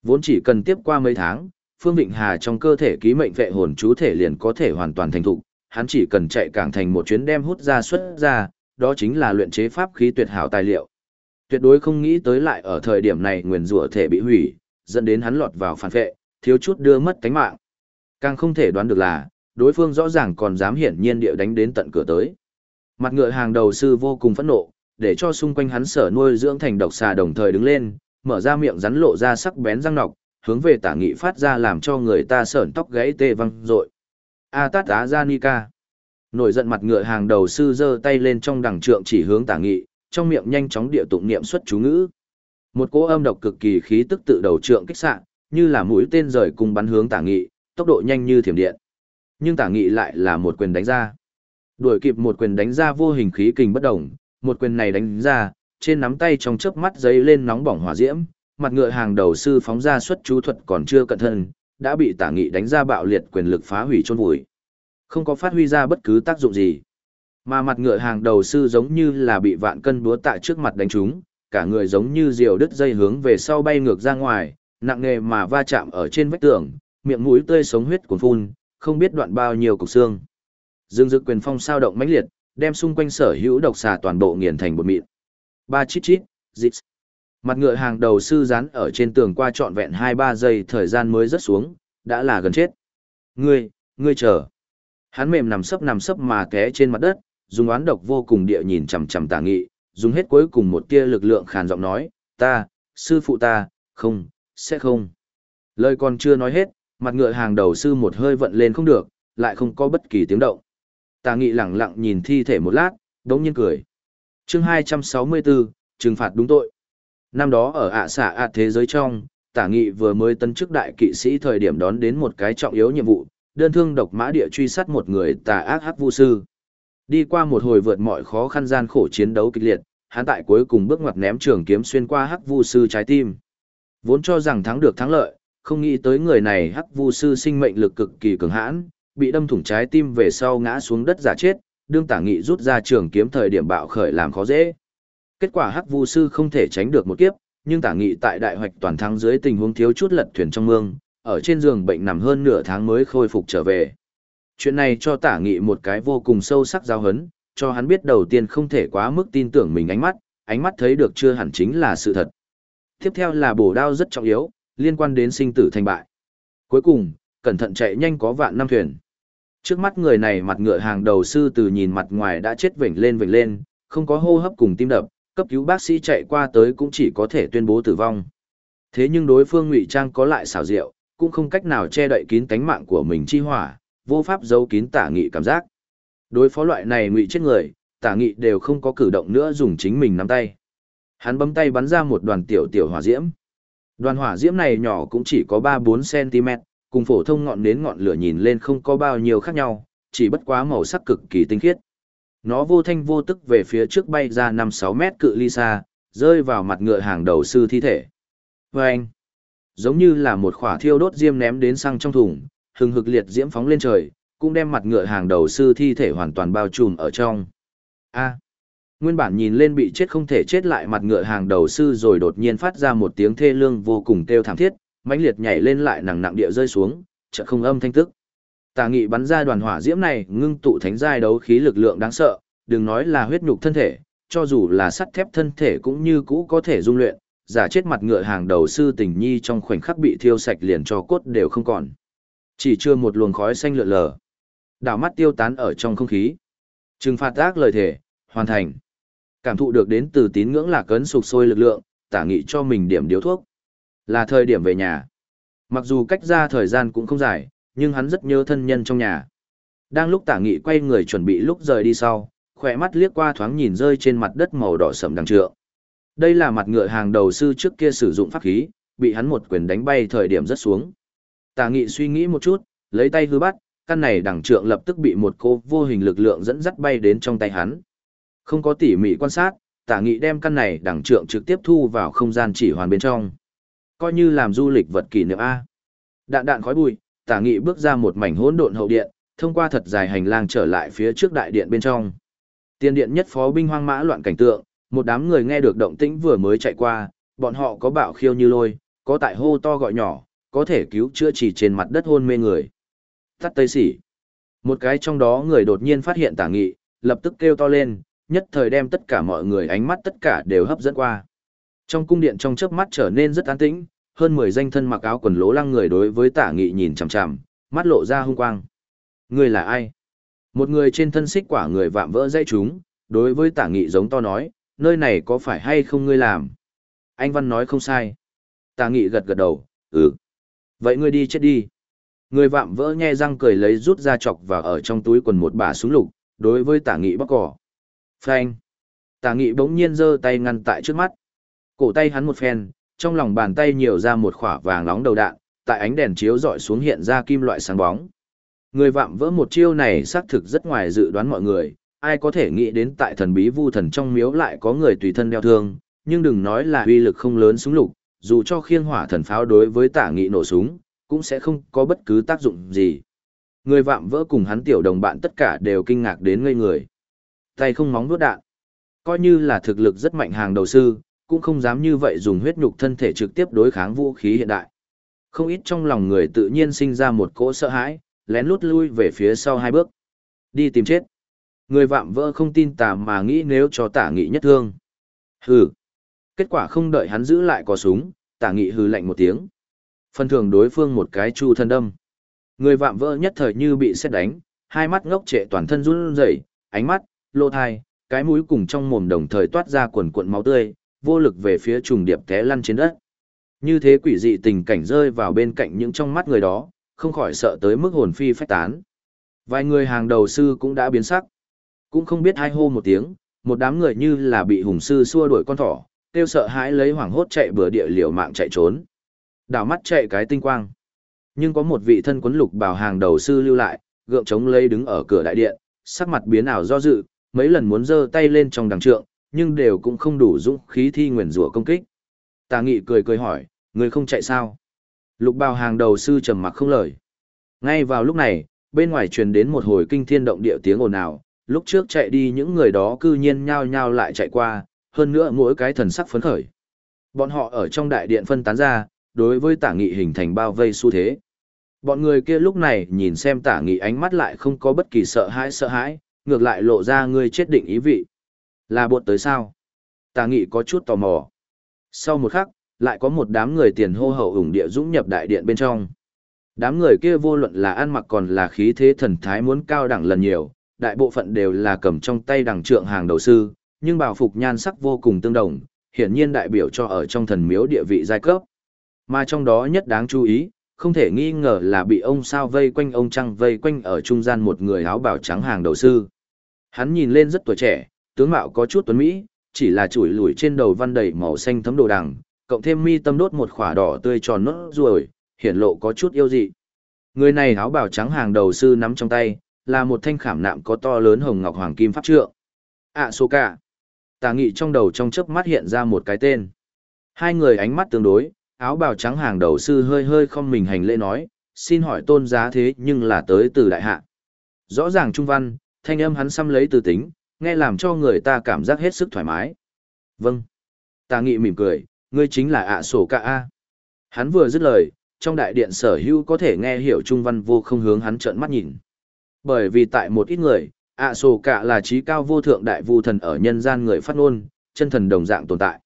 Vốn chỉ cần tiếp qua mấy tháng, Phương Vịnh Hà trong cơ thể ký mệnh vệ hồn chú thể liền có thể hoàn toàn thành thục, hắn chỉ cần chạy cảng thành một chuyến đem hút ra xuất ra, đó chính là luyện chế pháp khí tuyệt hảo tài liệu. Tuyệt đối không nghĩ tới lại ở thời điểm này nguyên rủa thể bị hủy, dẫn đến hắn lọt vào phản vệ, thiếu chút đưa mất cánh mạng. Càng không thể đoán được là, đối phương rõ ràng còn dám hiển nhiên địa đánh đến tận cửa tới. Mặt ngựa hàng đầu sư vô cùng phẫn nộ, để cho xung quanh hắn sở nuôi dưỡng thành độc xà đồng thời đứng lên, mở ra miệng rắn lộ ra sắc bén răng nọc, hướng về tả nghị phát ra làm cho người ta sởn tóc gãy tê văng rội. A tát á ra Nika. Nổi giận mặt ngựa hàng đầu sư giơ tay lên trong đằng trượng chỉ hướng tả nghị, trong miệng nhanh chóng địa tụng niệm xuất chú ngữ. Một cỗ âm độc cực kỳ khí tức tự đầu trượng kích xạ, như là mũi tên rời cùng bắn hướng tả nghị, tốc độ nhanh như thiểm điện. Nhưng tả nghị lại là một quyền đánh ra. Đuổi kịp một quyền đánh ra vô hình khí kình bất động, một quyền này đánh ra, trên nắm tay trong chớp mắt giấy lên nóng bỏng hỏa diễm, mặt ngựa hàng đầu sư phóng ra xuất chú thuật còn chưa cẩn thận, đã bị tả nghị đánh ra bạo liệt quyền lực phá hủy chôn vùi. Không có phát huy ra bất cứ tác dụng gì. Mà mặt ngựa hàng đầu sư giống như là bị vạn cân búa tại trước mặt đánh trúng, cả người giống như diều đứt dây hướng về sau bay ngược ra ngoài, nặng nề mà va chạm ở trên vách tường, miệng mũi tươi sống huyết cuồn phun, không biết đoạn bao nhiêu cục xương. Dương dực quyền phong sao động mãnh liệt, đem xung quanh sở hữu độc xà toàn bộ nghiền thành bột mịn. Ba chít chít, dịch. Mặt ngựa hàng đầu sư rán ở trên tường qua trọn vẹn 2-3 giây thời gian mới rớt xuống, đã là gần chết. Ngươi, ngươi chờ. Hắn mềm nằm sấp nằm sấp mà té trên mặt đất, dùng oán độc vô cùng địa nhìn chằm chằm tà nghị, dùng hết cuối cùng một tia lực lượng khàn giọng nói, ta, sư phụ ta, không, sẽ không. Lời còn chưa nói hết, mặt ngựa hàng đầu sư một hơi vận lên không được, lại không có bất kỳ tiếng động. Tà nghị lẳng lặng nhìn thi thể một lát, đống nhiên cười. chương 264, trừng phạt đúng tội. Năm đó ở ạ xạ ạ thế giới trong, tả nghị vừa mới tân chức đại kỵ sĩ thời điểm đón đến một cái trọng yếu nhiệm vụ, đơn thương độc mã địa truy sát một người tà ác hắc vu sư. Đi qua một hồi vượt mọi khó khăn gian khổ chiến đấu kịch liệt, hắn tại cuối cùng bước ngoặt ném trường kiếm xuyên qua hắc vu sư trái tim. Vốn cho rằng thắng được thắng lợi, không nghĩ tới người này hắc vu sư sinh mệnh lực cực kỳ cường hãn, bị đâm thủng trái tim về sau ngã xuống đất giả chết, đương tả nghị rút ra trường kiếm thời điểm bạo khởi làm khó dễ. Kết quả hắc vu sư không thể tránh được một kiếp, nhưng tả nghị tại đại hoạch toàn thắng dưới tình huống thiếu chút lật thuyền trong mương, ở trên giường bệnh nằm hơn nửa tháng mới khôi phục trở về. Chuyện này cho tả nghị một cái vô cùng sâu sắc giao hấn, cho hắn biết đầu tiên không thể quá mức tin tưởng mình ánh mắt, ánh mắt thấy được chưa hẳn chính là sự thật. Tiếp theo là bổ đao rất trọng yếu, liên quan đến sinh tử thành bại. Cuối cùng, cẩn thận chạy nhanh có vạn năm thuyền. Trước mắt người này mặt ngựa hàng đầu sư từ nhìn mặt ngoài đã chết vểnh lên vểnh lên, không có hô hấp cùng tim đập, cấp cứu bác sĩ chạy qua tới cũng chỉ có thể tuyên bố tử vong. Thế nhưng đối phương ngụy trang có lại xảo diệu, cũng không cách nào che đậy kín tánh mạng của mình chi hỏa, vô pháp giấu kín tả nghị cảm giác. Đối phó loại này ngụy chết người, tả nghị đều không có cử động nữa dùng chính mình nắm tay. Hắn bấm tay bắn ra một đoàn tiểu tiểu hỏa diễm. Đoàn hỏa diễm này nhỏ cũng chỉ có 3-4 cm, cùng phổ thông ngọn nến ngọn lửa nhìn lên không có bao nhiêu khác nhau, chỉ bất quá màu sắc cực kỳ tinh khiết. Nó vô thanh vô tức về phía trước bay ra 5-6 mét cự ly xa, rơi vào mặt ngựa hàng đầu sư thi thể. Vâng! Giống như là một khỏa thiêu đốt diêm ném đến xăng trong thùng, hừng hực liệt diễm phóng lên trời, cũng đem mặt ngựa hàng đầu sư thi thể hoàn toàn bao trùm ở trong. A. nguyên bản nhìn lên bị chết không thể chết lại mặt ngựa hàng đầu sư rồi đột nhiên phát ra một tiếng thê lương vô cùng kêu thảm thiết, mãnh liệt nhảy lên lại nặng nặng địa rơi xuống, chợt không âm thanh tức. Tà nghị bắn ra đoàn hỏa diễm này ngưng tụ thánh giai đấu khí lực lượng đáng sợ, đừng nói là huyết nhục thân thể, cho dù là sắt thép thân thể cũng như cũ có thể dung luyện, giả chết mặt ngựa hàng đầu sư tình nhi trong khoảnh khắc bị thiêu sạch liền cho cốt đều không còn. Chỉ chưa một luồng khói xanh lượn lờ. Đảo mắt tiêu tán ở trong không khí. Trừng phạt ác lời thể, hoàn thành. Cảm thụ được đến từ tín ngưỡng lạc cấn sục sôi lực lượng, tả nghị cho mình điểm điếu thuốc. Là thời điểm về nhà. Mặc dù cách ra thời gian cũng không dài, nhưng hắn rất nhớ thân nhân trong nhà. Đang lúc tả nghị quay người chuẩn bị lúc rời đi sau, khỏe mắt liếc qua thoáng nhìn rơi trên mặt đất màu đỏ sẫm đằng trượng. Đây là mặt ngựa hàng đầu sư trước kia sử dụng pháp khí, bị hắn một quyền đánh bay thời điểm rất xuống. Tả nghị suy nghĩ một chút, lấy tay hư bắt, căn này đằng trượng lập tức bị một cô vô hình lực lượng dẫn dắt bay đến trong tay hắn. Không có tỉ mỉ quan sát, tả nghị đem căn này đằng trượng trực tiếp thu vào không gian chỉ hoàn bên trong. Coi như làm du lịch vật kỷ niệm A. Đạn đạn khói bụi, tả nghị bước ra một mảnh hỗn độn hậu điện, thông qua thật dài hành lang trở lại phía trước đại điện bên trong. Tiên điện nhất phó binh hoang mã loạn cảnh tượng, một đám người nghe được động tĩnh vừa mới chạy qua, bọn họ có bạo khiêu như lôi, có tại hô to gọi nhỏ, có thể cứu chữa chỉ trên mặt đất hôn mê người. Tắt tây xỉ. Một cái trong đó người đột nhiên phát hiện tả nghị, lập tức kêu to lên, nhất thời đem tất cả mọi người ánh mắt tất cả đều hấp dẫn qua. Trong cung điện trong chớp mắt trở nên rất an tĩnh, hơn 10 danh thân mặc áo quần lố lăng người đối với tả nghị nhìn chằm chằm, mắt lộ ra hung quang. Người là ai? Một người trên thân xích quả người vạm vỡ dây chúng, đối với tả nghị giống to nói, nơi này có phải hay không ngươi làm? Anh Văn nói không sai. Tả nghị gật gật đầu, ừ. Vậy ngươi đi chết đi. Người vạm vỡ nhe răng cười lấy rút ra chọc và ở trong túi quần một bả súng lục, đối với tả nghị bóc cỏ. Phanh. Tả nghị bỗng nhiên giơ tay ngăn tại trước mắt. Cổ tay hắn một phen, trong lòng bàn tay nhiều ra một khỏa vàng nóng đầu đạn, tại ánh đèn chiếu dọi xuống hiện ra kim loại sáng bóng. Người vạm vỡ một chiêu này xác thực rất ngoài dự đoán mọi người, ai có thể nghĩ đến tại thần bí vu thần trong miếu lại có người tùy thân đeo thương, nhưng đừng nói là uy lực không lớn súng lục, dù cho khiên hỏa thần pháo đối với tả nghị nổ súng, cũng sẽ không có bất cứ tác dụng gì. Người vạm vỡ cùng hắn tiểu đồng bạn tất cả đều kinh ngạc đến ngây người. Tay không móng vuốt đạn. Coi như là thực lực rất mạnh hàng đầu sư, cũng không dám như vậy dùng huyết nhục thân thể trực tiếp đối kháng vũ khí hiện đại. Không ít trong lòng người tự nhiên sinh ra một cỗ sợ hãi, lén lút lui về phía sau hai bước. Đi tìm chết. Người vạm vỡ không tin tà mà nghĩ nếu cho tả nghị nhất thương. Hừ. Kết quả không đợi hắn giữ lại có súng, tả nghị hừ lạnh một tiếng. Phân thường đối phương một cái chu thân đâm. Người vạm vỡ nhất thời như bị xét đánh, hai mắt ngốc trệ toàn thân run rẩy, ánh mắt, lô thai, cái mũi cùng trong mồm đồng thời toát ra quần cuộn máu tươi, vô lực về phía trùng điệp té lăn trên đất. Như thế quỷ dị tình cảnh rơi vào bên cạnh những trong mắt người đó, không khỏi sợ tới mức hồn phi phách tán. Vài người hàng đầu sư cũng đã biến sắc. Cũng không biết hai hô một tiếng, một đám người như là bị hùng sư xua đuổi con thỏ, tiêu sợ hãi lấy hoảng hốt chạy bừa địa liều mạng chạy trốn. Đảo mắt chạy cái tinh quang. Nhưng có một vị thân quấn lục bảo hàng đầu sư lưu lại, gượng chống lấy đứng ở cửa đại điện, sắc mặt biến ảo do dự, mấy lần muốn giơ tay lên trong đằng trượng, nhưng đều cũng không đủ dũng khí thi nguyền rủa công kích. Tà nghị cười cười hỏi, người không chạy sao? Lục bào hàng đầu sư trầm mặc không lời. Ngay vào lúc này, bên ngoài truyền đến một hồi kinh thiên động địa tiếng ồn ào, lúc trước chạy đi những người đó cư nhiên nhao nhao lại chạy qua, hơn nữa mỗi cái thần sắc phấn khởi. Bọn họ ở trong đại điện phân tán ra, đối với tả nghị hình thành bao vây xu thế. Bọn người kia lúc này nhìn xem tả nghị ánh mắt lại không có bất kỳ sợ hãi sợ hãi, ngược lại lộ ra người chết định ý vị. Là bột tới sao? Tà nghị có chút tò mò. Sau một khắc, lại có một đám người tiền hô hậu ủng địa dũng nhập đại điện bên trong. Đám người kia vô luận là ăn mặc còn là khí thế thần thái muốn cao đẳng lần nhiều, đại bộ phận đều là cầm trong tay đằng trượng hàng đầu sư, nhưng bảo phục nhan sắc vô cùng tương đồng, hiển nhiên đại biểu cho ở trong thần miếu địa vị giai cấp. Mà trong đó nhất đáng chú ý, không thể nghi ngờ là bị ông sao vây quanh ông trăng vây quanh ở trung gian một người áo bào trắng hàng đầu sư. Hắn nhìn lên rất tuổi trẻ, tướng mạo có chút tuấn mỹ, chỉ là chủi lủi trên đầu văn đầy màu xanh thấm đồ đằng, cộng thêm mi tâm đốt một khỏa đỏ tươi tròn nốt ruồi, hiển lộ có chút yêu dị. Người này áo bào trắng hàng đầu sư nắm trong tay, là một thanh khảm nạm có to lớn hồng ngọc hoàng kim pháp trượng. ạ số cả. Tà nghị trong đầu trong chớp mắt hiện ra một cái tên. Hai người ánh mắt tương đối, áo bào trắng hàng đầu sư hơi hơi không mình hành lễ nói, xin hỏi tôn giá thế nhưng là tới từ đại hạ. Rõ ràng trung văn, thanh âm hắn xăm lấy từ tính, nghe làm cho người ta cảm giác hết sức thoải mái. Vâng. Tà nghị mỉm cười, ngươi chính là ạ sổ cả A. Hắn vừa dứt lời, trong đại điện sở hữu có thể nghe hiểu trung văn vô không hướng hắn trợn mắt nhìn. Bởi vì tại một ít người, ạ sổ cả là trí cao vô thượng đại vu thần ở nhân gian người phát ngôn, chân thần đồng dạng tồn tại.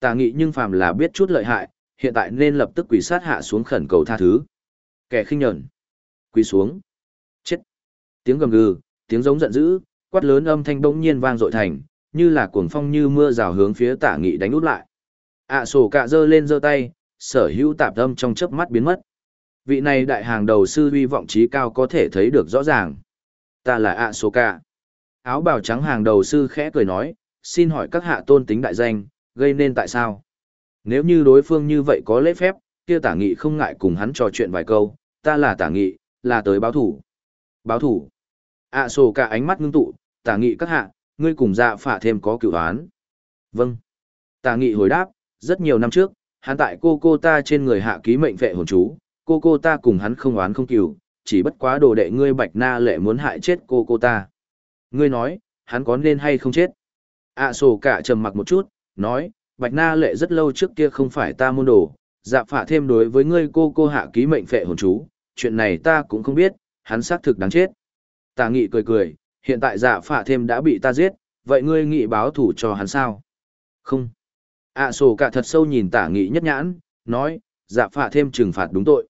Tà nghị nhưng phàm là biết chút lợi hại, hiện tại nên lập tức quỳ sát hạ xuống khẩn cầu tha thứ. Kẻ khinh nhẫn, quỳ xuống. Chết. Tiếng gầm gừ, tiếng giống giận dữ, quát lớn âm thanh bỗng nhiên vang dội thành, như là cuồng phong như mưa rào hướng phía tả nghị đánh út lại. ạ sổ cạ giơ lên giơ tay, sở hữu tạp âm trong chớp mắt biến mất. Vị này đại hàng đầu sư uy vọng trí cao có thể thấy được rõ ràng. Ta là ạ sổ cạ Áo bào trắng hàng đầu sư khẽ cười nói, xin hỏi các hạ tôn tính đại danh, gây nên tại sao? Nếu như đối phương như vậy có lễ phép, kia tả nghị không ngại cùng hắn trò chuyện vài câu, ta là tả nghị, là tới báo thủ. Báo thủ. ạ sổ cả ánh mắt ngưng tụ, tả nghị các hạ, ngươi cùng dạ phả thêm có cựu án. Vâng. Tả nghị hồi đáp, rất nhiều năm trước, hắn tại cô cô ta trên người hạ ký mệnh vệ hồn chú, cô cô ta cùng hắn không oán không cừu, chỉ bất quá đồ đệ ngươi bạch na lệ muốn hại chết cô cô ta. Ngươi nói, hắn có nên hay không chết? ạ sổ cả trầm mặc một chút, nói, bạch na lệ rất lâu trước kia không phải ta môn đồ, dạ phả thêm đối với ngươi cô cô hạ ký mệnh phệ hồn chú, chuyện này ta cũng không biết, hắn xác thực đáng chết. Tà nghị cười cười, hiện tại dạ phạ thêm đã bị ta giết, vậy ngươi nghị báo thủ cho hắn sao? Không. ạ sổ cả thật sâu nhìn tả nghị nhất nhãn, nói, dạ phạ thêm trừng phạt đúng tội.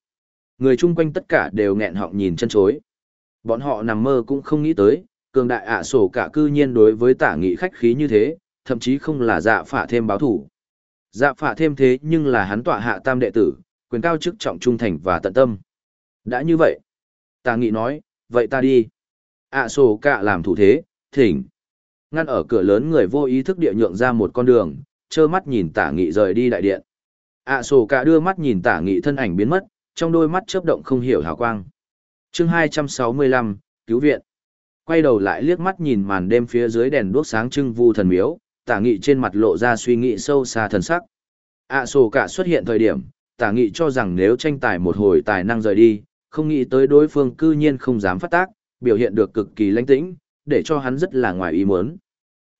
Người chung quanh tất cả đều nghẹn họng nhìn chân chối. Bọn họ nằm mơ cũng không nghĩ tới, cường đại ạ sổ cả cư nhiên đối với tả nghị khách khí như thế, thậm chí không là dạ phạ thêm báo thủ. Dạ phạ thêm thế nhưng là hắn tọa hạ tam đệ tử, quyền cao chức trọng trung thành và tận tâm. Đã như vậy. Tả nghị nói, vậy ta đi ạ sổ Cạ làm thủ thế, thỉnh. Ngăn ở cửa lớn người vô ý thức địa nhượng ra một con đường, trơ mắt nhìn tả nghị rời đi đại điện. ạ sổ Cạ đưa mắt nhìn tả nghị thân ảnh biến mất, trong đôi mắt chớp động không hiểu hào quang. chương 265, cứu viện quay đầu lại liếc mắt nhìn màn đêm phía dưới đèn đuốc sáng trưng vu thần miếu, tả nghị trên mặt lộ ra suy nghĩ sâu xa thần sắc. ạ sổ Cạ xuất hiện thời điểm, tả nghị cho rằng nếu tranh tài một hồi tài năng rời đi, không nghĩ tới đối phương cư nhiên không dám phát tác, biểu hiện được cực kỳ lãnh tĩnh, để cho hắn rất là ngoài ý muốn.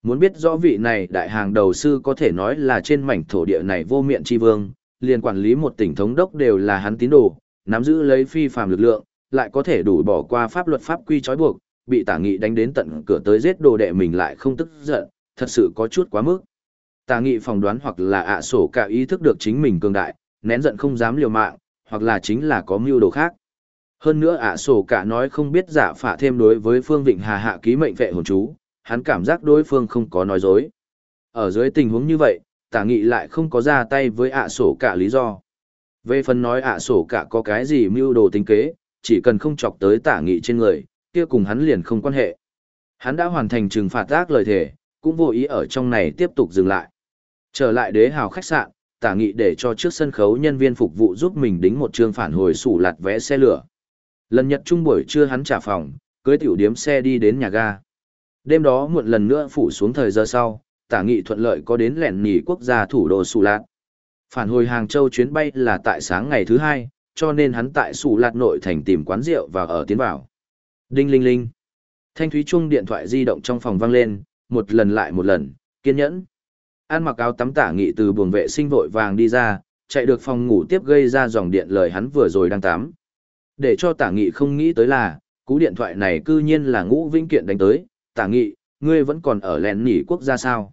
Muốn biết rõ vị này đại hàng đầu sư có thể nói là trên mảnh thổ địa này vô miệng chi vương, liền quản lý một tỉnh thống đốc đều là hắn tín đồ, nắm giữ lấy phi phàm lực lượng, lại có thể đủ bỏ qua pháp luật pháp quy trói buộc, bị tả nghị đánh đến tận cửa tới giết đồ đệ mình lại không tức giận, thật sự có chút quá mức. Tả nghị phỏng đoán hoặc là ạ sổ cả ý thức được chính mình cường đại, nén giận không dám liều mạng, hoặc là chính là có mưu đồ khác. Hơn nữa ạ sổ cả nói không biết giả phả thêm đối với Phương Vịnh Hà hạ ký mệnh vệ hồn chú, hắn cảm giác đối phương không có nói dối. Ở dưới tình huống như vậy, tả nghị lại không có ra tay với ạ sổ cả lý do. Về phần nói ạ sổ cả có cái gì mưu đồ tính kế, chỉ cần không chọc tới tả nghị trên người, kia cùng hắn liền không quan hệ. Hắn đã hoàn thành trừng phạt tác lời thề, cũng vô ý ở trong này tiếp tục dừng lại. Trở lại đế hào khách sạn, tả nghị để cho trước sân khấu nhân viên phục vụ giúp mình đính một chương phản hồi sủ lạt vé xe lửa. Lần nhật trung buổi trưa hắn trả phòng, cưới tiểu điếm xe đi đến nhà ga. Đêm đó muộn lần nữa phủ xuống thời giờ sau, tả nghị thuận lợi có đến lẻn nỉ quốc gia thủ đô Sù Lạt. Phản hồi Hàng Châu chuyến bay là tại sáng ngày thứ hai, cho nên hắn tại Sù Lạt nội thành tìm quán rượu và ở tiến vào. Đinh linh linh. Thanh thúy chuông điện thoại di động trong phòng vang lên, một lần lại một lần, kiên nhẫn. An mặc áo tắm tả nghị từ buồng vệ sinh vội vàng đi ra, chạy được phòng ngủ tiếp gây ra dòng điện lời hắn vừa rồi đang tắm. Để cho tả nghị không nghĩ tới là, cú điện thoại này cư nhiên là ngũ vĩnh kiện đánh tới, tả nghị, ngươi vẫn còn ở lẹn nỉ quốc gia sao.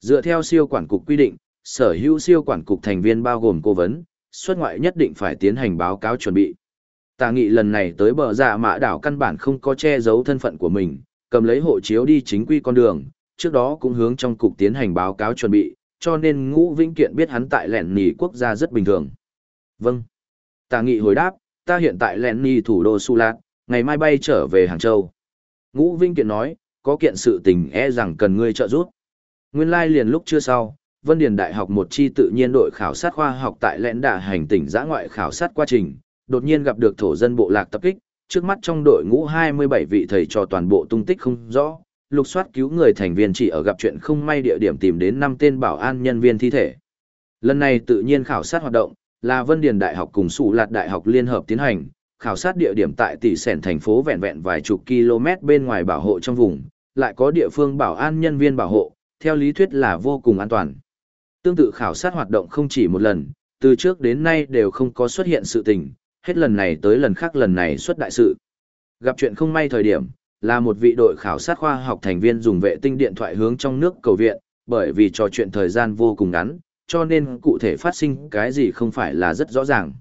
Dựa theo siêu quản cục quy định, sở hữu siêu quản cục thành viên bao gồm cố vấn, xuất ngoại nhất định phải tiến hành báo cáo chuẩn bị Tả nghị lần này tới bờ dạ mã đảo căn bản không có che giấu thân phận của mình, cầm lấy hộ chiếu đi chính quy con đường, trước đó cũng hướng trong cục tiến hành báo cáo chuẩn bị, cho nên ngũ vĩnh kiện biết hắn tại lẻn nỉ quốc gia rất bình thường. Vâng. Tả nghị hồi đáp, ta hiện tại lẻn nì thủ đô Su Lạc, ngày mai bay trở về Hàng Châu. Ngũ Vinh kiện nói, có kiện sự tình e rằng cần ngươi trợ giúp. Nguyên lai liền lúc chưa sau, Vân Điền Đại học một chi tự nhiên đội khảo sát khoa học tại lẽn đà hành tỉnh giã ngoại khảo sát quá trình, đột nhiên gặp được thổ dân bộ lạc tập kích, trước mắt trong đội ngũ 27 vị thầy trò toàn bộ tung tích không rõ, lục soát cứu người thành viên chỉ ở gặp chuyện không may địa điểm tìm đến 5 tên bảo an nhân viên thi thể. Lần này tự nhiên khảo sát hoạt động, là Vân Điền Đại học cùng Sụ Lạt Đại học liên hợp tiến hành, khảo sát địa điểm tại tỷ sẻn thành phố vẹn vẹn vài chục km bên ngoài bảo hộ trong vùng, lại có địa phương bảo an nhân viên bảo hộ, theo lý thuyết là vô cùng an toàn. Tương tự khảo sát hoạt động không chỉ một lần, từ trước đến nay đều không có xuất hiện sự tình, hết lần này tới lần khác lần này xuất đại sự. Gặp chuyện không may thời điểm, là một vị đội khảo sát khoa học thành viên dùng vệ tinh điện thoại hướng trong nước cầu viện, bởi vì trò chuyện thời gian vô cùng ngắn, cho nên cụ thể phát sinh cái gì không phải là rất rõ ràng.